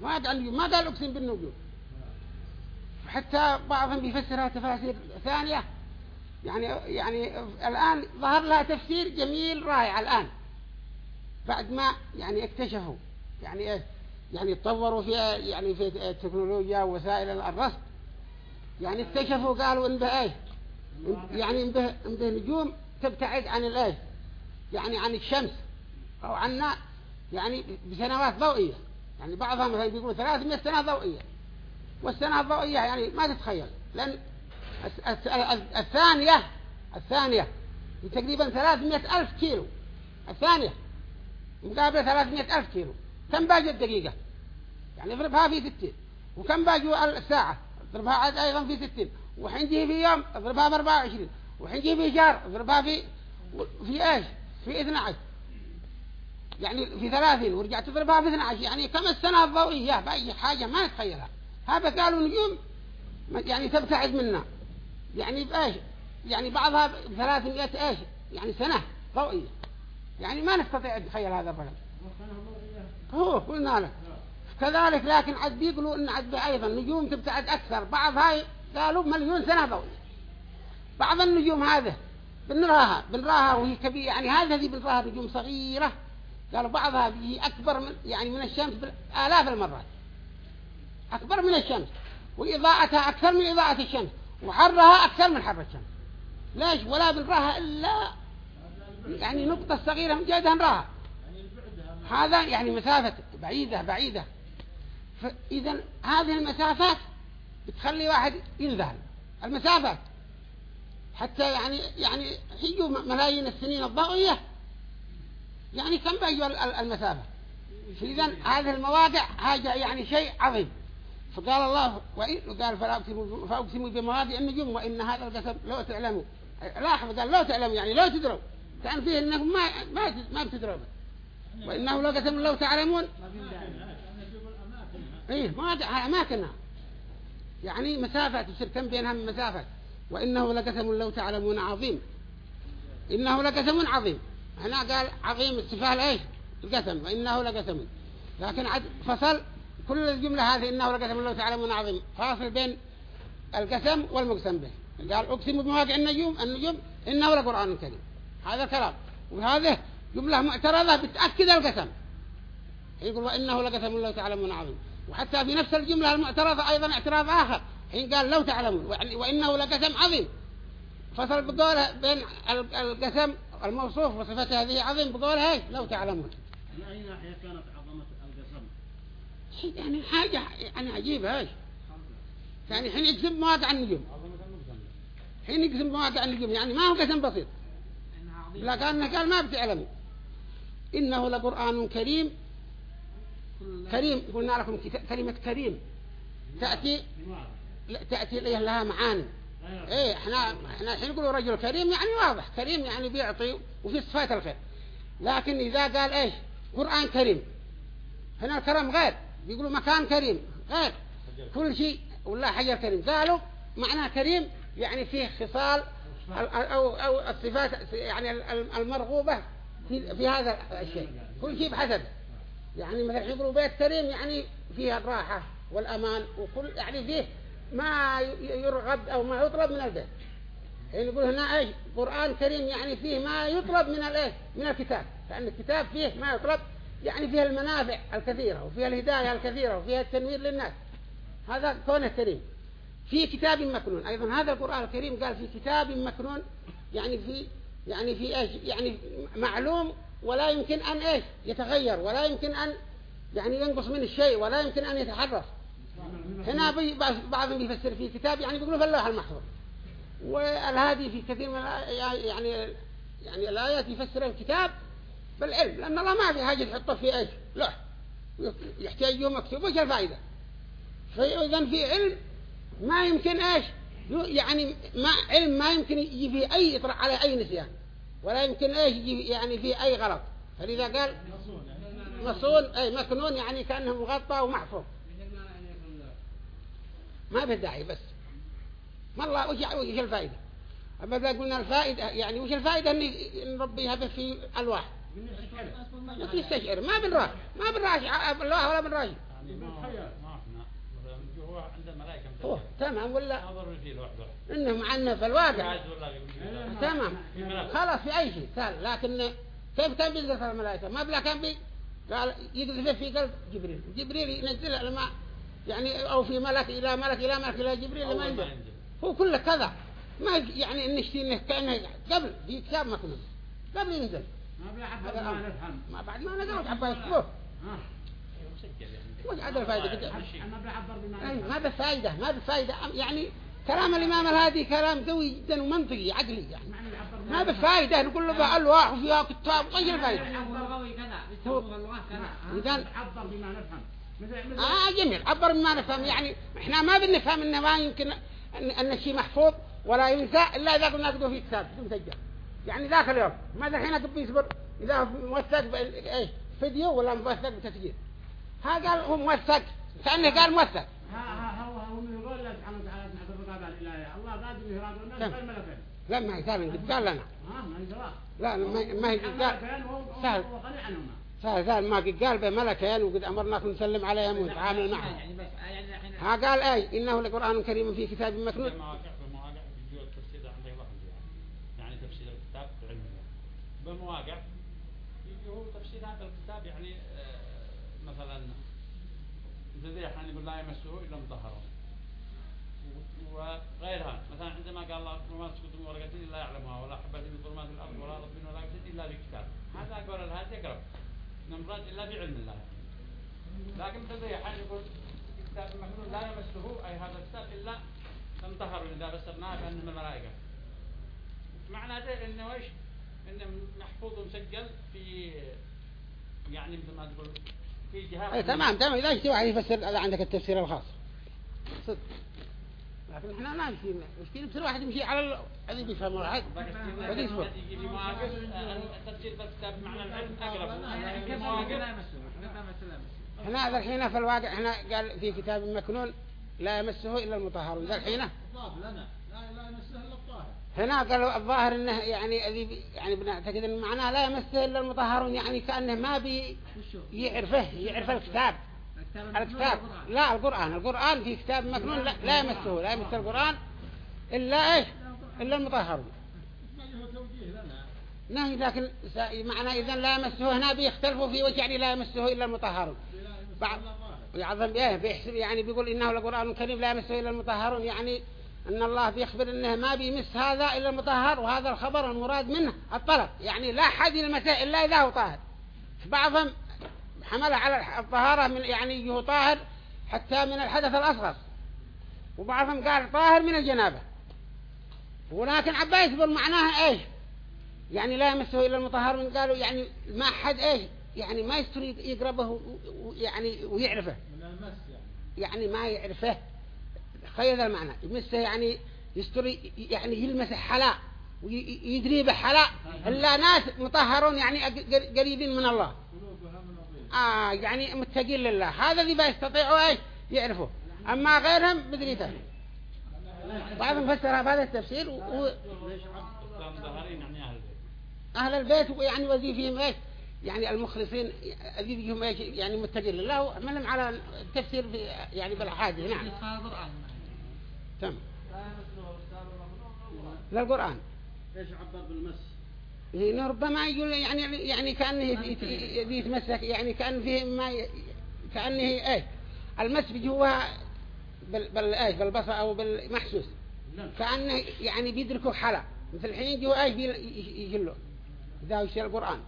A: مواقع النجوم ما قال أقسم بالنجوم. حتى بعضهم بيفسرها تفاسير ثانية. يعني يعني الآن ظهر لها تفسير جميل رائع الآن. بعد ما يعني اكتشفوا يعني إيش يعني تطوروا في يعني في التكنولوجيا ووسائل الرصد. يعني اكتشفوا قالوا إن به إيش يعني إن به, نجوم تبتعد عن الايش يعني عن الشمس أو عنا يعني بسنوات ضوئية. يعني بعضها مثلا بيقولوا 300 سنة ضوئية. والسنة الضوئية يعني ما تتخيل. لأن الثانية الثانية تقريبا 300 ألف كيلو. الثانية. مقابل 300 ألف كيلو. كم باقي الدقيقة؟ يعني اضربها في 60 وكم باقي الساعة؟ اضربها أيضا في 60 وحين جي في يوم؟ اضربها ب 24 وحين جي في شهر؟ اضربها في في إيش؟ في 12 يعني في 30 ورجعت تضربها في 12 يعني كم السنة الضوئية؟ بأي حاجة ما نتخيلها هذا قالوا نجوم يعني تبتعد منا يعني بإيش؟ يعني بعضها ب 300 إيش؟ يعني سنة ضوئية. يعني ما نستطيع نتخيل هذا الرقم
D: هو
A: قلنا لك كذلك لكن عاد بيقولوا إن عاد أيضا نجوم تبتعد أكثر. بعضها قالوا مليون سنة ضوئية. بعض النجوم هذا بنراها بنراها وهي كبيرة. يعني هذه هذه بنراها نجوم صغيرة. قالوا بعضها بيجي أكبر من يعني من الشمس بآلاف المرات. أكبر من الشمس. وإضاءتها أكثر من إضاءة الشمس. وحرها أكثر من حر الشمس. ليش؟ ولا بنراها إلا يعني نقطة صغيرة من جهدها نراها هذا يعني مسافة بعيدة بعيدة. فإذا هذه المسافات بتخلي واحد ينذهل المسافات. حتى يعني يعني يجوا ملايين السنين الضوئية. يعني كم بيجوا ال- ال- المسافة؟ إذا هذه المواقع حاجة يعني شيء عظيم. فقال الله وإن قال فلا أقسم فأقسم بمواقع النجوم وإن هذا القسم لو تعلموا. لاحظ قال لو تعلموا يعني لو تدروا. كان فيه إنكم ما ما ما بتدروا به. وإنه لقسم لو تعلمون إيه مواقع أماكنها. يعني مسافات يصير كم بينها من مسافات. وإنه لقسم لو تعلمون عظيم. إنه لقسم عظيم. هنا قال عظيم استفال إيش؟ القسم. وإنه لقسم. لكن عد فصل كل الجملة هذه إنه لقسم لو تعلمون عظيم. فاصل بين القسم والمقسم به. قال أقسم بمواقع النجوم النجوم إنه لقرآن كريم. هذا كلام وهذه جملة معترضة بتأكد القسم يقول وإنه لقسم لو تعلمون عظيم. وحتى في نفس الجملة المعترضة أيضا اعتراض آخر. حين قال لو تعلمون وإن- وإنه لقسم عظيم. فصل بقوله بين ال- القسم الموصوف وصفته هذه عظيم بقوله إيش؟ لو تعلمون.
D: من أي ناحية كانت عظمة القسم؟
A: يعني حاجة يعني عجيبة إيش؟ يعني حين يقسم مواقع النجوم. حين يقسم مواقع النجوم يعني ما هو قسم بسيط. لا قال قال ما بتعلمي إنه لقرآن كريم. كريم. قلنا لكم كلمة كريم. تأتي تأتي لها معاني. إيه إحنا إحنا الحين نقول رجل كريم يعني واضح. كريم يعني بيعطي وفي صفات الخير. لكن إذا قال إيش؟ قرآن كريم. هنا الكرم غير. بيقولوا مكان كريم. غير. كل شيء ولا حجر كريم. قالوا معناه كريم يعني فيه خصال ال- أو أو الصفات يعني ال- ال- المرغوبة في, في هذا الشيء. كل شيء بحسب. يعني مثلا يقولوا بيت كريم يعني فيها الراحة والأمان وكل يعني فيه ما يرغب أو ما يطلب من البيت. يعني يقول هنا إيش؟ قرآن كريم يعني فيه ما يطلب من الايش من الكتاب. لأن الكتاب فيه ما يطلب يعني فيه المنافع الكثيرة وفيها الهداية الكثيرة وفيها التنوير للناس. هذا كونه كريم في كتاب مكنون. أيضا هذا القرآن الكريم قال في كتاب مكنون يعني في يعني في إيش؟ يعني معلوم ولا يمكن أن إيش؟ يتغير ولا يمكن أن يعني ينقص من الشيء ولا يمكن أن يتحرف. هنا بي- بعضهم بيفسر في كتاب يعني بيقولوا في اللوح المحفوظ. والهادي في كثير من الآ- يعني يعني الآيات يفسر الكتاب بالعلم لأن الله ما في حاجة تحطه في إيش؟ لوح. يحتاج يوم مكتوب وش الفائدة؟ فإذا في علم ما يمكن إيش؟ يعني ما علم ما يمكن يجي فيه أي يطرح عليه أي نسيان. ولا يمكن إيش يجي يعني فيه أي غلط. فلذا قال مصون أي مكنون يعني كأنه مغطى ومحفوظ. ما في داعي بس. ما الله وش وش الفائدة؟ أما إذا قلنا الفائدة يعني وش الفائدة إن إن ربي هذا في ألواح ما تستشعر ما بنراش ما بنراش الله ولا بنراش
B: يعني هو عند الملائكة
A: هو تمام ولا؟
B: نظر فيه لوحده
A: إنه معنا في الواقع. تمام. خلاص في أي شيء. سهل. لكن كيف كان بينزل الملائكة؟ ما بلا كان بي قال يقذف في قلب جبريل. جبريل ينزل لما يعني أو في ملك إلى ملك إلى ملك إلى جبريل
B: ما
A: ينزل. هو كله كذا. ما يعني إن إنه كأنه قبل في كتاب مكنون. قبل ينزل.
D: ما بيعبر
A: هذا
D: ما. نفهم.
A: ما بعد ما نقرأ حبا يكتبوه
D: ها
B: مسجل يعني
A: وش عاد الفائدة كده
D: ما بما
A: بفائدة ما بفائدة يعني كلام الإمام الهادي كلام قوي جدا ومنطقي عقلي يعني. ما بفائدة نقول له بقى ألواح وفيها كتاب وش الفائدة
C: كذا
A: إذن
D: يعبر بما نفهم.
A: آه جميل. عبر ما نفهم. يعني إحنا ما بنفهم إنه ما يمكن أن, أن الشيء محفوظ ولا ينسى إلا إذا قلنا نقضوا في كتاب مسجل يعني ذاك اليوم ماذا الحين قد بيصبر إذا موثق ب- إيه فيديو ولا موثق بتسجيل؟ ها قال هو موثق. كأنه قال موثق.
D: ها ها هو هو من يقول الله سبحانه وتعالى نحن الرقابة الإلهية. الله يراد الناس
A: كم؟
D: غير ملكين.
A: لا ما هي سهل قد قال لنا.
D: ها ما يدرى
A: لا ما ما قال
D: وهو
A: سهل. ما قد قال بملكين وقد أمرناكم نسلم عليهم ونتعامل معهم ها قال أي إنه لقرآن كريم في كتاب مكنون.
B: الله يعني هو تفسير هذا الكتاب يعني مثلا إحنا نقول لا يمسه إلا مطهرون و- وغيرها مثلا عندما قال الله ما تسقط من ورقة إلا يعلمها ولا حبة من ظلمات الأرض ولا رطب ولا يابس إلا في كتاب. هذا قول الهادي يقرب نمرد إلا بعلم الله. لكن إحنا يقول كتاب المكنون لا يمسه أي هذا الكتاب إلا تنطهر إذا بسرناه من الملائكة. معنى ذلك إنه إيش؟ إنه محفوظ ومسجل في يعني مثل ما تقول في جهات
A: أي تمام تمام. إذا واحد يفسر هذا عندك التفسير الخاص. صدق. لكن إحنا ما نمشي مشكلة. بس الواحد يمشي على ال- الذي بيفهم واحد بدي يصبر
B: يجي في مواقف آه، تفسير الكتاب معنى العلم
C: يمسوه كذا مثلا
A: هنا ذا الحين في الواقع هنا قال في كتاب مكنون لا يمسه إلا المطهرون. ذا الحين.
D: لا لا يمسه
A: هنا قالوا الظاهر إنه يعني الذي بي- يعني بنعتقد إن معناه لا يمسه إلا المطهرون يعني كأنه ما بي يعرفه يعرف الكتاب. الكتاب لا القرآن. القرآن في كتاب مكنون لا, لا يمسه لا يمس القرآن إلا إيش؟ إلا المطهرون. نهي لكن س- معنى إذا لا يمسه هنا بيختلفوا في وجه يعني لا يمسه إلا المطهرون. بعض يعظم بيحسب يعني بيقول إنه لقرآن كريم لا يمسه إلا المطهرون يعني أن الله بيخبر إنه ما بيمس هذا إلا المطهر وهذا الخبر المراد منه الطلب. يعني لا حد يلمسه إلا إذا هو طاهر. بعضهم حملها على الطهارة من يعني هو طاهر حتى من الحدث الأصغر. وبعضهم قال طاهر من الجنابة. ولكن عباس يقول معناها إيش؟ يعني لا يمسه إلا المطهر من قالوا يعني ما حد إيش؟ يعني ما يستري يقربه يعني ويعرفه.
B: من المس يعني.
A: يعني ما يعرفه. خير ذا المعنى. يمسه يعني يستري يعني يلمسه حلاء ويدري به حلاء إلا ناس مطهرون يعني قريبين من الله. آه يعني متقين لله. هذا ذي بيستطيعوا إيش؟ يعرفوا. أما غيرهم بدري ثاني بعضهم فسرها بهذا التفسير و...
B: أهل البيت
A: يعني وظيفهم إيش؟ يعني المخلصين وظيفهم إيش؟ يعني متقين لله. وعملهم على التفسير يعني بالأحاديث نعم. تم. للقرآن
D: إيش عبر بالمس؟
A: إنه ربما يقول يعني يعني كأنه يت- يت- يتمسك يعني كأن فيه ما ي- كأنه إيه المس بجوها بال بال إيه بالبصر أو بالمحسوس. كأنه يعني بيدركوا حلا. مثل الحين جوا بي- يجلوا إذا وش القرآن.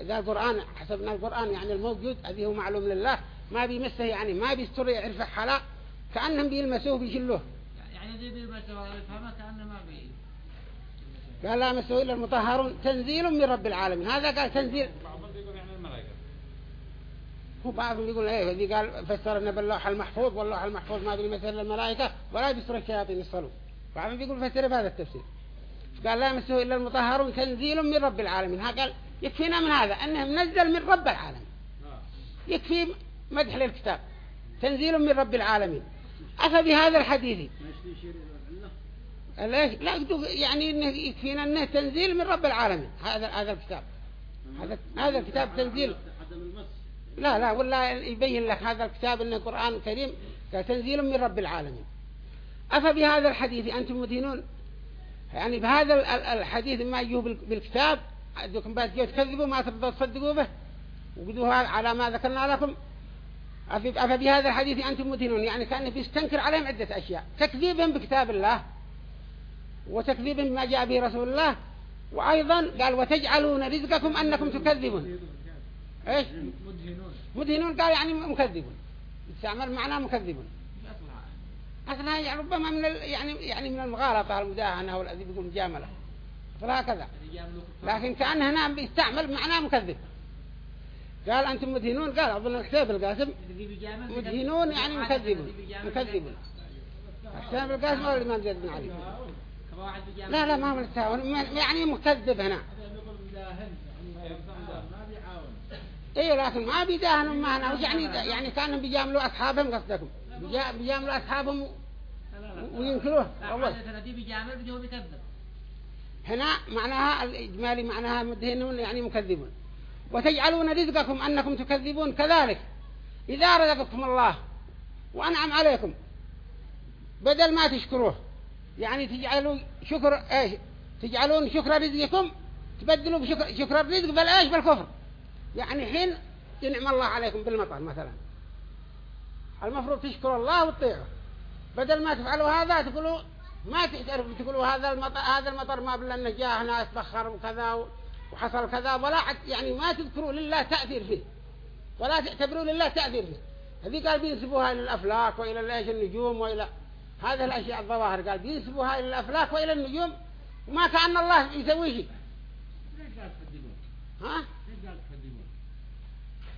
A: إذا القرآن حسبنا القرآن يعني الموجود هذه هو معلوم لله. ما بيمسه يعني ما بيستر يعرف حلا. كأنهم بيلمسوه بيجلوه
C: يعني ذي بيلبسه يفهمه كأنه ما بي
A: قال لا مسه إلا المطهرون. تنزيل من رب العالمين. هذا قال تنزيل.
B: بعضهم يقول يعني الملائكة.
A: هو بعضهم يقول إيه؟ ذي قال فسرنا باللوح المحفوظ واللوح المحفوظ ما أدري مثل الملائكة ولا بيسر الشياطين يصلوا بعضهم يقول فسر بهذا التفسير. قال لا يمسه إلا المطهرون. تنزيل من رب العالمين. ها قال يكفينا من هذا أنه منزل من رب العالمين. يكفي مدح للكتاب. تنزيل من رب العالمين. الحديث؟
D: يشير إلى العله
A: ليش لا يعني إنه يكفينا إنه تنزيل من رب العالمين. هذا هذا الكتاب. هذا هذا الكتاب تنزيل. لا لا ولا يبين لك هذا الكتاب إنه قرآن كريم تنزيل من رب العالمين. أفبهذا الحديث أنتم مدينون يعني بهذا ال- ال- الحديث ما بال- بالكتاب عندكم تجوا تكذبوا ما تصدقوا به. وقدوها على ما ذكرنا لكم. أفبهذا الحديث أنتم مدينون يعني كأنه بيستنكر عليهم عدة أشياء. تكذيبهم بكتاب الله وتكذيبهم بما جاء به رسول الله وأيضا قال وتجعلون رزقكم أنكم تكذبون. إيش؟
C: مدهنون.
A: مدهنون قال يعني مكذبون. يستعمل معناه مكذبون.
C: أصلها
A: يعني ربما من. يعني يعني من المغالطة المداهنة والذي بيقول مجاملة.
C: جاب له
A: لكن كأن هنا بيستعمل معناه مكذب. قال أنتم مدهنون؟ قال أظن الحساب القاسم مدهنون يعني مكذبون مكذبون. الحساب القاسم ولا الإمام زيد بن علي. لا لا ما هو التهاون يعني مكذب هنا. إيه لكن ما بيداهنوا معنا يعني يعني كانوا بيجاملوا أصحابهم قصدكم. بيجا- بيجاملوا أصحابهم و- وينكروه.
C: لا
A: اول
C: عادة دي بيجامل بدي هو بيكذب
A: هنا معناها الإجمالي معناها مدهنون يعني مكذبون. وتجعلون رزقكم أنكم تكذبون كذلك. إذا رزقكم الله وأنعم عليكم بدل ما تشكروه. يعني تجعلوا شكر إيش؟ تجعلون شكر رزقكم تبدلوا بشكر شكر الرزق بالايش بالكفر. يعني حين ينعم الله عليكم بالمطر مثلا. المفروض تشكروا الله وتطيعوا بدل ما تفعلوا هذا تقولوا ما تعترفوا تقولوا هذا المطر هذا المطر ما بلا انه جاء ناس بخر وكذا وحصل كذا ولا يعني ما تذكروا لله تأثير فيه ولا تعتبروا لله تأثير فيه. هذه قال بينسبوها إلى الأفلاك وإلى إيش النجوم وإلى هذه الأشياء الظواهر. قال بينسبوها إلى الأفلاك وإلى النجوم وما كأن الله يسوي شيء ها؟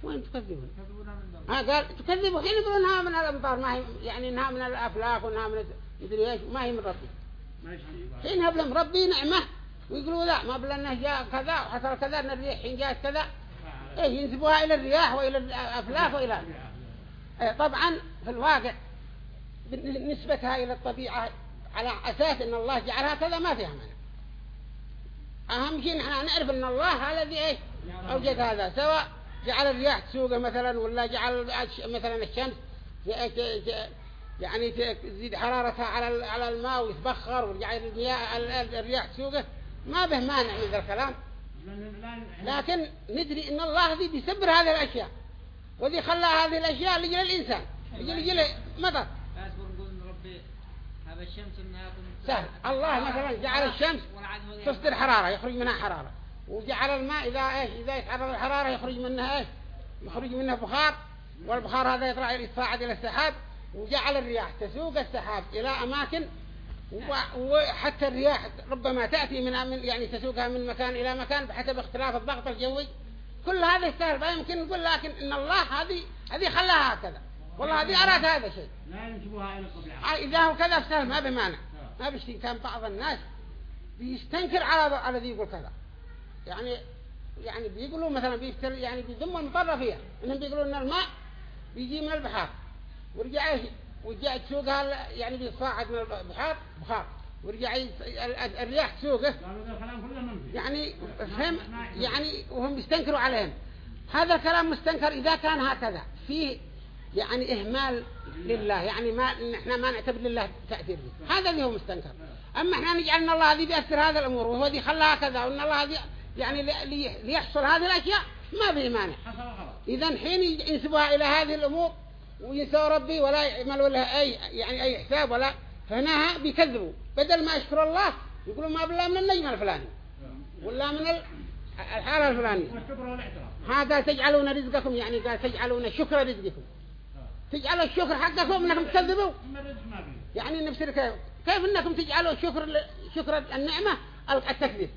A: وين تكذبون ها قال تكذبوا حين يقولوا إنها من الأمطار ما هي يعني إنها من الأفلاك وإنها من مدري إيش ما هي من ربي.
D: ما يشتي
A: حين هبلهم ربي نعمة. ويقولوا لا ما بلا انه جاء كذا وحصل كذا إن الريح حين جاءت كذا. إيه ينسبوها إلى الرياح وإلى الأفلاك وإلى إيه طبعا في الواقع نسبتها إلى الطبيعة على أساس إن الله جعلها كذا ما فيها مانع. أهم شيء نحن نعرف إن الله الذي إيش أوجد هذا سواء جعل الرياح تسوقه مثلا ولا جعل مثلا الشمس يعني تزيد حرارتها على على الماء ويتبخر ويجعل الرياح تسوقه. ما به مانع من ذا الكلام. لكن ندري إن الله ذي بيسبر هذه الأشياء وذي خلى هذه الأشياء لجل الإنسان لجل لجل مطر سهل. الله مثلا جعل الشمس تصدر حرارة يخرج منها حرارة. وجعل الماء إذا إيش إذا يتعرض الحرارة يخرج منها إيش؟ يخرج منه بخار والبخار هذا يطلع يتصاعد إلى السحاب وجعل الرياح تسوق السحاب إلى أماكن وحتى الرياح ربما تأتي من يعني تسوقها من مكان إلى مكان بحسب اختلاف الضغط الجوي. كل هذا يستاهل لا يمكن نقول لكن إن الله هذه هذه خلاها هكذا. والله هذه أراد هذا الشيء
D: لا ينسبوها إلى الطبيعة
A: آه، إذا هو كذا فسهل ما بمانع ما بشتي كان بعض الناس بيستنكر على على ذي يقول كذا. يعني يعني بيقولوا مثلا بيستر يعني بيذموا المضرة فيها. إنهم بيقولوا إن الماء بيجي من البحر ورجع ورجع تسوقها يعني بيصاعد من البحر بخار ورجع الرياح تسوقه. يعني فهم يعني وهم يستنكروا عليهم. هذا الكلام مستنكر إذا كان هكذا. فيه يعني إهمال لله. يعني ما نحن ما نعتبر لله تأثير به. هذا اللي هو مستنكر. أما إحنا نجعل أن الله هذه بيأثر هذا الأمور وهو دي خلاها كذا وأن الله هذه يعني لي- لي- ليحصل هذه الأشياء ما به مانع. إذا حين ينسبوها إلى هذه الأمور وينسوا ربي ولا يعملوا لها أي يعني أي حساب ولا فهنا بيكذبوا بدل ما يشكر الله يقولوا ما بالله من النجم الفلاني ولا من ال- الحالة الفلانية. هذا تجعلون رزقكم يعني قال تجعلون شكر رزقكم. تجعلوا الشكر حقكم إنكم تكذبوا يعني نفسر كيف كيف إنكم تجعلوا شكر شكر النعمة؟ التكذيب.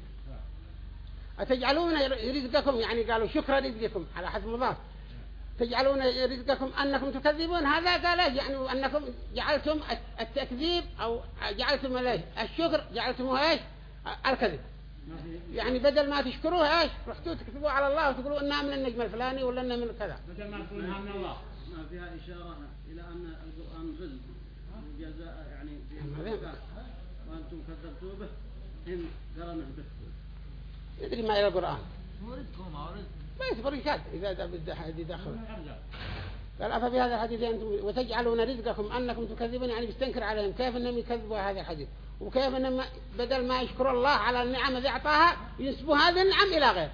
A: أتجعلون رزقكم؟ يعني قالوا شكر رزقكم على حسب مضاف تجعلون رزقكم أنكم تكذبون. هذا قال إيش؟ يعني أنكم جعلتم التكذيب أو جعلتم إيش؟ الشكر. جعلتموه إيش؟ الكذب. يعني بدل ما تشكروه إيش؟ رحتوا تكذبوا على الله وتقولوا انها من النجم الفلاني ولا انها من كذا.
D: بدل ما تقول إنها من الله.
E: ما فيها إشارة إلى أن القرآن ظل وجزاء يعني وأنتم كذبتوا به إن قرنه به.
A: يدري ما إلى القرآن.
C: هو رزقهم هو رزق
A: ما يصبر يكاد إذا
D: الأرزاق
A: قال أفبهذا الحديث أنتم وتجعلون رزقكم أنكم تكذبون؟ يعني بيستنكر عليهم. كيف أنهم يكذبوا هذا الحديث؟ وكيف أنهم بدل ما يشكروا الله على النعم التي أعطاها ينسبوا هذه النعم إلى غير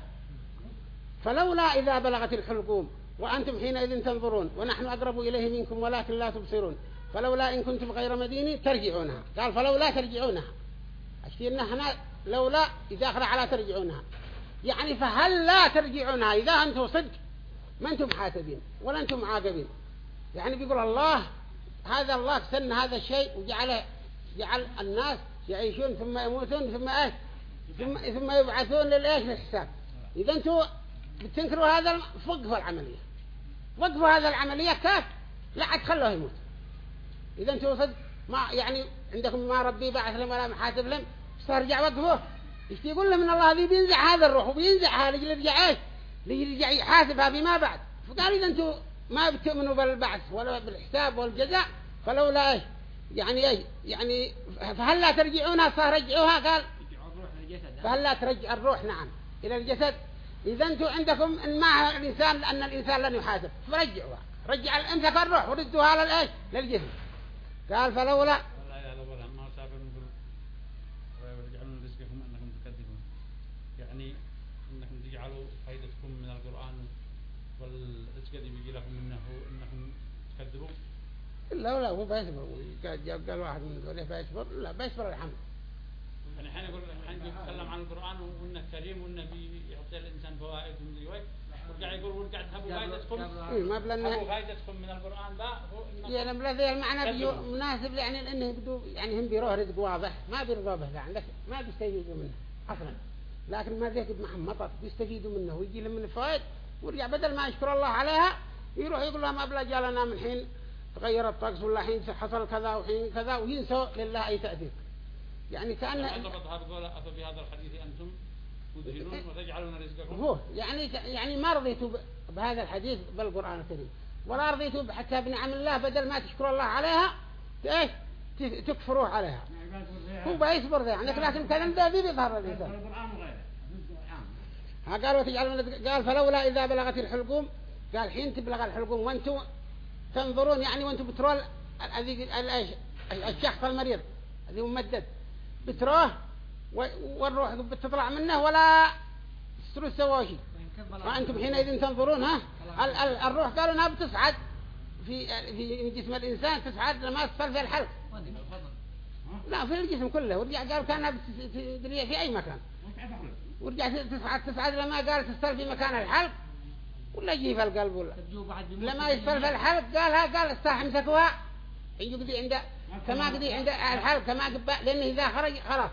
A: فلولا إذا بلغت الحلقوم وأنتم حينئذ تنظرون ونحن أقرب إليه منكم ولكن لا تبصرون. فلولا إن كنتم غير مدينين ترجعونها. قال فلولا ترجعونها. أشتي هنا لولا إذا أخذ على ترجعونها. يعني فهل لا ترجعونها إذا أنتم صدق؟ ما أنتم حاسبين ولا أنتم عاقبين. يعني بيقول الله هذا الله سن هذا الشيء وجعله جعل الناس يعيشون ثم يموتون ثم إيش؟ ثم, ثم يبعثون للإيش؟ للحساب. إذا أنتم بتنكروا هذا وقفوا العملية. وقفوا هذا العملية كيف؟ لا عاد خلوه يموت. إذا أنتم صدق ما يعني عندكم ما ربي بعث لهم ولا محاسب لهم استرجع وقفوه. إيش يقول لهم ان الله هذه بينزع هذا الروح وبينزعها لجل يرجع إيش؟ ليرجع يحاسبها بما بعد. فقال إذا أنتم ما بتؤمنوا بالبعث ولا بالحساب والجزاء فلولا إيش؟ يعني إيش؟ يعني فهل لا ترجعونها؟ فرجعوها قال
C: يرجعوا الروح للجسد
A: فهل لا ترجع الروح؟ نعم. إلى الجسد. إذا أنتم عندكم إن مع الإنسان أن الإنسان لن يحاسب. فرجعوها. رجع الأنثى الروح وردوها للإيش؟ للجسم. قال فلولا
B: والله يا الأول ما سابر نقول ويجعلون رزقكم أنكم تكذبون يعني أنكم تجعلوا فائدتكم من القرآن والرزق الذي بيجي لكم منه أنكم تكذبون
A: لا لا هو بيصبر قال واحد من ذولا بيصبر لا بيصبر الحمد.
B: يعني حين يقول حين يتكلم عن القرآن وإنه كريم وإنه بيعطي الإنسان فوائد ومدري وين ورجع يقول ورجع تهبوا فائدتكم
A: إيه، ما بلنا
B: فائدتكم من القرآن ذا هو
A: يعني بلا ذي المعنى. مناسب يعني لأنه بدو يعني هم بيروه رزق واضح. ما بيرضوا به لا عندك. ما بيستفيدوا منه أصلا. لكن ما ذيك معهم مطر. بيستفيدوا منه ويجي لهم من الفوائد ورجع بدل ما يشكر الله عليها يروح يقول لهم أبلا جالنا من حين تغير الطقس ولا حين حصل كذا وحين كذا وينسوا لله أي تأثير. يعني كأن
B: ضبط هذا قول أفبهذا الحديث أنتم تدهنون وتجعلون رزقكم؟
A: هو يعني يعني ما رضيتوا ب- بهذا الحديث بالقرآن الكريم. ولا رضيتوا حتى بنعم الله بدل ما تشكروا الله عليها إيش؟ ت- تكفروه عليها.
D: يعني
A: هو بيصبر ذي عندك لكن كلام ذا ذي بيظهر ها قال وتجعلون قال فلولا إذا بلغت الحلقوم قال حين تبلغ الحلقوم وأنتم تنظرون يعني وأنتم إيش؟ الشخص المريض. الذي ممدد بتروه والروح بتطلع منه ولا تستروا سوا شيء. وأنتم حينئذ تنظرون ها؟ ال- ال- الروح قالوا إنها بتصعد. في في جسم الإنسان تصعد لما تصل في الحلق. لا في الجسم كله. ورجع قالوا كانها في أي مكان. ورجع تصعد تصعد لما قال تصل في مكان الحلق. ولا يجي في القلب ولا
C: بعد بيموت
A: لما يسفل في الحلق قالها قال الصاح امسكوها يجي قدي عنده كما قدي عند الحلق كما قبا لأنه إذا خرج خلاص.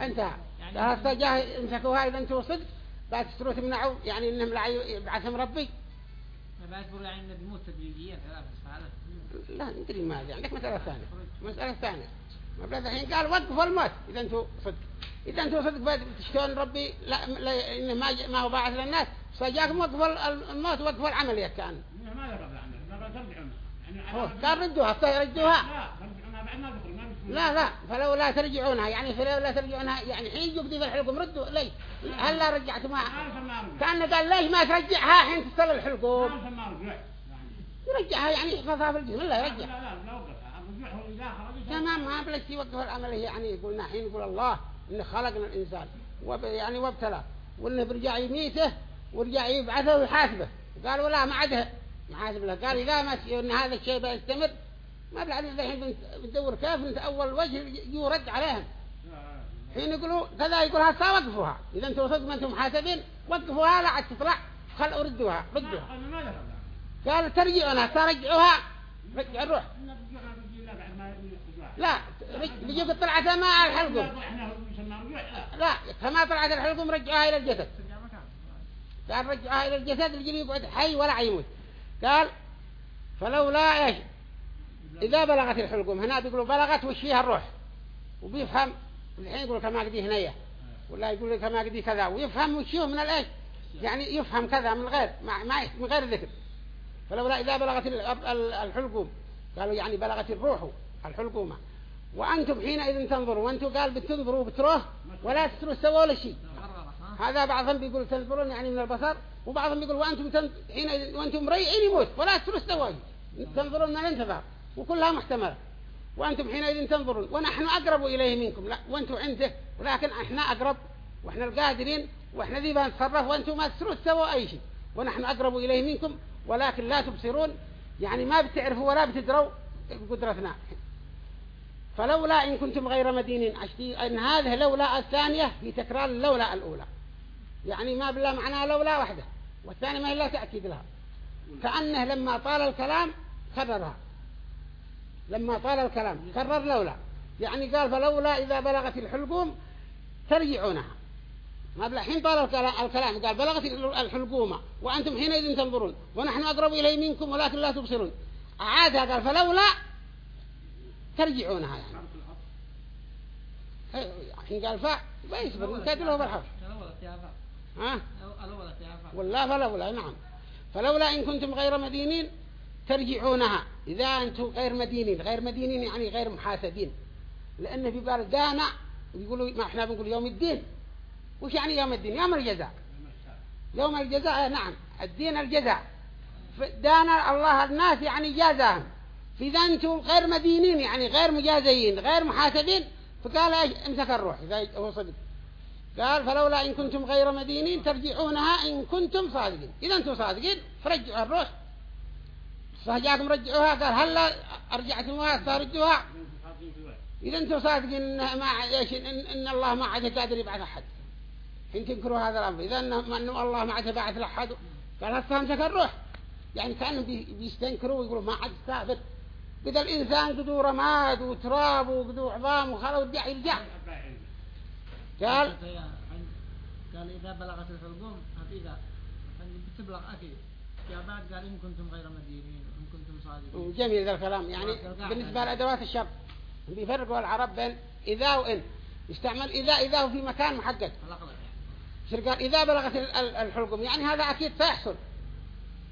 A: انتهى
C: يعني
A: هسه جاه امسكوها إذا أنتوا صدق بعد تستروا تمنعوا يعني إنهم لا يبعثهم ربي.
C: ما بيعتبروا يعني إنه بيموت تدريجيا ثلاث هذا.
A: لا ندري ما هذه عندك مسألة ثانية. مسألة ثانية. ما بلا الحين قال وقفوا الموت إذا أنتوا صدق إذا أنتوا صدق بعد تشتون ربي لا, لا إنه ما ما هو باعث للناس. فجاكم وقفوا ال- الموت وقفوا العملية كان.
D: ما يرضى عنه. لا يعني
A: قال ردوها حتى يردوها
D: لا.
A: لا لا فلولا ترجعونها يعني فلولا ترجعونها يعني حين يقضي في الحلقوم ردوا ليش؟ هل لا رجعتموها
D: ما
A: كان قال ليش ما ترجعها حين تصل الحلقوم. يرجعها يعني يحفظها في الجسم لا
D: لا
A: يرجع
D: لا لا
A: تمام ما بلش يوقف العمل يعني يقولنا حين يقول الله إن خلقنا الإنسان وب يعني وابتلاه وإنه برجع يميته ورجع يبعثه ويحاسبه. قالوا لا ما عده محاسب له. قال إذا ما إن هذا الشيء بيستمر ما بعد الحين بندور كيف إنت أول وجه يرد عليهم. حين يقولوا كذا يقول هسا وقفوها. إذا أنتم صدق ما أنتم محاسبين وقفوها لا عاد تطلع. خلوا ردوها. ردوها قال ترجعونها ترجعوها. رجع الروح. لا رج- بيجيك طلعت ما
D: رجوع لا.
A: كما طلعت الحلقوم رجعوها إلى الجسد. قال رجعوها إلى الجسد الجري يقعد حي ولا يموت. قال فلولا إيش؟ إذا بلغت الحلقوم. هنا بيقولوا بلغت وش فيها الروح. وبيفهم الحين يقولوا كما قدي هنية. ولا يقول كما قدي كذا. ويفهم وش من الإيش؟ يعني يفهم كذا من غير مع مع من غير ذكر فلولا إذا بلغت ال- ال- الحلقوم. قالوا يعني بلغت الروح الحلقومة. وأنتم حينئذ تنظروا وأنتم قال بتنظروا بتروه ولا تسروا سووا ولا شيء. هذا بعضهم بيقول تنظرون يعني من البصر وبعضهم بيقول وأنتم. حين وأنتم مريعين يموت ولا تسروا السواجي تنظرون من الانتظار وكلها محتملة. وأنتم حينئذ تنظرون ونحن أقرب إليه منكم لا وأنتم عنده ولكن إحنا أقرب وإحنا القادرين وإحنا ذي بنتصرف وأنتم ما تسروا تسووا أي شيء. ونحن أقرب إليه منكم ولكن لا تبصرون يعني ما بتعرفوا ولا بتدروا بقدرتنا فلولا إن كنتم غير مدينين أشتي أن هذه لولا الثانية في تكرار اللولا الأولى. يعني ما بلا معناها لولا واحدة والثانية ما هي إلا تأكيد لها. كأنه لما طال الكلام كررها. لما طال الكلام كرر لولا. يعني قال فلولا إذا بلغت الحلقوم ترجعونها. ما بلا حين طال الكلام قال بلغت الحلقومة وأنتم حينئذ تنظرون ونحن أقرب إليه منكم ولكن لا تبصرون. أعادها قال فلولا ترجعونها يعني. حين قال فا بيصبر انتهت له بالحرف ها؟ والله فلولا نعم. فلولا إن كنتم غير مدينين ترجعونها. إذا أنتم غير مدينين غير مدينين يعني غير محاسبين. لأنه في بال دانا يقولوا ما إحنا بنقول يوم الدين. وش يعني يوم الدين؟ يوم الجزاء. يوم الجزاء نعم. الدين الجزاء. دانا الله الناس يعني جازاهم. فإذا أنتم غير مدينين يعني غير مجازيين غير محاسبين فقال امسك الروح. إذا هو صدق قال فلولا إن كنتم غير مدينين ترجعونها إن كنتم صادقين. إذا أنتم صادقين فرجعوا الروح. فجاكم رجعوها قال هلا أرجعتموها فردوها إذا أنتم صادقين إن, ما إن, إن الله ما عاد قادر يبعث أحد. حين تنكروا هذا الأمر. إذا إن إنه الله ما عاد بعث لأحد. قال امسك الروح؟ يعني بي- بيستنكروا ويقولوا ما عاد سافر بدأ الإنسان قدو رماد وتراب وقدو عظام وخلو ودع يرجع. قال
C: قال إذا بلغت الحلقوم حقيقة. بتبلغ أكيد. يا بعد قال إن كنتم غير مدينين إن كنتم صادقين.
A: جميل ذا الكلام. يعني بالنسبة لأدوات الشرط بيفرقوا العرب بين إذا وإن. يستعمل إذا إذا هو في مكان محدد شر قال؟ إذا بلغت ال- ال- الحلقوم. يعني هذا أكيد سيحصل.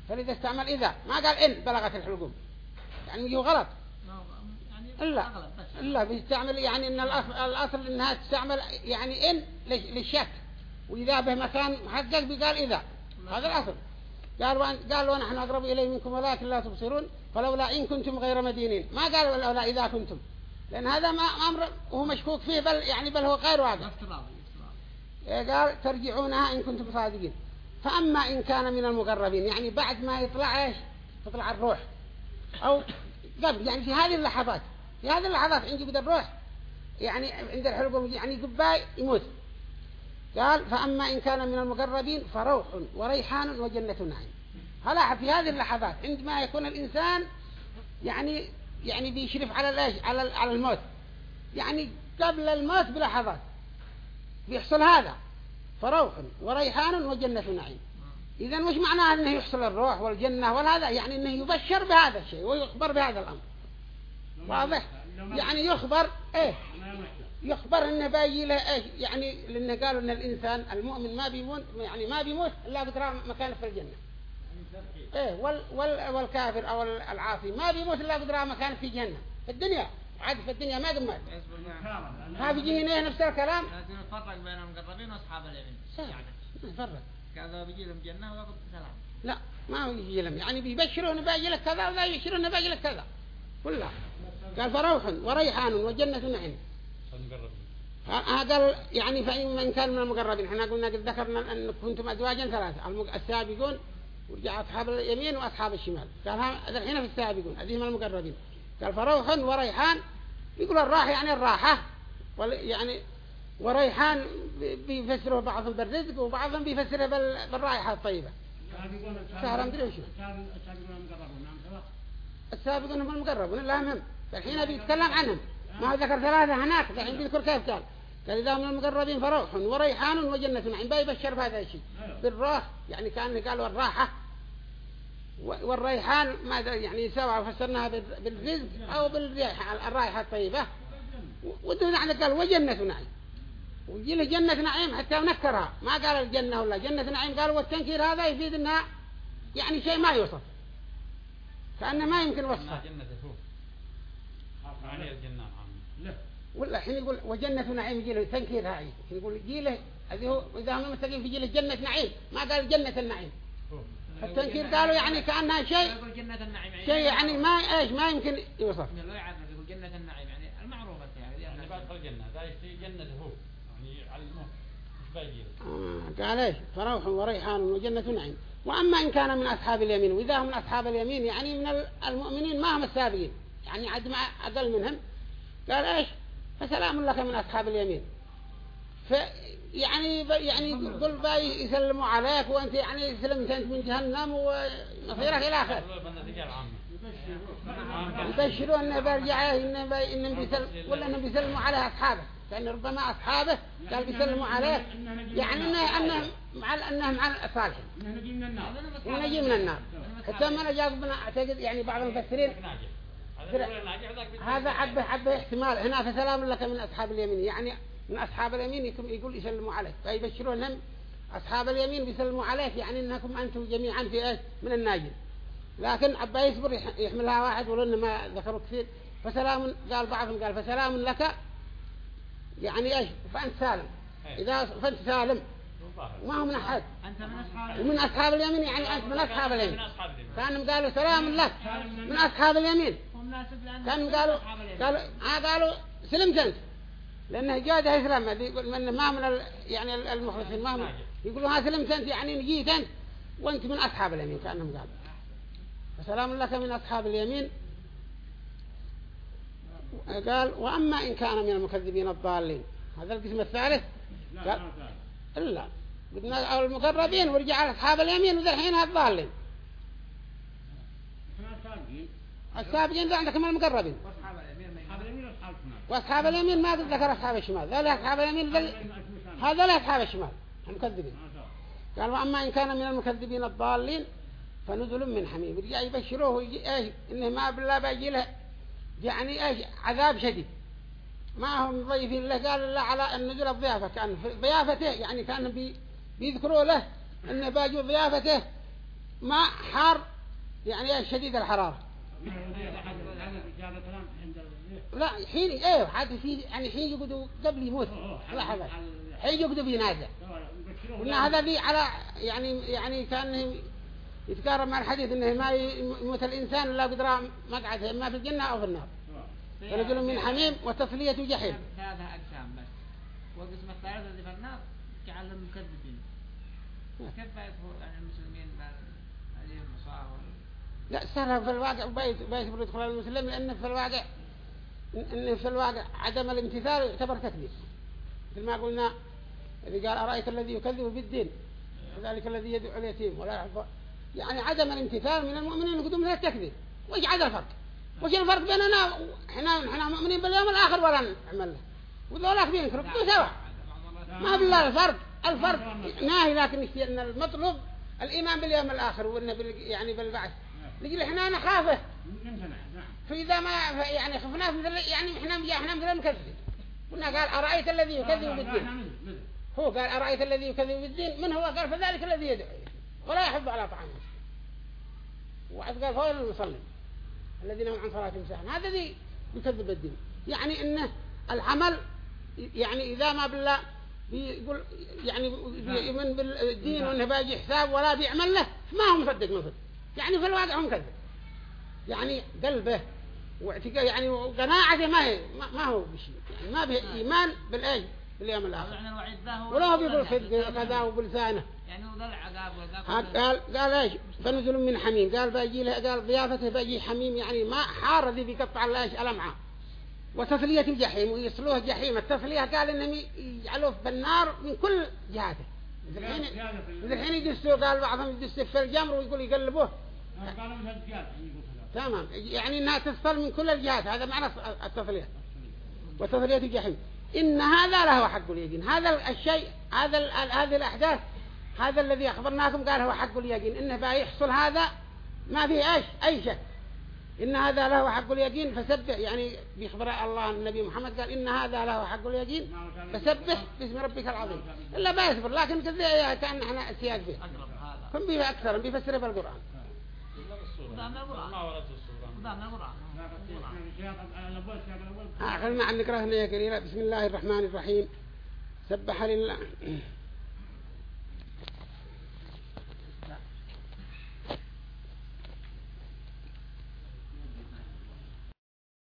A: فلذا استعمل إذا. ما قال إن بلغت الحلقوم. يعني يجي غلط.
C: بس
A: إلا بيستعمل يعني إن الأصل, الأصل إنها تستعمل يعني لش- للشك. وإذا به مكان محقق بيقال إذا. هذا الأصل. قال وأن قال ونحن أقرب إليه منكم ولكن لا تبصرون. فلولا إن كنتم غير مدينين. ما قال ولولا إذا كنتم. لأن هذا ما أمر هو مشكوك فيه بل يعني بل هو غير
C: افتراضي افتراضي
A: قال ترجعونها إن كنتم صادقين. فأما إن كان من المقربين يعني بعد ما يطلع إيش؟ تطلع الروح. أو قبل يعني في هذه اللحظات. في هذه اللحظات عند بدأ الروح يعني عند الحلقوم يعني قباي يموت. قال فأما إن كان من المقربين فروح وريحان وجنة نعيم. هلا في هذه اللحظات عندما يكون الإنسان يعني يعني بيشرف على الإيش؟ على على الموت. يعني قبل الموت بلحظات. بيحصل هذا. فروح وريحان وجنة نعيم. إذا وش معناه أنه يحصل الروح والجنة والهذا؟ يعني أنه يبشر بهذا الشيء ويخبر بهذا الأمر. واضح؟ يعني يخبر إيه؟ يخبر انه باجي له إيش يعني لأنه قالوا إن الإنسان المؤمن ما بيموت يعني ما بيموت إلا بترى مكانه في الجنة. إيه؟ وال وال والكافر أو العاصي ما بيموت إلا بترى مكانه في الجنه في الدنيا عاد في الدنيا ما قد مات ها بيجي هنا نفس الكلام؟
C: لكن الفرق بين المقربين واصحاب اليمين.
A: يعني. ما يفرق
C: كذا بيجي لهم جنة وياخذ سلام.
A: لا ما هو يجي لهم. يعني بيبشروا انه باجي لك كذا وذا يبشروا انه باجي لك كذا. كلها قال فروح وريحان وجنة نعيم. قال يعني فإن من كان من المقربين. إحنا قلنا قد ذكرنا أن كنتم أزواجا ثلاثة. السابقون ورجع أصحاب اليمين وأصحاب الشمال. قال ها الحين في السابقون. هذه من المقربين. قال فروح وريحان. يقول الراحة يعني الراحة. وال- يعني وريحان بي- بيفسره بعضهم بالرزق وبعضهم بيفسره بال- بالرائحة الطيبة. سهرة مدري وشو السابقون هم المقربون. لا هم. الحين بيتكلم عنهم. ما هو ذكر ثلاثة هناك الحين بيذكر كيف قال. قال إذا من المقربين فروح وريحان وجنة نعيم بيبشر بهذا الشيء. بالراح يعني كان قالوا الراحة و- والريحان ماذا يعني سواء فسرناها بال- بالرزق أو بالريحة الرائحة الطيبة. ودون يعني قال وجنة نعيم. ويجي له جنة نعيم حتى نكرها. ما قال الجنة ولا جنة نعيم قالوا والتنكير هذا يفيد إنها يعني شيء ما يوصف. كأنه ما يمكن وصفه.
B: يعني
A: ولا حين يقول وجنة نعيم يجي له تنكير هاي. حين يقول يجي له هذه هو إذا هم مستقيم في له جنة نعيم. ما قال جنة النعيم. التنكير قالوا يعني كأنها شيء
C: يقول جنة النعيم يعني
A: شيء يعني ما إيش ما يمكن يوصف.
C: لو يعرف يقول جنة النعيم يعني المعروفة يعني.
B: يعني بعد الجنة ذا يشتري جنة هو. يعني يعلموه مش باقي له.
A: آه قال إيش؟ فروح وريحان وجنة نعيم. وأما إن كان من أصحاب اليمين وإذا هم من أصحاب اليمين يعني من ال- المؤمنين ما هم السابقين. يعني عد ما أقل منهم. قال إيش؟ فسلام لك من أصحاب اليمين. ف يعني يعني قل باي يسلموا عليك وأنت يعني سلمت أنت من جهنم ومصيرك إلى آخر. يبشروا إنه بيرجع إنه بي إنه بيسلم ولا إنه بيسلموا على أصحابه. لأن ربما أصحابه قال بيسلموا عليه. يعني إنه إنه مع إنه مع الصالحين ونجي من النار. حتى ما نجاق بنا أعتقد يعني بعض المفسرين
B: هذا
A: حبه حبة احتمال. هنا فسلام لك من أصحاب اليمين. يعني من أصحاب اليمين يكون يقول يسلموا عليك. فيبشرونهم أصحاب اليمين بيسلموا عليك. يعني إنكم أنتم جميعا في إيش؟ من الناجين. لكن عبا يصبر يح- يحملها واحد ولو ما ذكروا كثير. فسلام قال بعضهم قال فسلام لك يعني إيش؟ فأنت سالم. إذا فأنت سالم.
B: الظاهر.
A: ما هو من أحد.
C: أنت من أصحاب
A: ومن أصحاب اليمين. يعني أنت من أصحاب اليمين
B: من أصحاب اليمين.
A: كانوا قالوا سلام لك. من أصحاب اليمين. كانوا قالوا؟
C: أصحاب.
A: قالوا آه قالوا سلمت انت لأنه جاده اسلام هذه يقول من ما من يعني ال- المخلصين ما هم يقولوا ها سلمت انت يعني جيت أنت. وأنت من أصحاب اليمين كأنهم قالوا. فسلام لك من أصحاب اليمين. قال وأما إن كان من المكذبين الضالين. هذا القسم الثالث. قال إلا. قلنا أو المقربين ورجع على أصحاب اليمين وذلحين الضالين. السابقين ذا عندك من المقربين.
C: وأصحاب اليمين ما
A: ذكر أصحاب الشمال. ذولا أصحاب اليمين ذل... هذا أصحاب الشمال. المكذبين قال واما إن كان من المكذبين الضالين فنزل من حميم. يرجع يبشروه إيش؟ إنه ما بالله باجي له. يعني إيش؟ عذاب شديد. ما هم ضيفين له. قال الله على النزل الضيافة. كان ضيافته يعني كان بي... بيذكروا له انه باجوا ضيافته. ما حار يعني شديد الحرارة. لا حين إيه حتى في يعني حين يقعدوا قبل يموت. لحظة حين يقعدوا بينازع قلنا هذا لي على يعني يعني كان يتقارب مع الحديث إنه ما يموت الإنسان إلا قدر مقعده اما في الجنة أو في النار. فرجل من حميم وتصليه جحيم.
C: ثلاثة أقسام بس. والقسم الثالث الذي في النار جعل المكذبين كيف يدخل يعني المسلمين؟
A: لا سهل في الواقع بيت بيت يدخل المسلم لأن في الواقع إن في الواقع عدم الامتثال يعتبر تكذيب مثل ما قلنا إذا قال أرأيت الذي يكذب بالدين؟ وذلك الذي يدعو اليتيم. ولا يحب يعني عدم الامتثال من المؤمنين يقولون مثل التكذيب. وش عاد الفرق؟ وش الفرق بيننا؟ إحنا إحنا مؤمنين باليوم الآخر ولا نعمل له؟ وذولاك بينكروا سوا. ما بالله الفرق. الفرق ناهي لكن إن المطلوب الإيمان باليوم الآخر يعني بالبعث. نقول إحنا نخافه. فإذا ما يعني خفناه مثل يعني إحنا إحنا مثل المكذب. قلنا قال أرأيت الذي يكذب بالدين؟ هو قال أرأيت الذي يكذب بالدين؟ من هو؟ قال فذلك الذي يدعو ولا يحب على طعام وعد قال فويل المصلي. الذين هم عن صلاتهم ساهون. هذا الذي يكذب بالدين يعني انه العمل يعني إذا ما بالله بيقول يعني يؤمن بالدين وإنه باجي حساب ولا بيعمل له ما هو مصدق مثل يعني في الواقع هم كذب. يعني قلبه واعتقاد يعني قناعته ما هي ما هو بشيء. يعني ما به باليوم الآخر.
C: يعني الوعيد ذا هو
A: ولا هو بيقول صدق كذا وبلسانه.
C: يعني هو ذا
A: قال قال إيش؟ فنزل من حميم. قال باجي له قال ضيافته باجي حميم يعني ما حار ذي بيقطع إيش؟ الامعاء وتثلية الجحيم ويصلوه جحيم. التثلية قال إنهم يجعلوه في النار من كل جهاته. الحين مثل الحين يدسوا قال بعضهم يدسوا في الجمر ويقول يقلبوه تمام. يعني إنها تصل من كل الجهات هذا معنى التثلية وتثلية الجحيم. إن هذا له حق اليقين. هذا الشيء هذا هذه الأحداث هذا الذي أخبرناكم قال هو حق اليقين. إنه بيحصل هذا ما فيه إيش أي شك. إن هذا له حق اليقين فسبح. يعني بيخبر الله النبي محمد قال إن هذا له حق اليقين فسبح باسم ربك العظيم. إلا بيصبر لكن كذا كأن إحنا سياق فيه كم بيه أكثر بيفسر بالقرآن
B: إلا بالصورة
C: وذا من القرآن.
B: ما ورد في
C: القرآن
A: آخر هنا يا قليلا بسم الله الرحمن الرحيم. سبح لله.